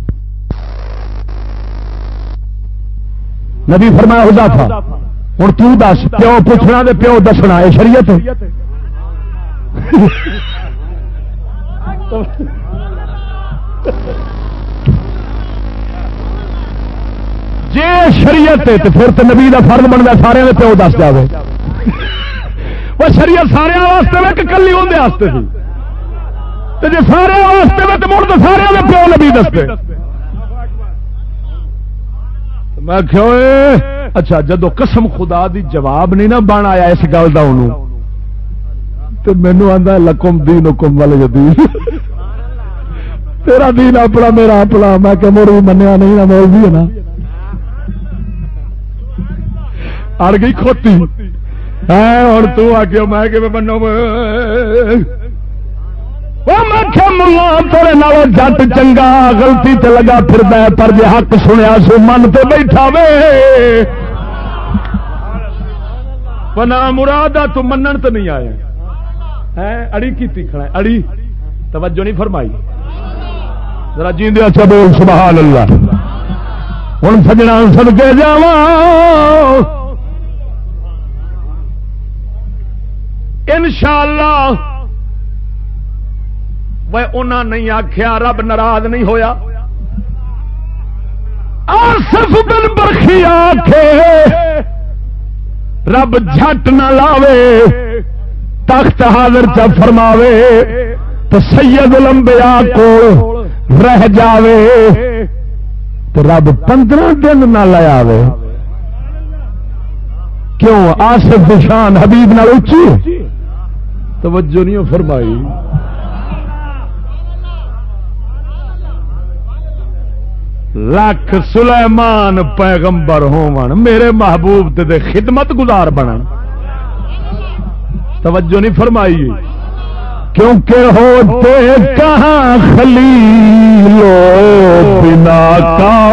نبی فرمایا حضافہ ہوں تو دس، پیو پوچھنا دے پیو دسنا، یہ شریعت جی شریعت تو پھر تو نبی کا فرد بنتا سارے پیو دس جائے (laughs) وہ شریعت سارے واسطے میں کلی اندر واسطے سی۔ جی سارے واسطے میں تو مڑ تو سارے پیو نبی دستے۔ میں کہو اچھا جدو قسم خدا دی جواب نہیں نا بن آیا اس گل کا انہوں تو مینو آتا لکم دین حکم والے جدی تیرا دین اپنا، میرا اپنا۔ میں کہ مڑ بھی منیا نہیں نا مول بھی ہے نا۔ اڑ گئی کھوتی۔ ہوں تو آ میں کہ بنو تیرے جٹ چنگا گلتی تے لگا پھر پر جی حق سنیا سو من تے بیٹھا وے۔ پنا مراد تو منن تو نہیں آیا اڑی کی کھڑا اڑی۔ توجہ نہیں فرمائی۔ ذرا جیندے اچھا بول، سبحان اللہ۔ ہوں سجنا سد کے جا ان شاء اللہ انہوں نہیں آخیا رب ناراض نہیں ہویا۔ صرف بن برخی آخے رب جھٹ نہ لاوے، تخت حاضر چ فرماوے، تو سید لمبیا کو رہ جاوے، تو رب پندرہ دن نہ لیا کیوں؟ آصف شان حبیب نہ اچھی توجہ نہیں فرمائی۔ لکھ سلیمان پیغمبر ہون میرے محبوب دے خدمت گزار بنن۔ توجہ نہیں فرمائی۔ کیونکہ ہوتے کہاں خلیلو بنا کا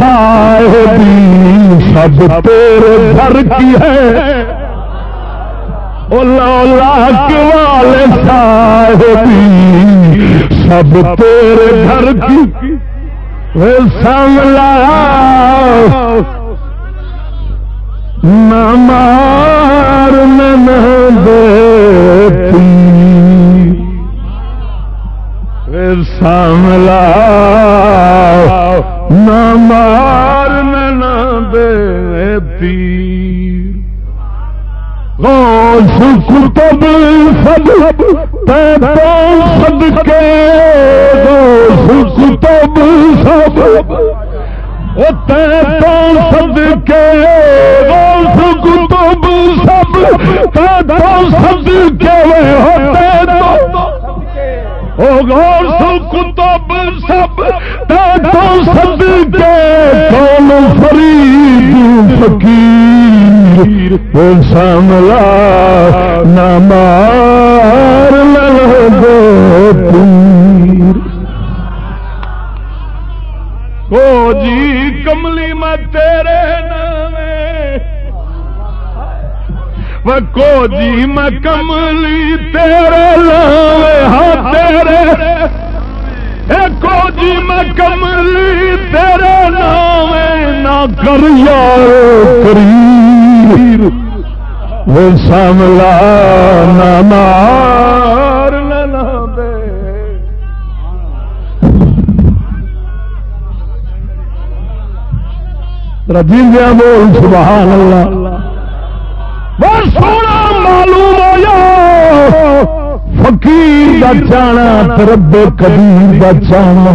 صاحبی سب تیرے گھر کی ہے۔ لاک والے صاحبی سب تیرے گھر کی۔ سملا مار دے ساملا نہ مار نہ دے پیر۔ غوث کتب سب سب کے غوث کتب سب سد کے غوث کتب سب سد کے ہوتے کتب سب سد کے کون فرید فقیر ساملا نمار او جی کملی میں تیرے نام کو جی میں کملی تیرے لاوے ہاں تیرے کو جی میں کملی تیرے لاوے نہ کر یار کریر وہ ساملا نہ مار، نہ دے۔ رجیندیا بول، سبحان اللہ۔ بہت سونا معلوم ہوا فقیر کا چانا رب کبیر کا چانا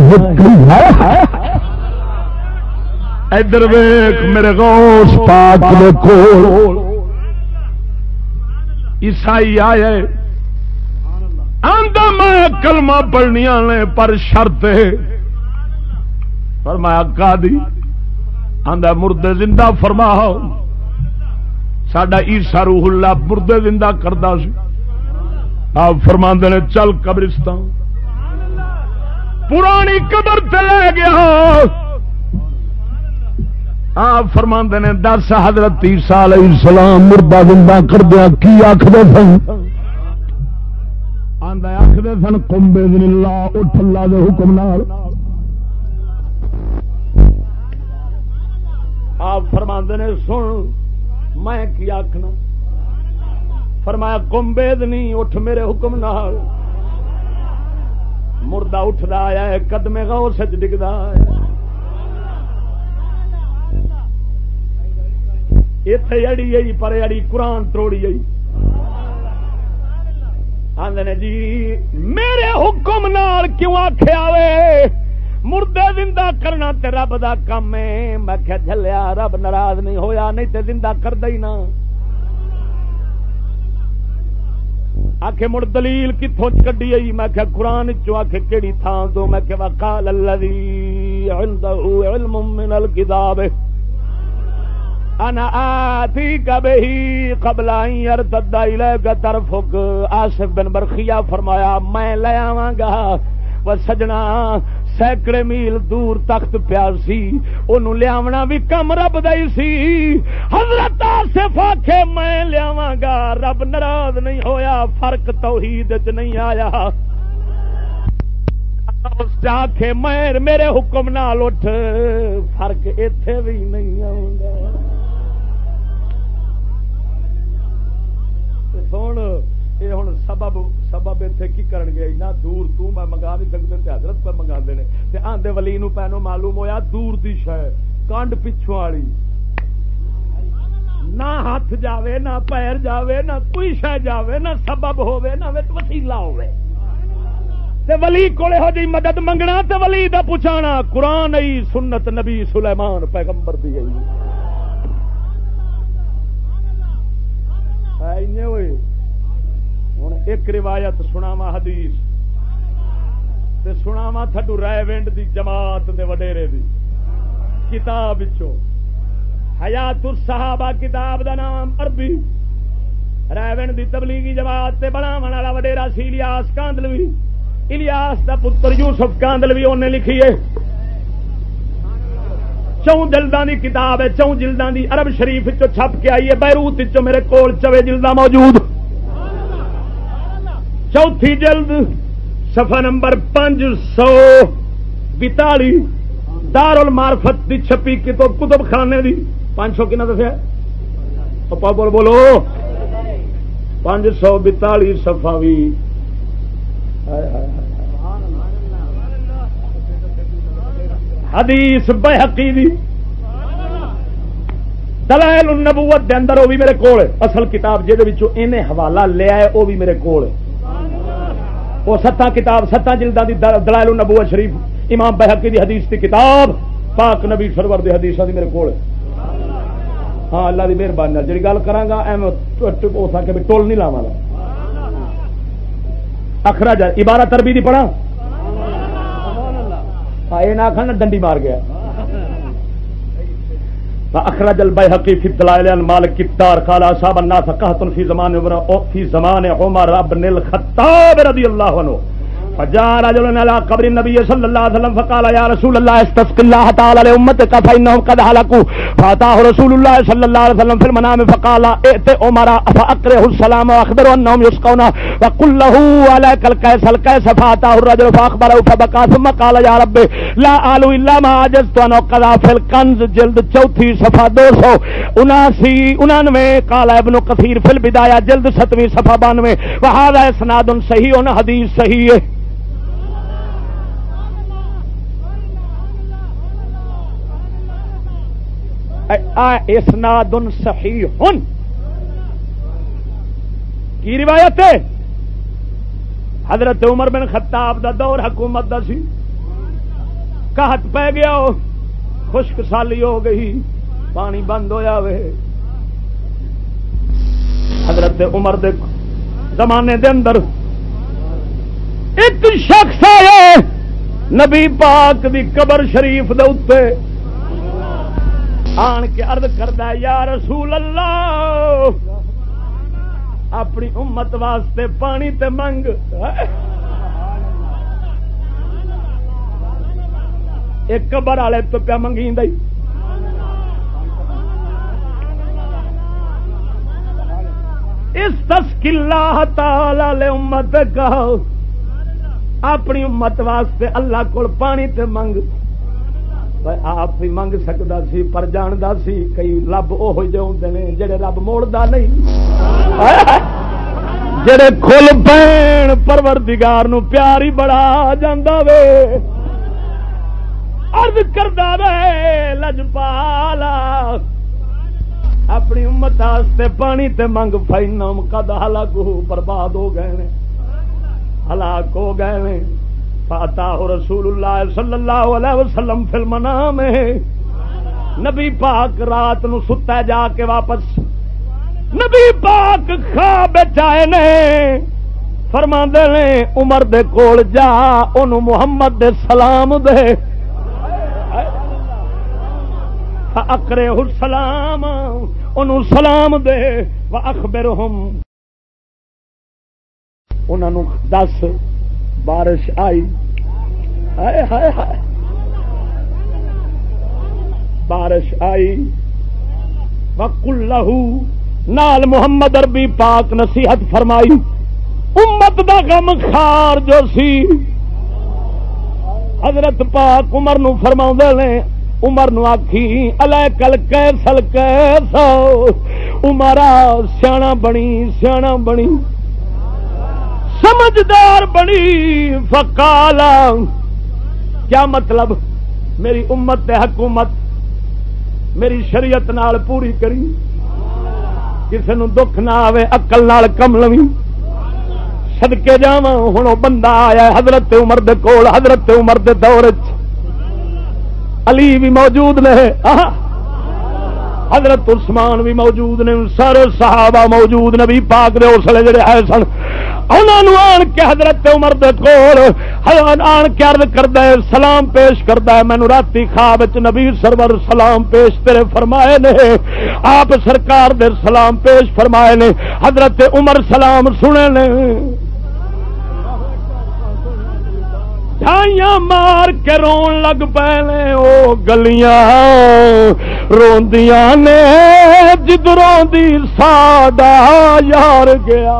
ادھر ویخ میرے غوث پاک دیکھو عیسائی آئے۔ آندا میں کلمہ پڑھنیا نے پر شرط فرمایا، کا دی؟ آندا مردے زندہ فرماؤ ہاں۔ سڈا عیسا روح اللہ مردے زندہ کرتا سی۔ آپ فرما نے، چل قبرستان۔ پرانی قبر تے لے گیا۔ آپ فرما نے، دس حضرت عیسیٰ علیہ السلام مردہ زندہ کر دیا کی آخر سن؟ آخر سن کمبے دن اٹھ اللہ دے حکم نال۔ آپ فرما نے، سن، میں کی آخنا فرمایا کمبید نہیں، اٹھ میرے حکم نال. مردہ اٹھتا آیا ہے، قدمے غور سچ ڈگتا ہے۔ اتے اڑی آئی پر اڑی قرآن توڑی آئی۔ آدھے جی میرے حکم نال کیوں آخیا وے؟ مردے زندہ کرنا تے رب دا کام ہے. میں کیا جلیا رب ناراض نہیں ہویا، نہیں تے زندہ کر دئی نا آخ مڑ دلیل کتوں کڈی آئی؟ میں کیا قرآن چو آخ کہڑی تھان تو میں کہ وقال الذي عنده علم من الكتاب. انا آتيك به قبل ان يرتد اليك طرفك آصف بن برخیہ فرمایا، میں لے آواں گا وہ سجنا سینکڑے میل دور تخت پیا سی انہوں لیا بھی کم رب دئی سی۔ حضرت آصف آخے میں لیا گا، رب ناراض نہیں ہویا، فرق توحید چ نہیں آیا۔ آخے میں میرے حکم نال اٹھ، فرق اتے بھی نہیں آ سن یہ ہوں سبب سبب اتنے کی کرن گے اینا دور تو میں منگا نہیں سکتے تے حضرت پہ منگا نے تے آندے ولی نو پینو معلوم ہویا دور دی شہ کانڈ پچھوں والی نہ ہاتھ جاوے نہ پیر جاوے نہ کوئی شہ جاوے نہ سبب ہووے نہ وسیلہ ہووے تے ولی کولے ہو جی مدد منگنا تے ولی دا پوچھانا قرآن ای سنت نبی سلیمان پیغمبر دی گئی ہوئے ہوں ایک روایت سناوا حدیث تے سناوا تھڈو رائے ونڈ دی جماعت دے وڈیرے دی۔ کتاب حیات الصحابہ کتاب دا نام عربی۔ رائے دی تبلیغی جماعت تے بنا والا وڈیرا سی الیاس کاندلوی۔ الیاس دا پتر یوسف کاندلوی انہیں لکھی ہے۔ چون جلدان دی کتاب ہے چون جلدان دی عرب شریف چو چھپ کے آئی ہے، بیروت چو میرے کول چوے جلدہ موجود۔ چوتھی جلد سفا نمبر پانچ سو بتالی دار المارفت دی چھپی کتو کتب خانے دی۔ پانچ سو کنا دسیا؟ بول بولو۔ پانچ سو بتالی سفا بھی حدیث بحقی دی۔ دلائل النبوت دے اندر وہ بھی میرے کول اصل کتاب جہد حوالہ لیا ہے وہ بھی میرے کول وہ ستا کتاب، ستا جلدا دی دلائل النبوت شریف، امام بحقی دی حدیث دی کتاب، پاک نبی سرور دی حدیث دی میرے کول. ہاں اللہ دی مہربانی جی گل کرا ہو سکے ٹول نہیں لاوا اخراج عبارت عربی دی پڑھا یہ نہ آخر ڈنڈی مار گیا۔ اخرج البیحقی فی دلائل مالک کتار قال اصحاب الناس قحط فی زمان عمر فی زمان عمر ابن الخطاب رضی اللہ عنہ فجاء رجل على قبر النبي صلى الله عليه وسلم فقال يا رسول الله استسق الله تعالى لامتك فانهم قد هلكوا فاتاه رسول الله صلى الله عليه وسلم في المنام فقال ائت عمر فاقره السلام واخبره انهم يسقون وقل له عليك الكيس الكيس فاتاه الرجل فاخبره فبكى ثم قال يا رب لا آلو الا ما عجزت ان قضى في الكنز جلد چوتھی صفحہ دو سو اناسی، انانوے قال ابن کثیر فی البدایہ جلد ستویں صفحہ بانوے۔ وہذا اسناد صحیح، حدیث صحیح ہے۔ اسناد صحیح کی روایت ہے؟ حضرت عمر بن خطاب دا دور حکومت دا سی۔ کہت پہ گیا خشک سالی ہو گئی، پانی بند ہویا وے۔ حضرت عمر دے زمانے دے اندر ایک شخص آیا، نبی پاک دی قبر شریف دے اتنے آن کے ارد کردہ یا رسول اللہ، اپنی امت واسطے پانی تے منگ۔ ایک قبر والے تو پیا منگی اس تسکلا تعالی امت کہو۔ اپنی امت واسطے اللہ کو پانی تے منگ۔ آپ بھی منگ سکتا سی پر جانتا سی کئی رب وہ ہوتے ہیں جڑے رب موڑتا نہیں جڑے کھل پین پروردگار نو پیار ہی بڑا جاندہ وے عرض کردہ وے لجپالا اپنی امت آستے پانی تے منگ فینم قد ہلاک برباد ہو گئے ہلاک ہو گئے نے فاتا رسول اللہ صلی اللہ علیہ وسلم فلم نام نبی پاک رات نو ستا جا کے واپس. نبی پاک خواب چائے نے. فرما نے عمر دے کول جا ان محمد دے سلام دے. اکرے سلام ان سلام دے. اخبر ہم انہوں دس بارش آئی۔ ہائے ہائے ہائے۔ بارش آئی۔ وکل لہو نال محمد اربی پاک نصیحت فرمائی۔ امت دا غم خار جو سی۔ حضرت پاک عمر نو فرما نے، عمر نو آخی الے کل کیسل کیسا۔ عمرا سیاح بنی سیاح بنی۔ سمجھدار بنی فکالا کیا مطلب؟ میری امت حکومت میری شریعت نال پوری کری۔ کسی نو دکھ نہ آئے اکل نال کم لوی۔ سدکے جا ہوں بندہ آیا حضرت عمر دے کول، حضرت عمر دے دور علی بھی موجود نے۔ حضرت عثمان بھی موجود نے، سارے صحابہ موجود، نبی پاک دے اسلے جڑے آئے سن۔ انہوں آن کے حضرت عمر دے کول آن کے عرض کردا ہے، سلام پیش کردا ہے۔ مینوں راتی خواب وچ نبی سرور سلام پیش تیرے فرمائے نے، آپ سرکار دے سلام پیش فرمائے نے۔ حضرت عمر سلام سنے نے۔ ڈھائیاں مار کے رون لگ پے او گلیاں روندیاں نے جدروں دی ساڈا یار گیا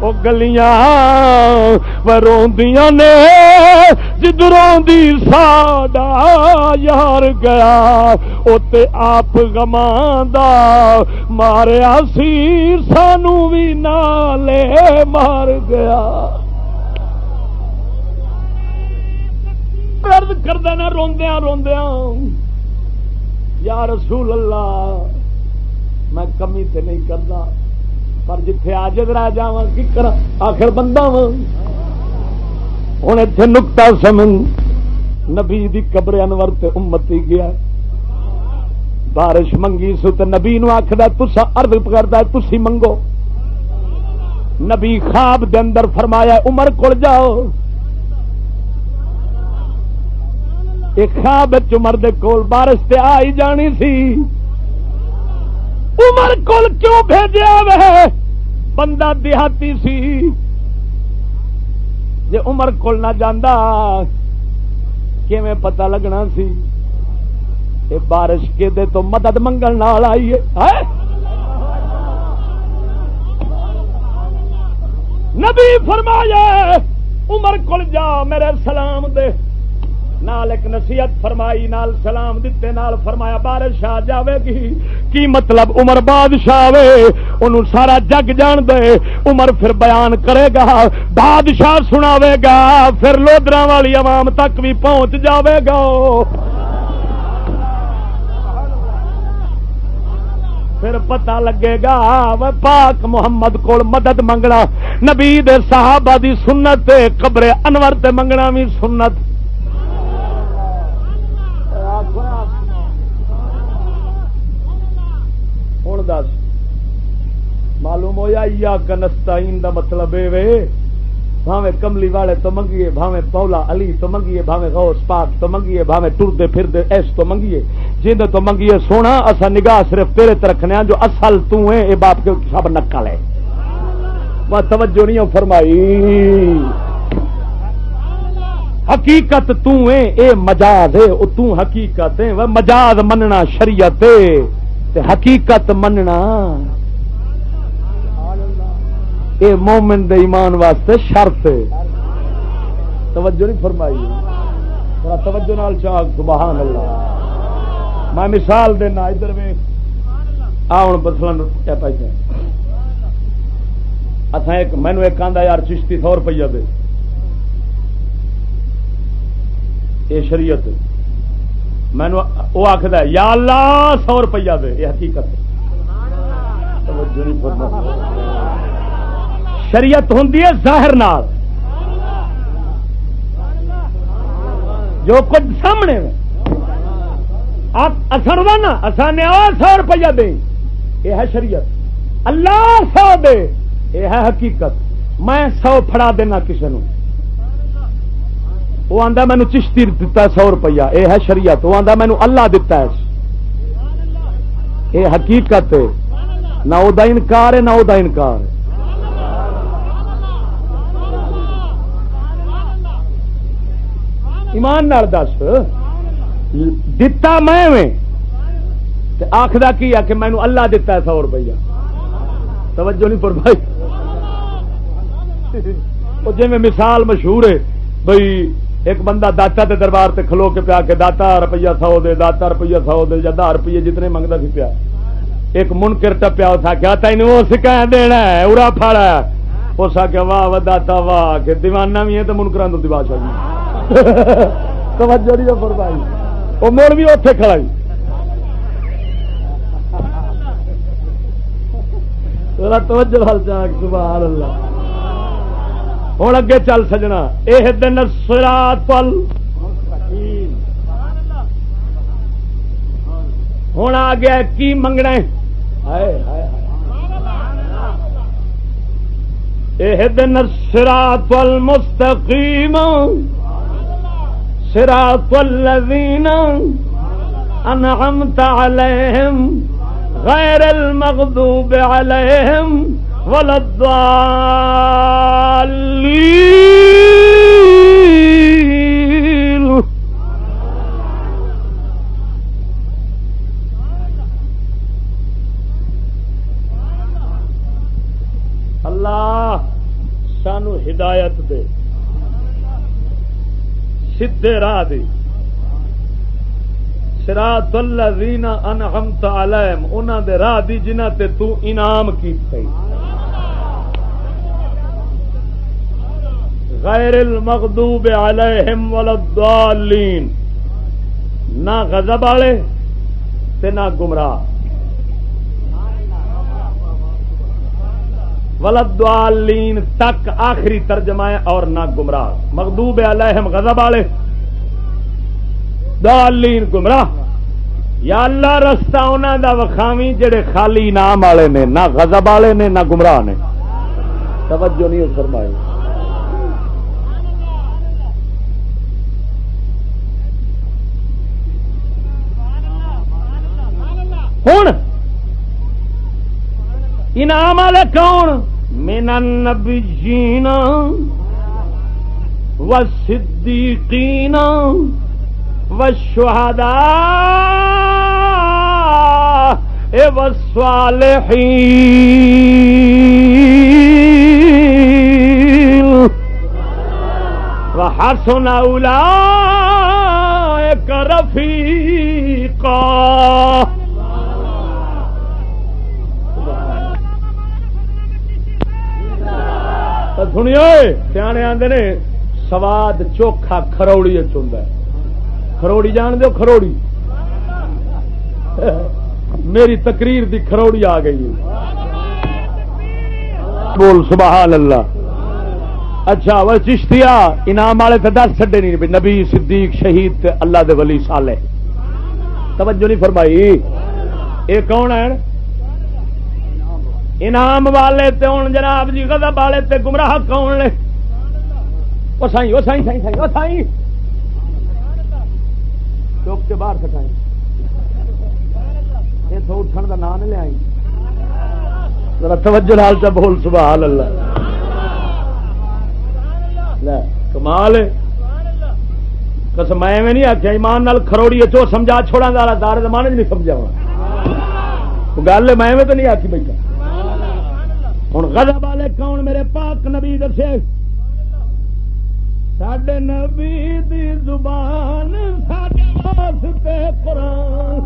وہ گلیاں روندیاں نے جدروں دی ساڈا یار گیا اتے آپ گماندا ماریا سی سانو بھی نالے مار گیا درد کردہ نہ روندیا روندیا یا رسول اللہ، میں کمی تے نہیں کرتا پر جتھے آجد رہ جا کی کر آخر بندہ وا ہوں اتنے نکتا سمن، نبی دی قبر انور تے امتی گیا۔ بارش منگی سو تے نبی نو آخر تسا ارد کرتا تسی منگو۔ نبی خواب دے اندر فرمایا، عمر کول جاؤ۔ ایک خواب عمر دے کول بارش تے آئی جانی سی۔ عمر کول کیوں بھیجا وے؟ بندہ دیہاتی سی۔ جے عمر کول نہ جانا کیویں پتہ لگنا سی؟ یہ بارش کے دے تو مدد منگل نال آئی ہے۔ نبی فرمایا، عمر کول جا میرے سلام دے۔ نال ایک نصیحت فرمائی، نال سلام دیتے نال فرمایا، بارش آ جاوے گی۔ کی مطلب؟ عمر بادشاہ وے انہوں سارا جگ جان دے۔ عمر پھر بیان کرے گا، بادشاہ سناوے گا، پھر لودرا والی عوام تک بھی پہنچ جاوے گا۔ پھر پتہ لگے گا پاک محمد کو مدد منگنا۔ نبی دے صحابہ دی سنت قبر انور تے منگنا بھی سنت۔ دس معلوم ہوا یا کنستا دا مطلب یہ بھاوے کملی والے تو منگیے، بھاوے پولا علی تو منگیے، بھاوے غوث پاک تو منگیے، بھاوے ٹرتے پھرتے ایس تو منگیے۔ جن تو منگیے سونا اصا نگاہ صرف تیرے تے رکھنے جو اصل تو ہے اے باپ کے سب نکل ہے۔ میں توجہ نہیں فرمائی۔ حقیقت تو ہے اے مجاز ہے، او تو حقیقت ہے وہ مجاز مننا شریعت ہے۔ تے حقیقت مننا۔ اے مومن دے ایمان واسطے شرط ہے۔ توجہ نہیں فرمائی۔ تھوڑا توجہ نال چاہ سبحان اللہ۔ میں مثال دینا، ادھر میں آ ہوں بسلن کیا پیسے اتنا ایک مینو ایک آدھا یار چشتی سو روپیہ دے۔ یہ شریعت۔ ہے مینو وہ آخر یا اللہ، سو روپیہ دے۔ یہ حقیقت شریعت ہوں ظاہر نال۔ جو کچھ سامنے اثر ہوا نا اصان سو روپیہ دیں۔ یہ ہے شریعت۔ اللہ سو دے۔ یہ ہے حقیقت۔ میں سو فڑا دینا کسی نے وہ آتا مینو چشتی دتا سو روپیہ۔ یہ ہے شریعت، وہ آتا مینو اللہ دتا ہے۔ یہ حقیقت ہے۔ نہ وہ انکار ہے، نہ وہ انکار ہے۔ ایمان نال دس۔ دتا میں آخر کی آ کہ مینو اللہ دتا ہے، سو روپیہ۔ توجہ نہیں پر بھائی جی میں مثال مشہور ہے بھائی ایک بندہ داتا دے دربار تے کھلو کے پیا کے داتا روپیہ سو دے، داتا روپیہ سو دے یا دہ روپیے جتنے منگتا سی پیا۔ ایک منکر ٹپیا، اس آخیا تین وہ سکا دینا ہے، ارا پھاڑا اس آخیا واہ واہ، داتا، واہ، کہ دیوانہ بھی ہے تو منکران تو دیوا چاہیے توجہ نہیں فرمائی۔ وہ مڑ بھی اتے کھڑائی توجہ سبحان اللہ۔ ہوں اگے چل سجنا۔ یہ دن سرا پل۔ ہوں آ گیا کی منگنا یہ دن سرا پل مستقیم۔ سرا پل انعمت علیہم غیر المغضوب علیہم۔ ولدالین اللہ سانو ہدایت دے سیدھے راہ دے۔ سرات الذین انعمت علیہم، انہاں دے راہ دی جنہاں تے تو انعام کیتا غیر المغضوب علیہم ولا الضالین۔ نہ غضب والے تے نہ گمراہ۔ ولدالین تک آخری ترجمہ ہے اور نہ گمراہ۔ مغضوب علیہم، غضب والے۔ دالین گمراہ۔ یا اللہ، رستہ انہوں دا وکھاوی جڑے خالی نام والے نے، نہ غضب والے نے، نہ گمراہ نے۔ توجہ نہیں فرمائی ہوں انعام والے کون؟ من النبیین والصديقين والشهداء والصالحين وحسن أولئك رفيقا سنیو سیانے آتے نے سواد چوکھا کروڑی چند کروڑی جان دو کروڑی میری تقریر دی کروڑی آ گئی بول، سبحان اللہ۔ اچھا وہ چشتیا انعام والے تو دس چڈے نہیں نبی، صدیق، شہید اللہ دے ولی سالے توجہ نہیں فرمائی۔ یہ کون ہے انعام والے تے ہوں جناب جی غضب والے تے گمراہ کون لے وہ سائی وہ سائی سائی سائی وہ سائی چوک کے باہر کٹائی اتوں اٹھن کا نام لیا ذرا توجہ لال چا بول، سبحان اللہ۔ لے، کمال قسم، میں نہیں آخیا ایمان نال کھروڑی چو سمجھا چھوڑا دار دار زمانے نہیں سمجھا گل میں تو نہیں آخی بیٹھا ہوں غضب والے کون؟ میرے پاک نبی دسے۔ سڈے نبی دی زبان سڈے واسطے قرآن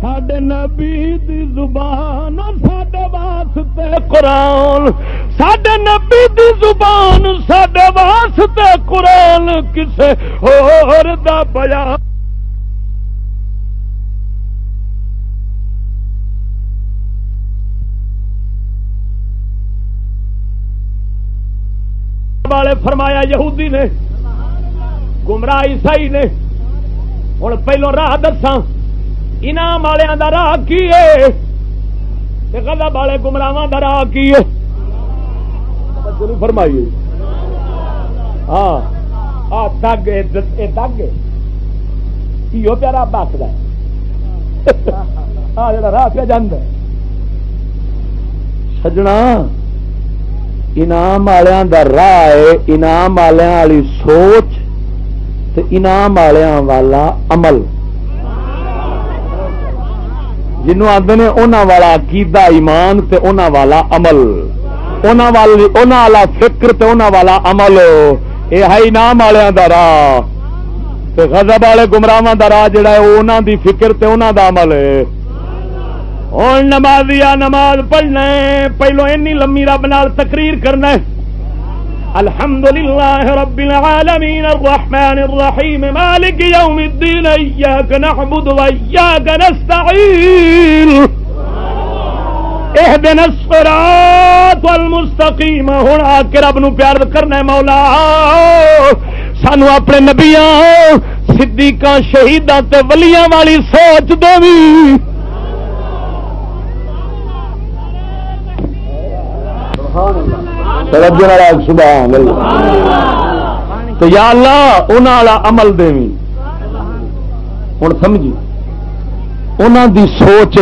سڈے نبی دی زبان سڈے واسطے قرآن سڈے نبی دی زبان سڈے واسطے قرآن کسے اور دا بیان والے فرمایا یہودی نے گمراہ عیسائی نے۔ ہوں پہلو راہ دساں، انعام والوں کا راہ کی گزب والے گمراہ کا راہ کی فرمائیے۔ ہاں دگ دگ پیو پیارا بس کا جا راہ پہ جانا سجنا۔ انعام والوں کا راہ ہے، انعام والوں والی سوچ تے انعام والوں والا عمل۔ جنوں آتے نے انہوں والا عقیدہ، ایمان تے انہوں والا عمل۔ انہوں والی انہوں والا فکر تے انہوں والا عمل۔ یہ ہے انعام والوں کا راہ۔ تے غضب والے گمراہ کا راہ جڑا ہے، وہ انہوں دی فکر تے انہوں دا عمل ہے۔ ہوں نمازیا نماز پڑھنا ہے، پہلو اینی لمبی رب نال تقریر کرنا ہے۔ الحمد لله رب العالمين الرحمن الرحيم مالك يوم الدين إياك نعبد وإياك نستعين اهدنا الصراط المستقيم هنا آکے رب نو پیار کرنا ہے مولا۔ سانو اپنے نبیاں، صدیقاں، شہیداں تے ولیاں والی سوچ دیوی سبحان اللہ تو یا اللہ انہوں والا عمل دیں ہوں سمجھی۔ انہوں دی سوچ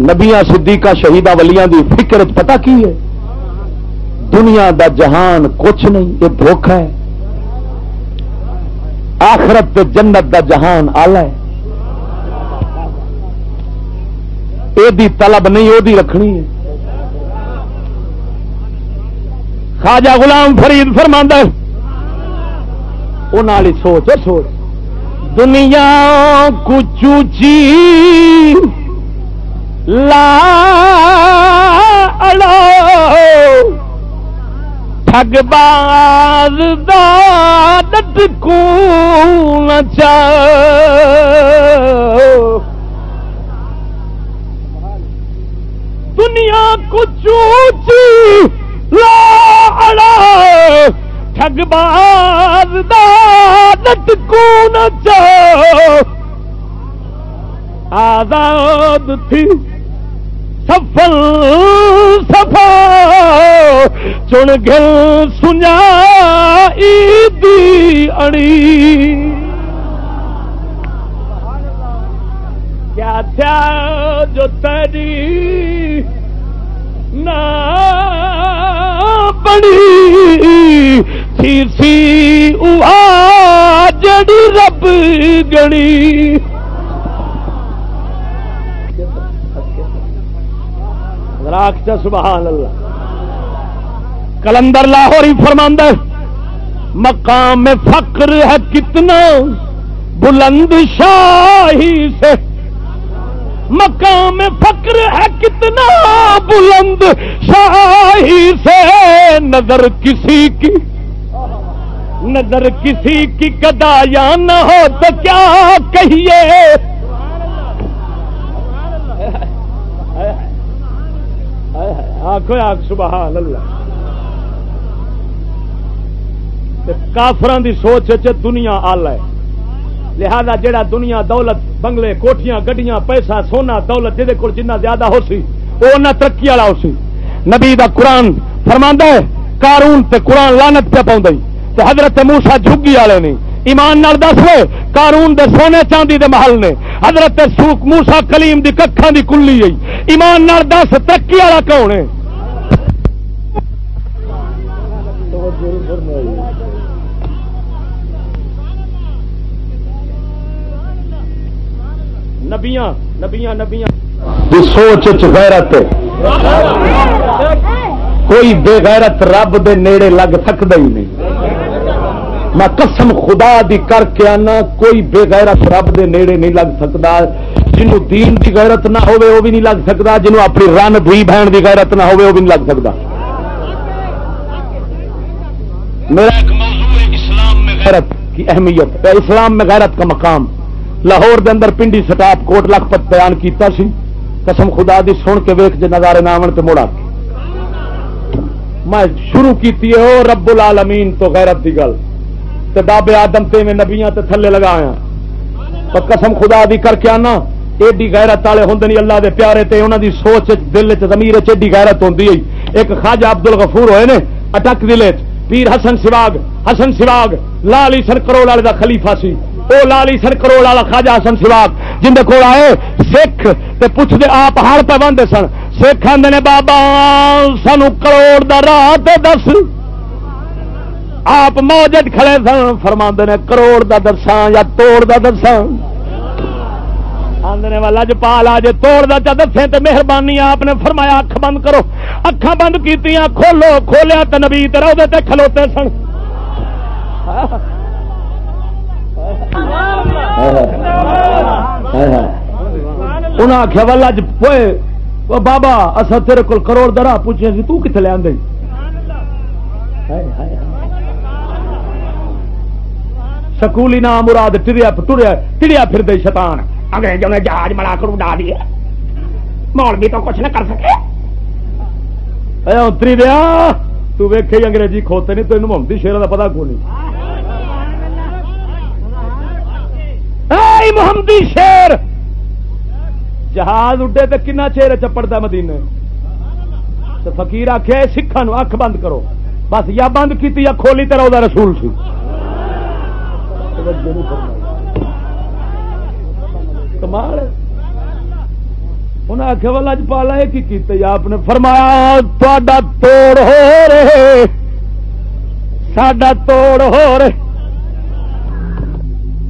نبیا صدیقہ شہیدہ ولیاں دی فکر پتہ کی ہے؟ دنیا دا جہان کچھ نہیں، یہ دھوکھا ہے۔ آخرت تے جنت دا جہان آلہ ہے۔ یہ طلب نہیں وہ رکھنی ہے۔ خواجہ غلام فرید فرما والی سوچ سوچ۔ دنیا کچوچی لا ٹگ باز دت کو دنیا کچوچی ٹگ باز دت کو آزاد تھی، سفل سفا چن گل سنیا دی اڑی۔ کیا تھا جو تیری نہ گنی سی سی اہا جڑی رب گنی راک سبحان اللہ کلندر لاہور ہی فرماندہ مقام میں فقر ہے کتنا بلند شاہی سے مقام میں فقر ہے کتنا بلند؟ شاہی سے نظر کسی کی، نظر کسی کی کدا یا نہ ہو تو کیا کہیے؟ آخو آخ سبحان اللہ۔ کافران دی سوچ دنیا آل ہے۔ لہذا جڑا دنیا دولت، بنگلے کوٹیاں گڈیاں، پیسہ، سونا، دولت جہد کو جنہ زیادہ ہو سی وہ نہ ترقی والا ہو سی نبی دا قرآن فرما ہے کارون تے قرآن لانت پہ پاؤں تے حضرت موسا جھگی والے نہیں ایمان نال دس ہوئے کارون دے سونے چاندی دے محل نے۔ حضرت سوک موسا کلیم دی ککھاں دی کلی ایمان نال دس، ترقی والا کون ہے؟ نبیاں نبیاں نبیاں۔ سوچ غیرت کوئی بے غیرت رب دے نیڑے لگ سکتا ہی نہیں۔ میں قسم خدا دی کر کے آنا، کوئی بے غیرت رب دے نیڑے نہیں لگ سکتا جنوں دین دی غیرت نہ ہوے وہ بھی نہیں لگ سکتا جنوں اپنی رن بھی بہن دی غیرت نہ ہوے وہ بھی نہیں لگ سکتا میرا ایک موضوع ہے، اسلام میں غیرت کی اہمیت۔ اسلام میں غیرت کا مقام۔ لاہور دے اندر پنڈی سٹاپ کوٹ لکھپت بیان کیتا سی۔ قسم خدا دی سن کے ویخ جے نظارے نہ آن تو مڑا میں شروع کیتی ہے، او رب العالمین تو غیرت دی گل۔ تے بابے آدم تے میں نبیاں تے تھلے لگایا تو قسم خدا دی کر کے آنا، ایڈی غیرت والے ہوں نہیں اللہ دے پیارے تے، انہاں دی سوچ دل چ ضمیر چ ایڈی غیرت ہوندی ہے۔ ایک خواجہ عبد الغفور ہوئے نے، اٹک ضلع پیر حسن سواگ حسن سواگ، لال علی کروڑ والے دا خلیفہ سی۔ وہ لالی سر کروڑ والا خاجا حسن سواگ جن کول آئے، سکھ تے پوچھتے آپ ہر پہ بنتے سن۔ سکھ آدھے نے، بابا، سانو کروڑ دا راہ دس۔ آپ موجد کھڑے سن فرما نے، کروڑ دا درساں یا توڑ دا درساں۔ آدھے والا اج آج توڑ دا چا دسے تو مہربانی آپ نے فرمایا، اکھ بند کرو۔ اکھا بند کی کھولو، کھولیا تو نبی تے کھلوتے سن۔ انہیں آخیا والا پوئے بابا اصا تیرے کول کروڑ درا پوچھے سی تھی لیا سکولی نام مراد ٹریا ٹریا ٹریا پھر دے شیطان انگریزوں نے جہاز بڑا کر اڈا دیا مولوی تو کچھ نہ کر سکے۔ اتری دیا تو ویکھے انگریزی کھوتے نہیں تین محمدی شیروں کا پتا کو نہیں محمدی شیر۔ جہاز اڈے تو کنا چیر چپڑتا مدینے۔ تو فقیر آخیا سکھان اکھ بند کرو۔ بس یا بند کی یا کھولی تیرا وہ رسول سی۔ کمال انہیں آخیا والا اج پالا یہ کی آپ نے فرمایا تا توڑ ہو رہے۔ ساڈا توڑ ہو رہے۔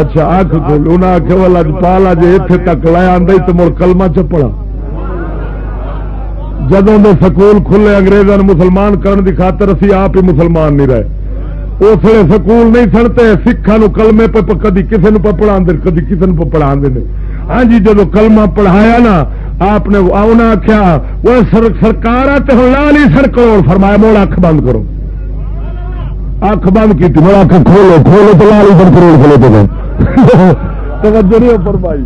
اچھا آخ کھول، انہیں آخیا والا پال اج اتنے تک لے آدھا تو مڑ کلما چپڑا۔ جدوں دے سکول کھلے انگریزوں نے مسلمان کرن دی خاطر اسی آپ ہی مسلمان نہیں رہے۔ اس لیے سکول نہیں سنتے سکھان کلمے پہ کدی کسی نے پڑھا کدی کسی نے پڑھا ہاں جی جب کلمہ پڑھایا نا آپ نے انہیں آخیا وہ سرکار لال ہی سر کروڑ فرمایا موڑ اکھ بند کرو۔ اکھ بند کی موڑ اکھ کھولو کھولو تو لال ہی سر کروڑ کھولو تو (laughs) توجہ نہیں فرمائی۔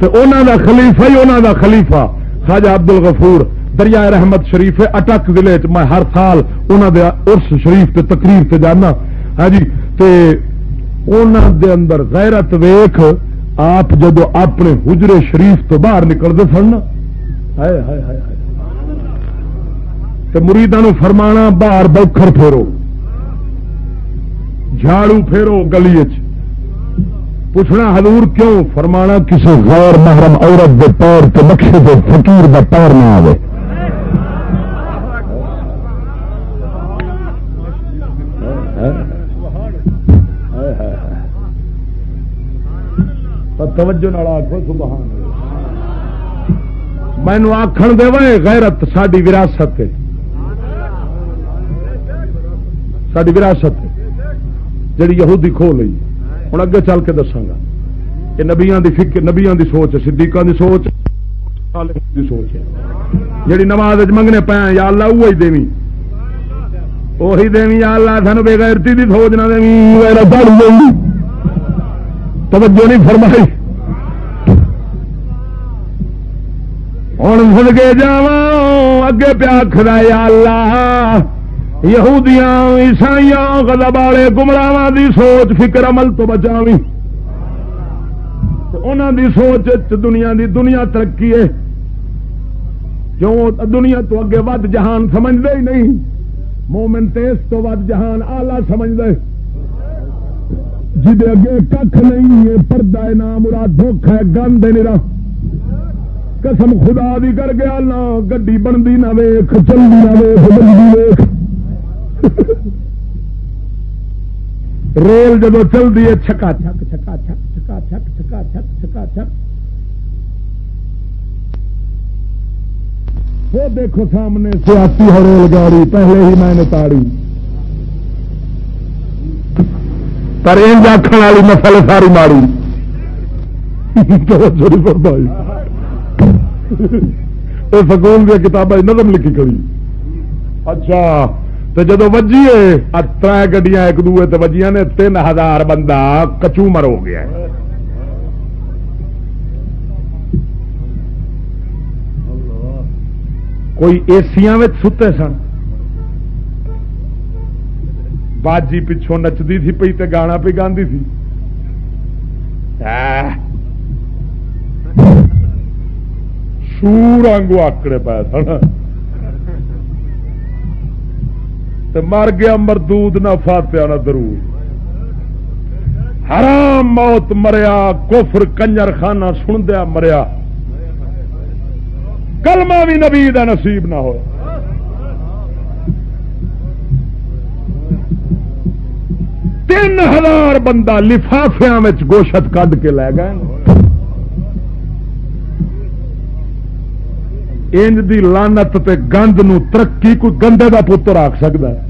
تو انہوں دا خلیفہ ہی انہوں دا خلیفہ، خواجہ عبد الغفور دریا رحمت شریف، اٹک ضلع میں ہر سال انہوں دے ارس شریف تے تقریر تے جانا۔ ہاں جی تے انہوں دے اندر غیرت ویخ آپ جدو اپنے حجرے شریف تو باہر نکلتے سن ہائے مریدان فرمانا، باہر بوکھر پھیرو۔ جھاڑو پھیرو گلی پوچھنا، حضور کیوں؟ فرمانا کسی غیر محرم عورت دے پیر کے نقشے دے فقیر دا پیر نہ آئے توجہ آخو سبحان مینو آخر دے وے، غیرت ساری وراثت ساری وراثت جڑی یہودی کھو لی ہوں اگے چل کے دساگا یہ نبیا کی فکر نبیا کی سوچ صدیقہ کی سوچ دی سوچ ہے۔ جڑی نماز منگنے پے یا اللہ وہی دیوی وہی دیوی یا اللہ سانو بے غیرتی دی سوچ نہ دیوی توجہ نہیں فرمائی۔ ہوں سن کے جا اگے پیا کھدا یا اللہ، یہودیاں، عیسائیاں گدب والے گمراہ دی سوچ، فکر، عمل تو بچاوی انہوں دی سوچ دنیا دی دنیا ترقی ہے۔ جو دنیا تو اگے ود جہان سمجھتے ہی نہیں، مومن تیس تو ود جہان آلہ سمجھتے جی اگے کھ نہیں ہے، پردہ نام مراد دکھ ہے گند نرا قسم خدا بھی کر گیا نہ گڈی بنتی نہ ویخ چلتی نہ ویخ بنتی ویخ ریل جب چلتی ہے، چھکا چھک چھکا چھک چھکا چھک چھکا چھک چھکا چھک وہ دیکھو سامنے سے آتی ہے ریل گاڑی، پہلے ہی میں نے تاڑی۔ پر ان آخر والی مسل ساری ماری۔ سکول دیا کتابیں نظم لکھی کری۔ اچھا تو جدو وجیے تر گڈیاں ایک دوے تو وجیاں نے تین ہزار بندہ کچومر ہو گیا کوئی ایسیا ستے سن؟ باجی پچھوں نچتی تھی پی تے گانا پہ گاندھی تھی سور آنگو آکڑے پایا سن مر گیا مردود نہ فاتیا نہ درود حرام موت مریا کفر کنجر خانہ سندیا مریا کلمہ بھی نبی دا نصیب نہ ہو تین ہزار بندہ لفافیا گوشت کھ کے لے گئے انج دی لانت تے گند نو ترقی کوئی گندے کا پتر آخ سکتا ہے۔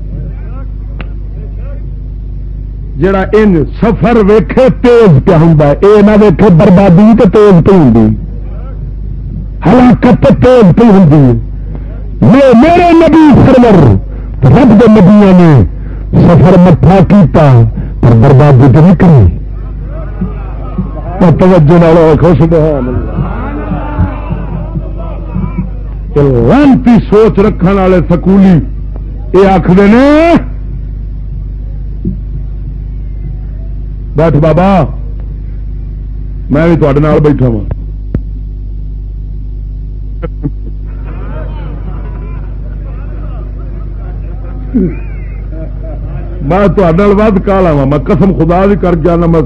جڑا ان سفر ویکھے تیز پہ ہوں یہ نہ ویکھے بربادی تو تیز پہ ہوں ہلاکت تیز پہ ہوں میرے نبی سرور، رب دے نبیا نے سفر مٹھا کیتا، پر بربادی تو نہیں کری توجہ خوش لانتی سوچ رکھنے والے سکولی یہ آخر نے، بیٹھ بابا، میں بھی تھوڑے بیٹھا وا میں ود کالا وا میں قسم خدا بھی کر کے آنا، میں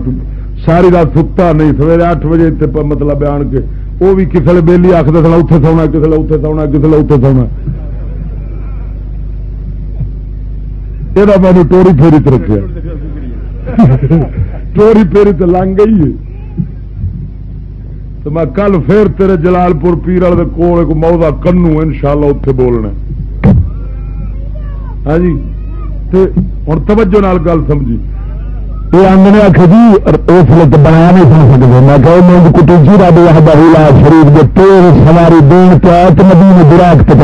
ساری رات ستا نہیں، سویرے اٹھ بجے مطلب آن کے وہ بھی کسی بہلی آخر سنا اتنے سونا کسی اتنے سونا کسی اتنے سونا۔ یہ میں ٹوری پھیری رکھا چوری پیری تو لنگ گئی ہے۔ تو میں کل پھر تیرے جلال پور پیر والے کول مودا کنو ان شاء اللہ اتے بولنا۔ ہاں جی؟ ہوں توجہ نال گل سمجھی۔ یہ آدھے آخ جی اس وقت بنایا نہیں سن سکتے میں کہ مجھ کٹی جی رب شریف کے سواری دین کے آئے تو نبی نے براق تک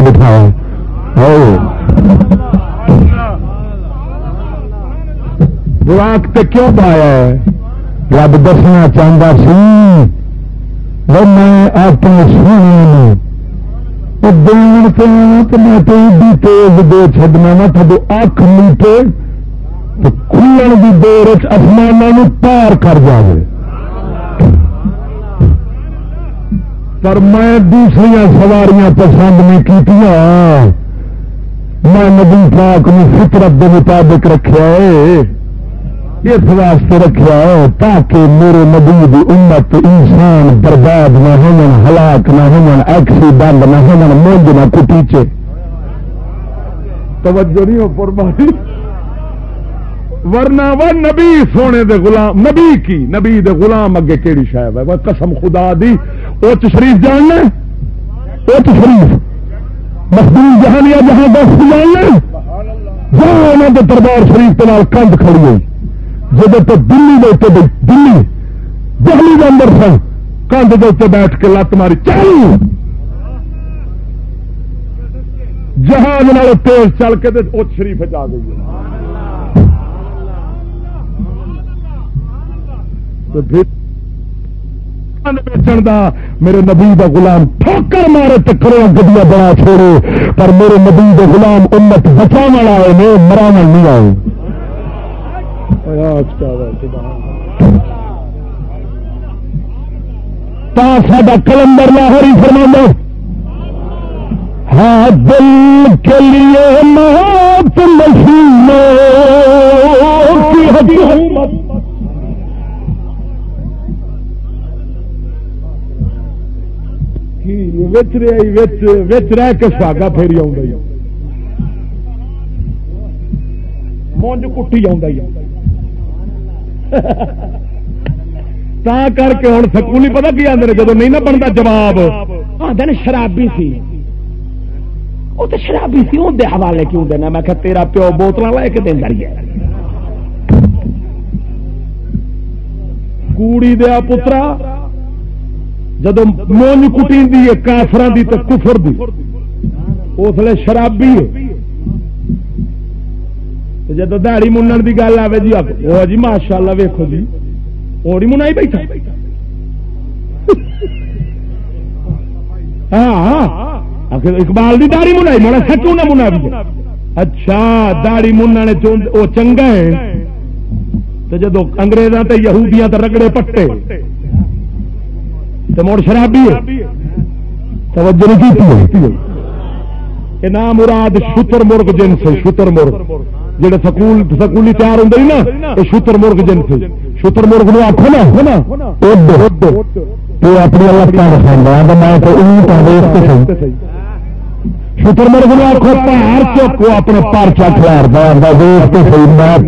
براق تے کیوں پایا رب دسنا چاہتا سی میں اپنے سونے دین کے میں تو تیز دے چڈنا وا تھو اکھ میٹے تو کھلن کی دیر آسمانوں پار کر جائے پر میں دوسری سواریاں پسند نہیں کی میں نبی پاک نو فطرت کے مطابق رکھا ہے۔ اس واسطے رکھا ہے تاکہ میرے نبی دی امت انسان برباد نہ ہون، ہلاک نہ ہون ایکسیڈنٹ نہ ہون، مونج نہ کٹیچے توجہ نہیں ہو پرمانی ورنہ وہ نبی سونے دے غلام، نبی کی، نبی دے غلام اگے کیڑی شاید ہے؟ وہ قسم خدا دی اوچ شریف جاننا اوچ شریف۔ مخدوم جہانیا جہاں دست جاننا جہاں انہوں کے دربار شریف کے کندھ کھڑی ہوئی۔ جب تو دلی دے اتنے دلی دہلی کے اندر سن، کندھ کے اتنے بیٹھ کے لت ماری، چل! جہاز تیز چل کے اوچ شریف آ گئی بیچن دا، میرے نبی دا غلام ٹھوکر مارے ٹکرے گڈیا بنا چھوڑے، پر میرے نبی دا غلام امت بچا آئے نے نہیں آئے۔ سا کلندر لاہور ہی فرما ہاں دل کے لیے موت مشینوں کی حکومت رہ کے ساگا پھیری مونج کٹی تا کر کے ہوں سکولی پتا کی آدھے جب نہیں نہ بنتا جواب آدھے شرابی سی وہ تو شرابی سی اندر حوالے کیوں دینا میں کہ تیرا پیو بوتل لے کے دینا ہے کوڑی دیا پترا جب مونج کٹی کافر دی تو کفر دی اس لیے شرابی جب دہڑی منن کی گل آئے جی وہ جی ماشاء اللہ ویکو جی اور منائی بیٹھا ہاں اقبال دی داڑی منائی مڑا سچو نہ منا بھی اچھا داڑی منہ وہ چنگا ہے تو جدو انگریزاں تے یہودیاں تے رگڑے پٹے تو مڑ شرابی توجہ نہیں کی نام مراد شتر مرغ جنس شتر مرغ جہاں سکول سکولی تیار ہوں نا یہ شتر مرغ جنس شتر مرغ نو آخو نا اپنی شتر مرغ نو آخو پار چوکو اپنے پار چک لارتا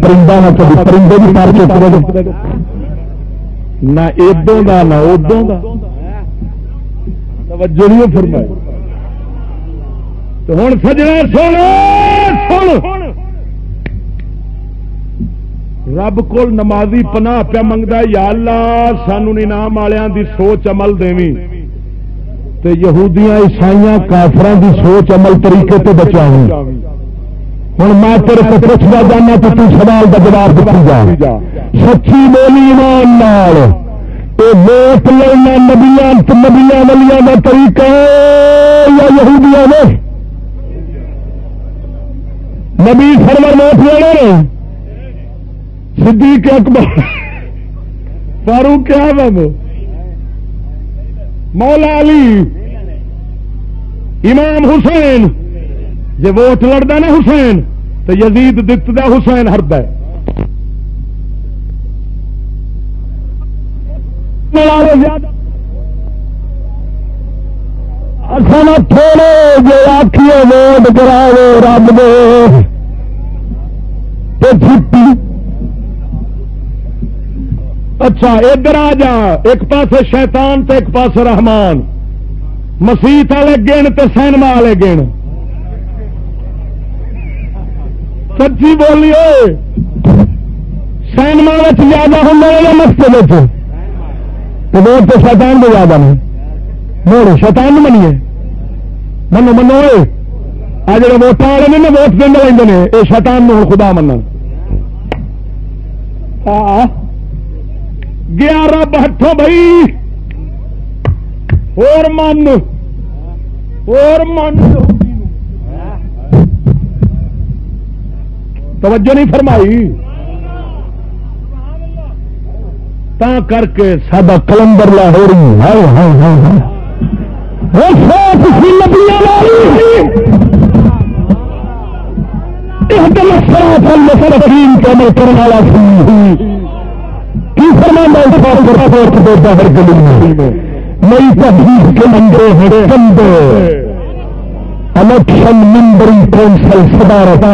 پرندہ نہ کبھی پرندے بھی پار چوک نہ ادوں کا نہ ادوں کا توجہ نہیں فرمائے ہوں سجنا سن رب کو نمازی پناہ پیا منگتا یا اللہ، سانو انعام والوں دی سوچ عمل دیوی تے یہودیاں عیسائی کافران دی سوچ عمل طریقے تے بچا ہوں میں تیرے کو پوچھنا جانا تو تو سوال کا جواب دیتی جا۔ سچی بولی ایمان نال ووٹ لینا نبیا نبیا ملیا کا طریقہ یا یہودیا نے نبی سرور ووٹ لینے صدیق اکبر. فاروق کیا بابو مولا علی. امام حسین. جی ووٹ لڑتا نا حسین تو یزید دت حسین ہرد ہے. تھوڑے جو آخیے ووٹ کراو رب دے چھٹی اچھا ادھر آ جا، ایک پاس شیطان تو ایک پاس رحمان۔ مسیت والے گن تو سینما والے گن۔ سچی بولیے، سینما زیادہ ہوں مسجد تو ووٹ تو شیطان کو زیادہ نہیں موڑ شیطان منیے۔ منو منو آ جڑے ووٹ والے نے ووٹ دن لے یہ شیطان میں خدا من گیارہ بہٹوں بھائی۔ اور من اور من توجہ نہیں فرمائی۔ تا کر کے سادہ کلندر لاہور عمل کرنے والا کی فرمانا باہر گلی میں نئی تحریر کے مندرے ہیں بندے الیکشن ممبری کونسل صدارت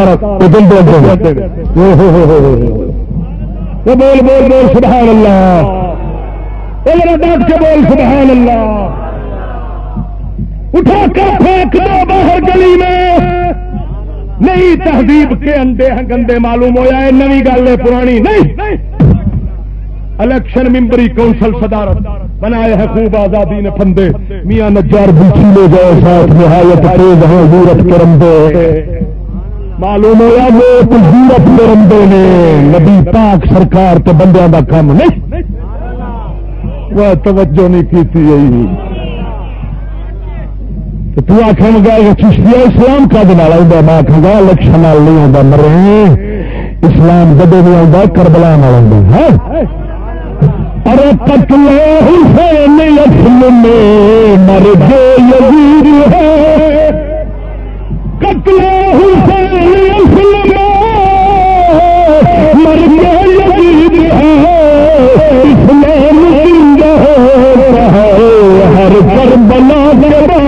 بول بول بول، سبحان اللہ۔ ڈاک کے بول، سبحان اللہ۔ اٹھا کر پھینک دو باہر گلی میں۔ نئی تہذیب کے انڈے ہیں، گندے معلوم ہوا ہے نئی گل ہے، پرانی نہیں۔ الیکشن ممبری کونسل صدارت بنائے ہیں خوب آزادی نے پندے میاں نجار بلچی لے جائے ساتھ نہایت تیز ہیں حضورت کرم دے معلوم ہوا وہ حضورت کرم دے نے۔ نبی پاک سرکار کے بندیاں دا کام نہیں۔ وہ توجہ نہیں کی تھی یہی تو آخر گا چشتی اسلام کا دن آتا میں آخا گا الیکشن نہیں آتا مرے۔ اسلام جدو نہیں آتا کربلا والا ہے ہاں؟ ارے قتل حسین لکھن میں مر گے یزید ہے۔ قتل حسین لکھن میں مر گئے یزید ہے۔ اسلام زندہ ہے۔ ہر کربلا کے بعد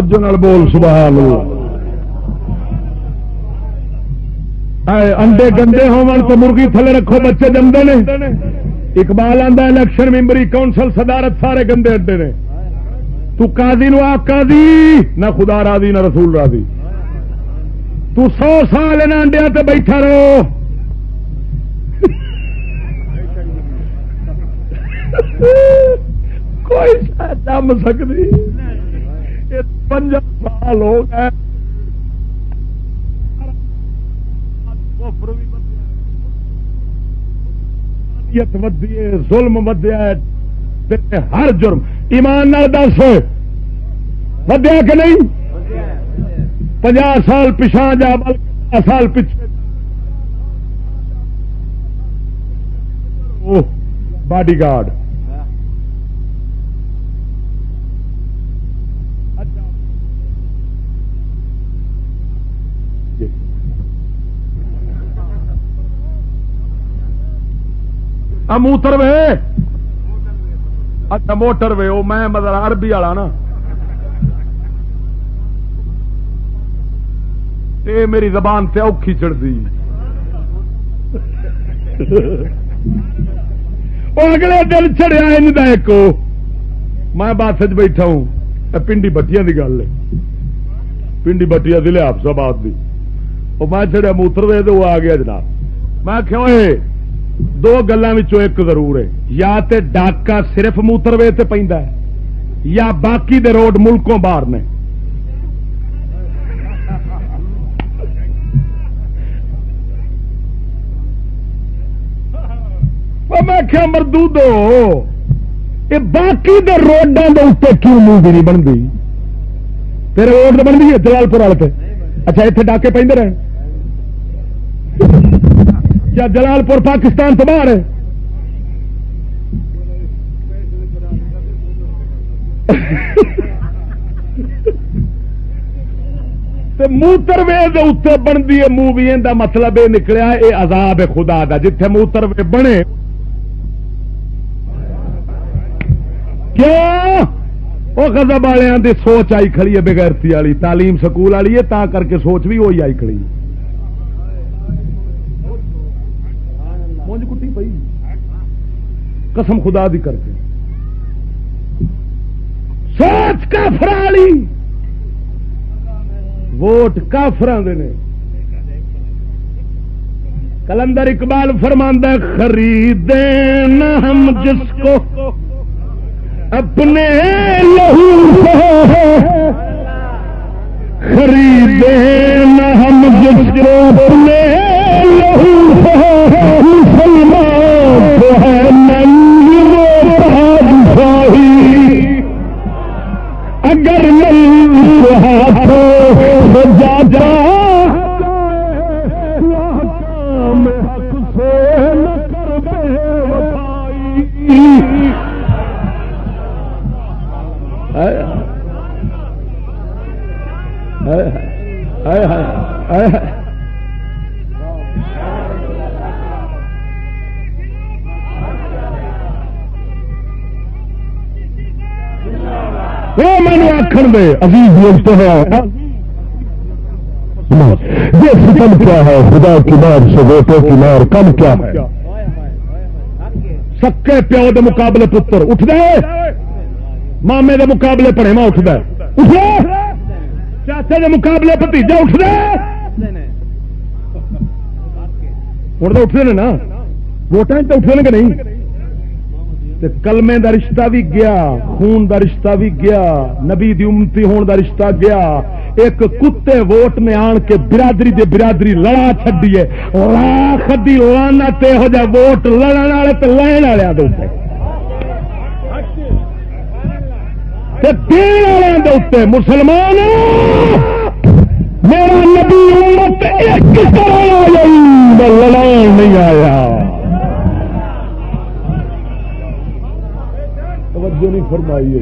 توجہ نال بول، سبحان اللہ۔ اے انڈے گندے ہون تو مرغی تھلے رکھو، بچے جمدے نے۔ اقبال آندا الیکشن ممبری کونسل صدارت سارے گندے اڈے نے۔ تو قاضی نو آ، قاضی! نہ خدا راضی، نہ رسول راضی۔ تو سو سال ان انڈیا تے بیٹھا رہو۔ کوئی شاید جم پنج سال ہو گئے۔ ظلم ودیا ہر جرم، ایمان نال دس، ودیا کہ نہیں؟ پناہ سال پچھا جا، بلکہ سال پچھے باڈی گارڈ۔ موتر وے۔ اچھا موٹر وے وہ میں مطلب عربی والا نا۔ اے میری زبان سے اوکھی چڑھتی اگلے دل چڑیا ان ایک میں بس بیٹھا ہوں۔ پنڈی بٹیا کی گل ہے۔ پنڈی بٹیا ضلع حافظ آباد کی وہ میں چڑیا موتر وے تو وہ آ گیا جناب۔ میں کیوں دو گلوں ایک ضرور ہے۔ یا تے ڈاکا صرف موتر وے تے پہ یا باقی دے روڈ ملکوں باہر نے۔ میں کیا مردو دو یہ باقی دے روڈوں کے اتنے کیوں مووی نہیں بنتی؟ تیرے روڈ تو بنتی ہے جلال پور والے اچھا اتنے ڈاکے پہ رہے جلال پور پاکستان تو باہر ہے۔ موتر وے اتنے بنتی ہے مووی کا مطلب یہ نکلیا یہ عذاب ہے خدا دا، جتھے موتر وے بنے۔ کیوں؟ وہ گزب والوں کی سوچ آئی کھڑی ہے، بغیرتی والی تعلیم سکول والی ہے، تا کر کے سوچ بھی وہی آئی کھڑی ہے۔ مونج کٹی پئی۔ قسم خدا دی کر کے سوچ کافر والی۔ ووٹ کافر نے۔ کلندر اقبال فرماندہ خریدے نہ ہم جس کو اپنے لہو خریدے نہ ہم جس کو اپنے لہو مسلمان تو ہے ننگ وہ بادشاہی اگر نہیں وہ مینو آخر دے، عزیز دوست ہے ہاں۔ یہ ستم کیا ہے؟ خدا کی مار سے بیٹوں کی مار کم کیا ہے؟ سکے پیو دے مقابلے پتر، اٹھ دے مامے دے مقابلے پڑے ماں اٹھ دے اٹھ دے چاچے دے مقابلے بتیجا اٹھ دے ہوں تو اٹھتے ہیں نا۔ ووٹان تو اٹھتے ہیں کہ نہیں؟ کلمے دا رشتہ بھی گیا، خون دا رشتہ بھی گیا، نبی دی امتی ہون دا رشتہ گیا۔ ایک کتے ووٹ نے آن کے برادری دے برادری لڑا چڈی ہے۔ لا کدی لانا تے ہو جا ووٹ لڑن والے تے لین والے دے اتنے مسلمان میرا نبی امت ایک طرح آ میں لڑان نہیں آیا۔ توجہ نہیں فرمائی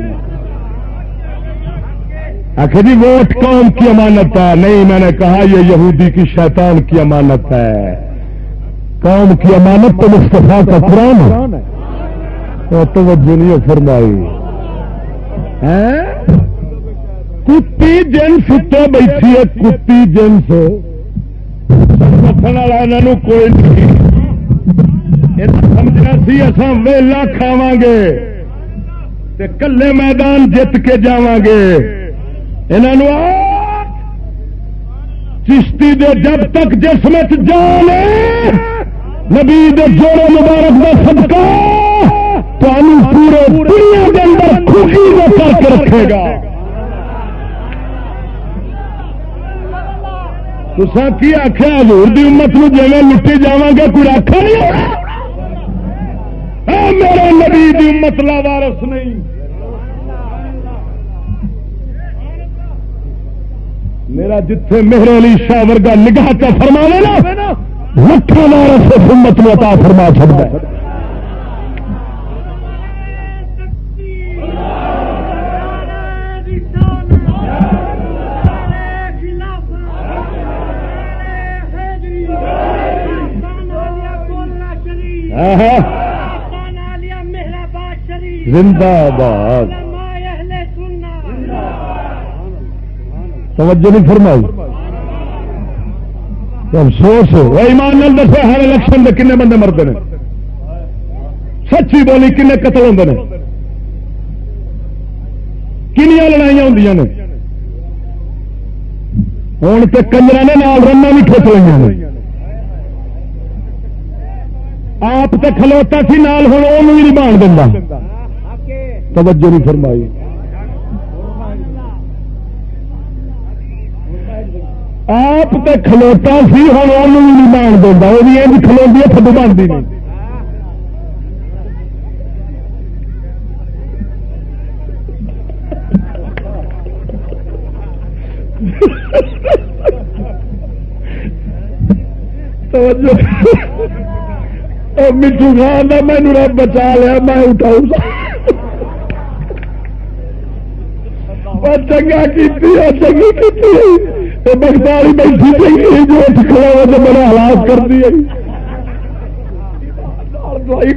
آخر جی ووٹ قوم کی امانت ہے؟ نہیں، میں نے کہا یہ یہودی کی شیطان کی امانت ہے۔ قوم کی امانت تو مستفا کا قرآن ہے۔ توجہ نہیں فرمائی۔ کتی جنس تو بیٹھی ہے، کتی جنس رکھنے والا یہاں کوئی نہیں۔ سمجھنا سی اصل ویلا کھاوا گے۔ کلے میدان جت کے جا گے۔ انہوں چشتی دے جب تک جسم جان نبی دے جوڑے مبارک کا صدقہ پورے دنیا کے اندر خوشی میں کر کے رکھے گا۔ تسا کی آخیا ہزور کی امت میں جی لٹی جا گے، کوئی آخا نہیں میرا نبی دی امت لا وارس نہیں۔ میرا جتھے میرے علی شاہ ورگا نگاہ کا فرما نا لکھوں وارس امت میں عطا فرما چڑتا ہے۔ زندہ باد توجہ نہیں فرمائی۔ افسوس ایمان نال دسو ہر الیکشن میں کنے بندے مرد نے۔ سچی بولی کنے قتل ہوتے ہیں کنیا لڑائیاں ہوں ہوں تو کنجر نے نال رنا بھی کھچ لی آپ تو کھلوتا سی، نال ہوں وہ بھی نہیں بان دینا توجہ نہیں فرمائی۔ آپ تے کھلوتا سی، ہوں وہ بھی نہیں بان دینا وہ بھی یہ کھلوتی ہے تھڈو بنتی نہیں۔ توجہ۔ میٹھو خان کا مینو رب بچا لیا، میں اٹھاؤں چنگا کی چنگی کی بختاری بیٹھی چاہیے جو اٹھ کھڑا ہو تو بڑا حالات کر دی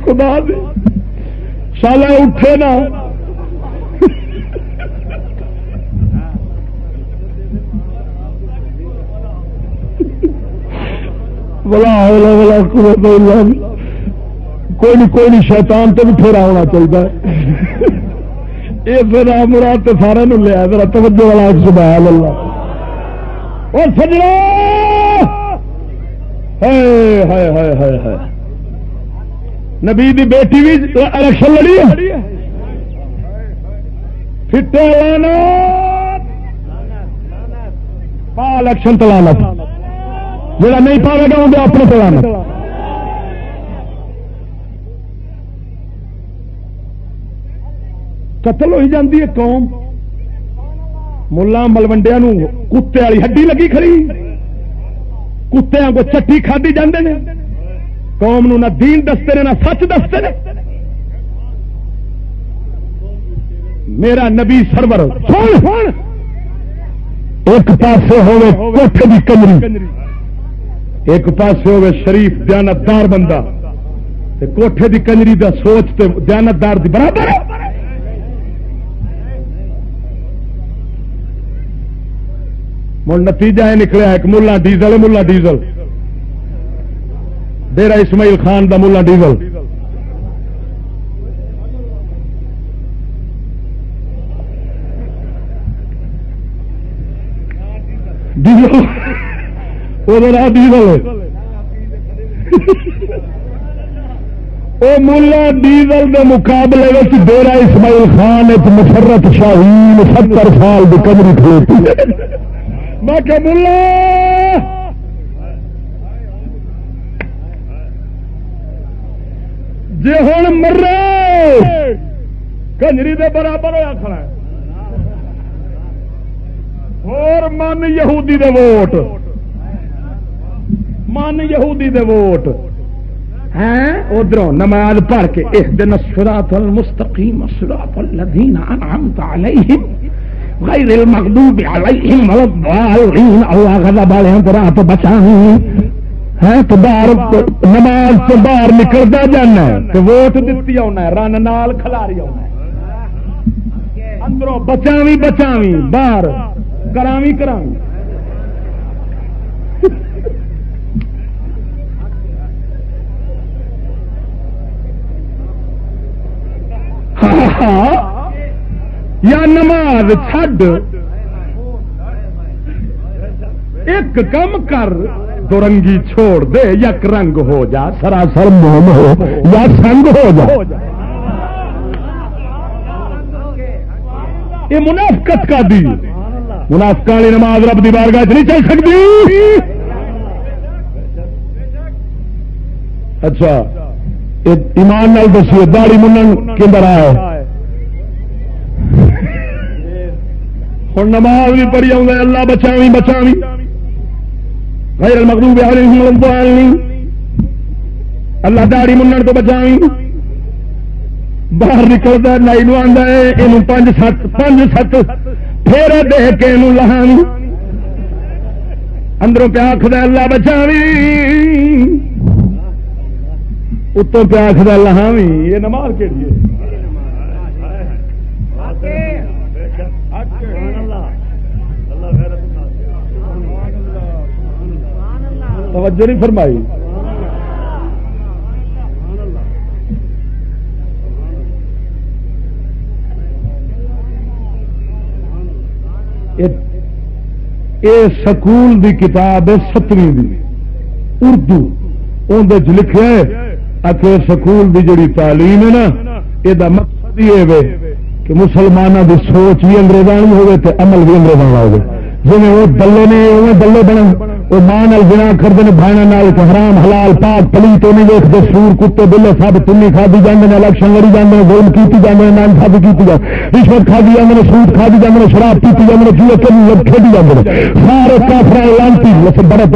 خدا دے۔ سالا اٹھے نا۔ بلا ہولا بلا قوت اللہ کوئی نہیں کوئی نہیں شیطان تو بھی پھیرا ہونا چاہیے (laughs) یہ پھر آپ مراد تو سارے لیا ذرا توجہ والا سبحان اللہ اور سجنا! نبی دی بیٹی بھی الیکشن لڑی ہے۔ فٹے لانا۔ پا الیکشن تلانا جا نہیں پاوے گا انہیں اپنے تلانا قتل ہوئی جاتی ہے قوم ملا ملوڈیا کتے والی ہڈی لگی کھڑی کتیا کو چٹی کھدی جاندے نے قوم نو نہ دین دستے نے نہ سچ دستے نے میرا نبی سرور ایک پاسے ہوئے کوٹھے دی کمری ایک پاسے ہوئے شریف دیانتدار بندہ تے کوٹھے دی کنجری دا سوچ تے دیانتدار دی برابر ہے مل نتیجہ یہ نکلیا ایک ملا ڈیزل ملا ڈیزل ڈیرا اسماعیل خان دا ملا ڈیزل ڈیزل ڈیزل وہ ملا ڈیزل کے مقابلے ڈیرا اسماعیل خان ایک مسرت شاہین ستر سال کی کمری کھلوتی میں کہ ملا جی ہوں مرے کنجری دے برابر ہوا کھڑا اور من یہودی دے ووٹ من یہودی دے ووٹ ہیں ادھر نماز پڑھ کے اس دن سراط المستقیم سراط الذین انعمت علیہم غیر المغضوب علیہم الضالین اللہ غضب علیہم تو رات بچائیں ہے تو باہر نماز تو باہر نکلتا جانا ہے. تو ووٹ دیتی آنا ہے، رن نال کھلاری آنا ہے. اندروں بچاوی بچاوی، باہر کراوی کراوی. ہاں ہاں, ہاں، یا نماز چھڈ، ایک کم کر دورنگی چھوڑ دے یا رنگ ہو جا، سراسر موم ہو، یا سنگ ہو جا۔ یہ منافقت کا دی منافق والی نماز رب دی بارگاہ چ نہیں چل سکتی۔ اچھا ایمان نال دسیے داڑی منن کدھر آئے ہوں نماز بھی پڑھی آؤں اللہ بچاوی بچاوی غیر المغضوب علیہم الضالین۔ اللہ داڑی منن تو بچاوی باہر نکلتا لائی نو آندا ہے، اینو پانچ سات پانچ سات پھر دے کے اینو لہانی۔ اندروں پہ آخد اللہ بچاوی اتوں پہ آخد لہاوی یہ نماز کے لیے توجہ نہیں فرمائی۔ اے سکول دی کتاب ہے ستویں دی۔ اردو۔ اندر لکھا ہے سکول دی جڑی تعلیم ہے نا، یہ مقصد یہ کہ مسلمانوں دی سوچ بھی انگریزان ہوگی عمل بھی انگریزان ہوگی جی وہ دلے نے دلے بنے وہ ماں بنا کرتے ہیں بھائی حرام، حلال، پاک پلی تو نہیں ویکتے سور، کتے، بلے، سب تنی کھا جاتے ہیں الیکشن لڑی جاتے ہیں گول کی جاتے ہیں نان کھا کی جائے رشوت کھا دی جاتے ہیں سوٹ کھا دی جاتے شراب پیتی جاتے ہیں جیو کھیلی جاتے ہیں سارے کافر لانتی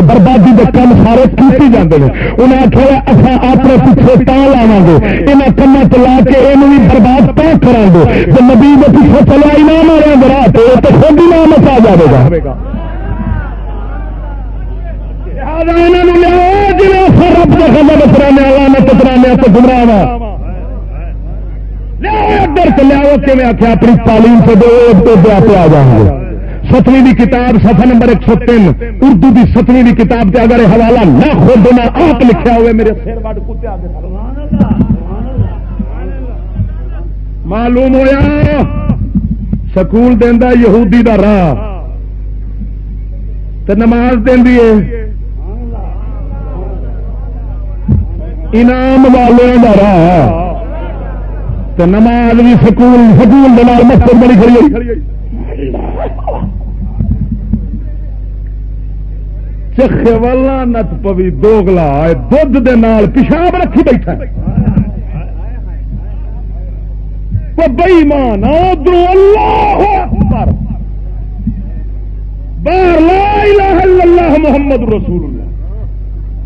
بربادی کے کام سارے کیتی جاتے ہیں انہیں آخر اصا اپنے پیچھے تا لاوا گے۔ یہاں کما چلا کے یہ بھی برباد تا کرا گے۔ تو نبی کے پیچھے چلا ہی نہ مارا گرا تو خود ہی نام مچا جائے گا۔ رب اترانے اترانے تو گمراہ لیا آخیا اپنی تعلیم سے دو پہ آ جائیں گے ستویں کی کتاب سفر نمبر ایک سو تین اردو کی ستویں کی کتاب سے اگر حوالہ نہ خود نہ آپ لکھا ہوئے میرے معلوم ہوا سکول دینا یہودی دا راہ نماز دینی ہے۔ انعام والوں کا راہ نماز بھی سکول سکول دلال مسجد بڑی کھڑی چکھے والا نت پوی دوگلا دھد دے نال پیشاب رکھی بیٹھا بئی مان ادھر اللہ اکبر۔ باہر لا الہ الا اللہ محمد رسول اللہ۔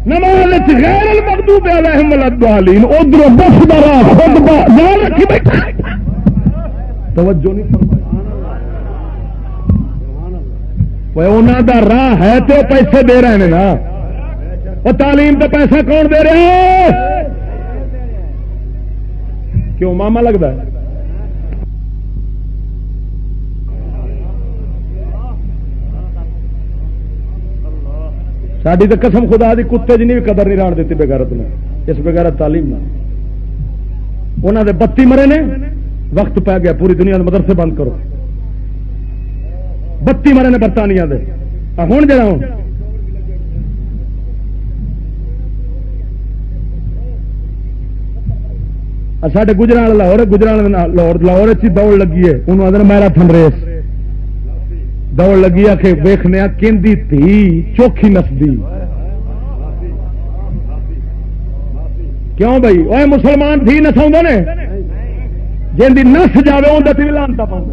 نماز غیر المغضوب علیہم الضالین، ادھر بس درا خود با نال رکھی بیٹھا توجہ نہیں فرمائی۔ انہوں دا راہ ہے تو پیسے دے رہے ہیں نا۔ وہ تعلیم تو پیسہ کون دے رہے ہیں؟ کیوں ماما لگتا ہے؟ ساری تو قسم خدا دی کتے جنی بھی قدر نہیں ران دیتی بغیرت نے، اس بغیرت تعلیم نہ۔ انہوں دے بتی مرے نے، وقت پی گیا، پوری دنیا مدرسے بند کرو۔ بتی مرے نے برطانیہ دے۔ ہوں جا ہوں سڈے گجرا لاہور گجرا لاہور لاہور چی دوڑ لگی ہے۔ انہوں آدھے میراتھن ریس۔ دوڑ لگی آ کے ویخنے کہ تھی، چوکھی نسدی کیوں بھائی؟ وہ مسلمان تھی نسا نے۔ جی نس جائے اندر لانتا پاؤں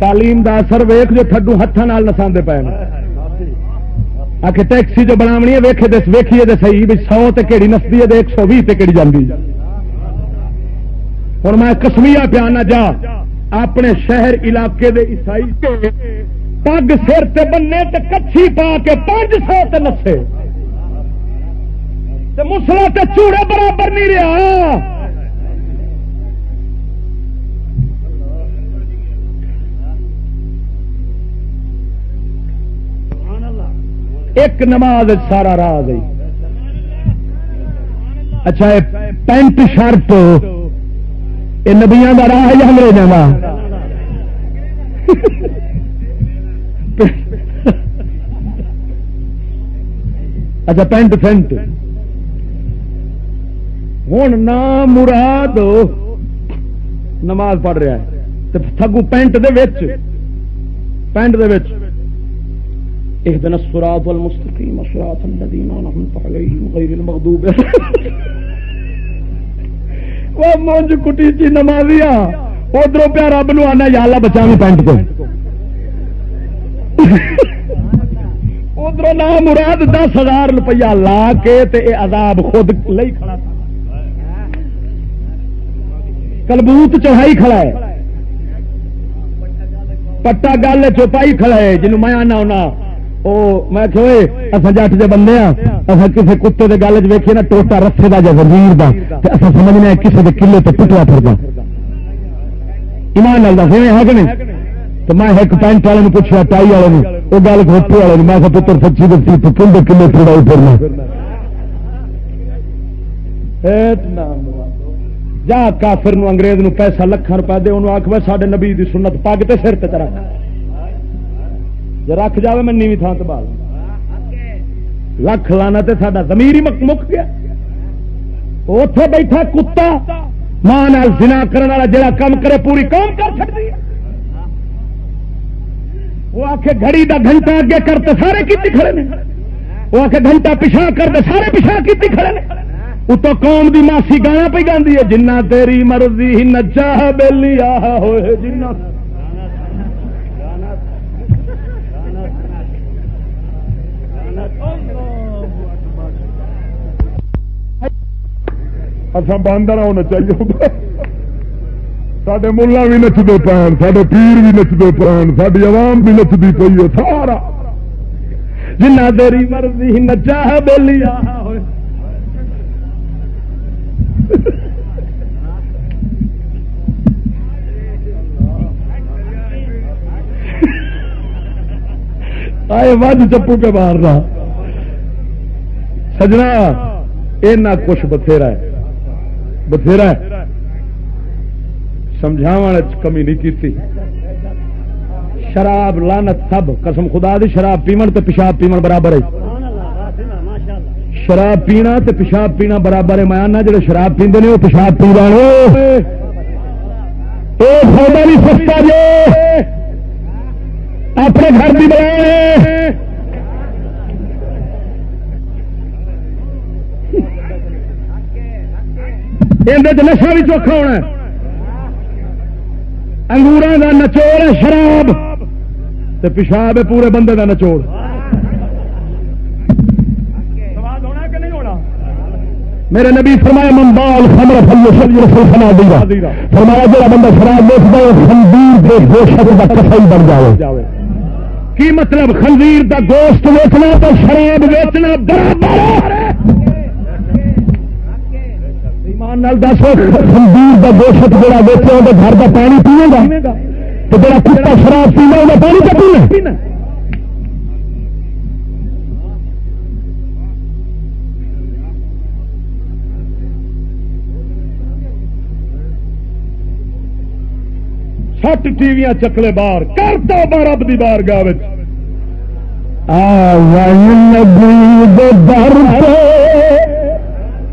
تعلیم دا اثر ویخ جو تھڈو ہاتھوں نسا پے۔ آ کے ٹیکسی جو بناونی ہے، ویکھے دس ویکھیے دے صحیح بھی سو تے کیڑی نسدی ہے ایک سو بھی تے کیڑی جاندی۔ ہوں میں کسمیا پیا نہ جا۔ اپنے شہر علاقے دے عیسائی پگ سر تے بننے تے کچھی پا کے پانچ سو تے نسے۔ تے مسلا تے چوڑے برابر نہیں رہا۔ ایک نماز سارا راہ گئی اچھا پینٹ شرٹ یہ نبیا کا راہ ہے یا انگریزوں کا اچھا پینٹ فینٹ ہوں نہ مراد نماز پڑھ رہا ہے تھگو پینٹ دے وچ۔ پینٹ دے وچ۔ اهدنا الصراط المستقيم صراط الذين انعمت عليهم غير المغضوب وہ مونج کٹی چی نمازیا ادھر پیا رب نو آنا یا اللہ بچا پینٹ کو ادھر نہ مراد دس ہزار روپیہ لا کے تے عذاب خود لئی کھڑا کلبوت چڑھائی کھڑا ہے پٹا گل چوپائی کھڑا ہے جنوب میں آنا ہونا میں اصا جٹ جی بندے ہاں کسی کتے کے گل چیکے نا ٹوٹا رسے کا جا وزیر کا اصا سمجھنے کسی کے کلے تو پٹوا پھر ایمان لگتا سی ہے کہ نہیں تو میں ایک پینٹ والے پوچھا ٹائی والے وہ گل گھوٹے والے میں پتر سچی دسی تو کلے کلے پڑائی پھرنا جا کافر انگریز نو پیسہ لکھان روپئے دے انہوں آخ سارے نبی دی سنت پگ تے سر تے رکھ جی رکھ جائے میں نیوی تھان بال لکھ لانا تے ساڈا زمیر ہی مک گیا۔ اتے بیٹھا کتا، ماں زنا کرنے والا جڑا کام کرے پوری قوم کر سکتی وہ آ کے گھڑی دا گھنٹہ اگے کرتے سارے کیتی کھڑے نے۔ وہ آ کے گھنٹہ پیچھا کرتے سارے پیچھا کیتی کھڑے نے۔ اتو قوم دی ماسی گانا پہ گاندی ہے، جنہ تیری مرضی نچا بےلی آ ہوئے، جنہ اصا باندر ہونا چاہیے۔ سڈے ملا بھی نچتے پین سڈے پیر بھی نچتے پین ساری عوام بھی نچتی پی ہے، سارا۔ جنا دری مرضی نچا ہے بولی آئے، وج چپو کے مارنا سجنا یہ کچھ بتھیرا ہے۔ بتھیرا سمجھاو کمی نہیں کی شراب لانت سب۔ قسم خدا دی شراب پیمن تو پیشاب پیمن برابر ہے۔ شراب پینا تے پیشاب پینا برابر ہے۔ میں جڑے شراب پیندے نے، وہ پیشاب پی رہے سستا جے اپنے گھر بھی بنا نشا بھی چوکھا ہونا انگور کا نچوڑ ہے شراب پیشاب ہے پورے بندے کا نچوڑ۔ میرے نبی فرمایا ممبال خمر فرمایا جڑا بندہ شراب دیکھتا ہے خنزیر کے گوشت کا کسائی بن جائے کی مطلب؟ خنزیر کا گوشت ویچنا تو شراب ویچنا برابر ایمان دس خنزیر کا گوشت جڑا ویچے تو گھر کا پانی پیے گا۔ تو جڑا کتا شراب پینا وہ پانی کا پینا۔ سٹ ٹی چکلے باہر، کرتا رب کی بار گاہ آ نبی دے در پہ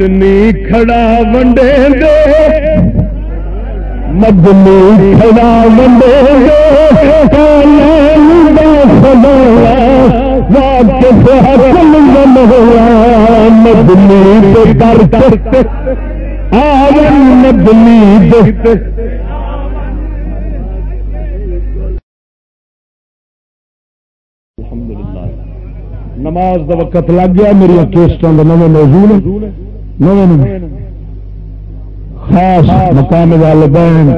مدنی کھڑا ونڈے دے مدنی کھڑا ونڈے دے مدنی کر آون مدنی نماز دا وقت لگ گیا، میری کیسٹوں کا نو موضوع خاص مقام والدین،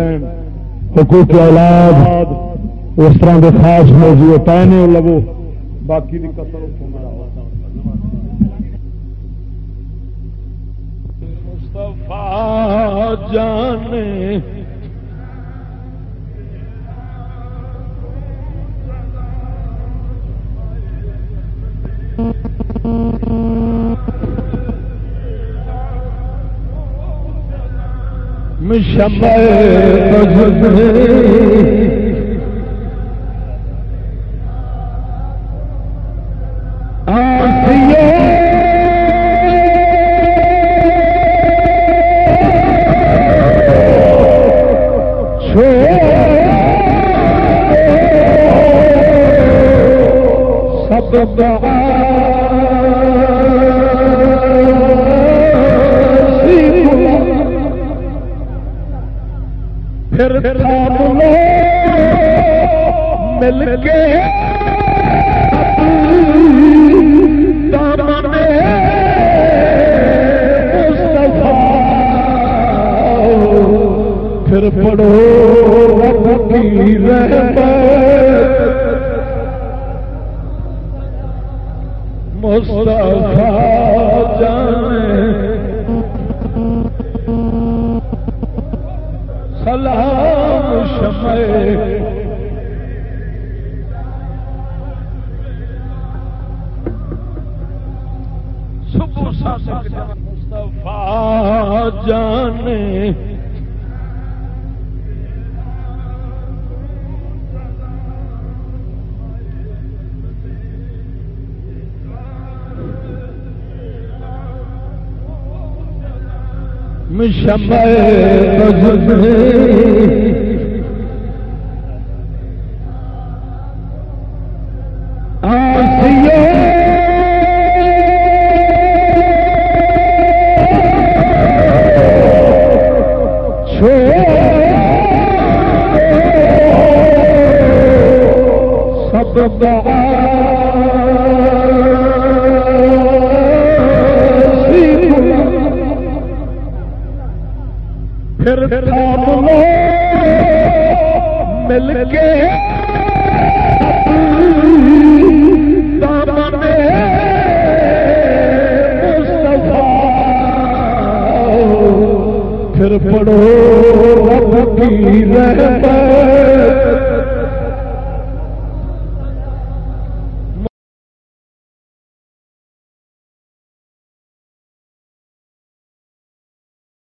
حقوق اولاد، اس طرح کے خاص موضوع پے نے لگو باقی جانے۔ مشم مل مشم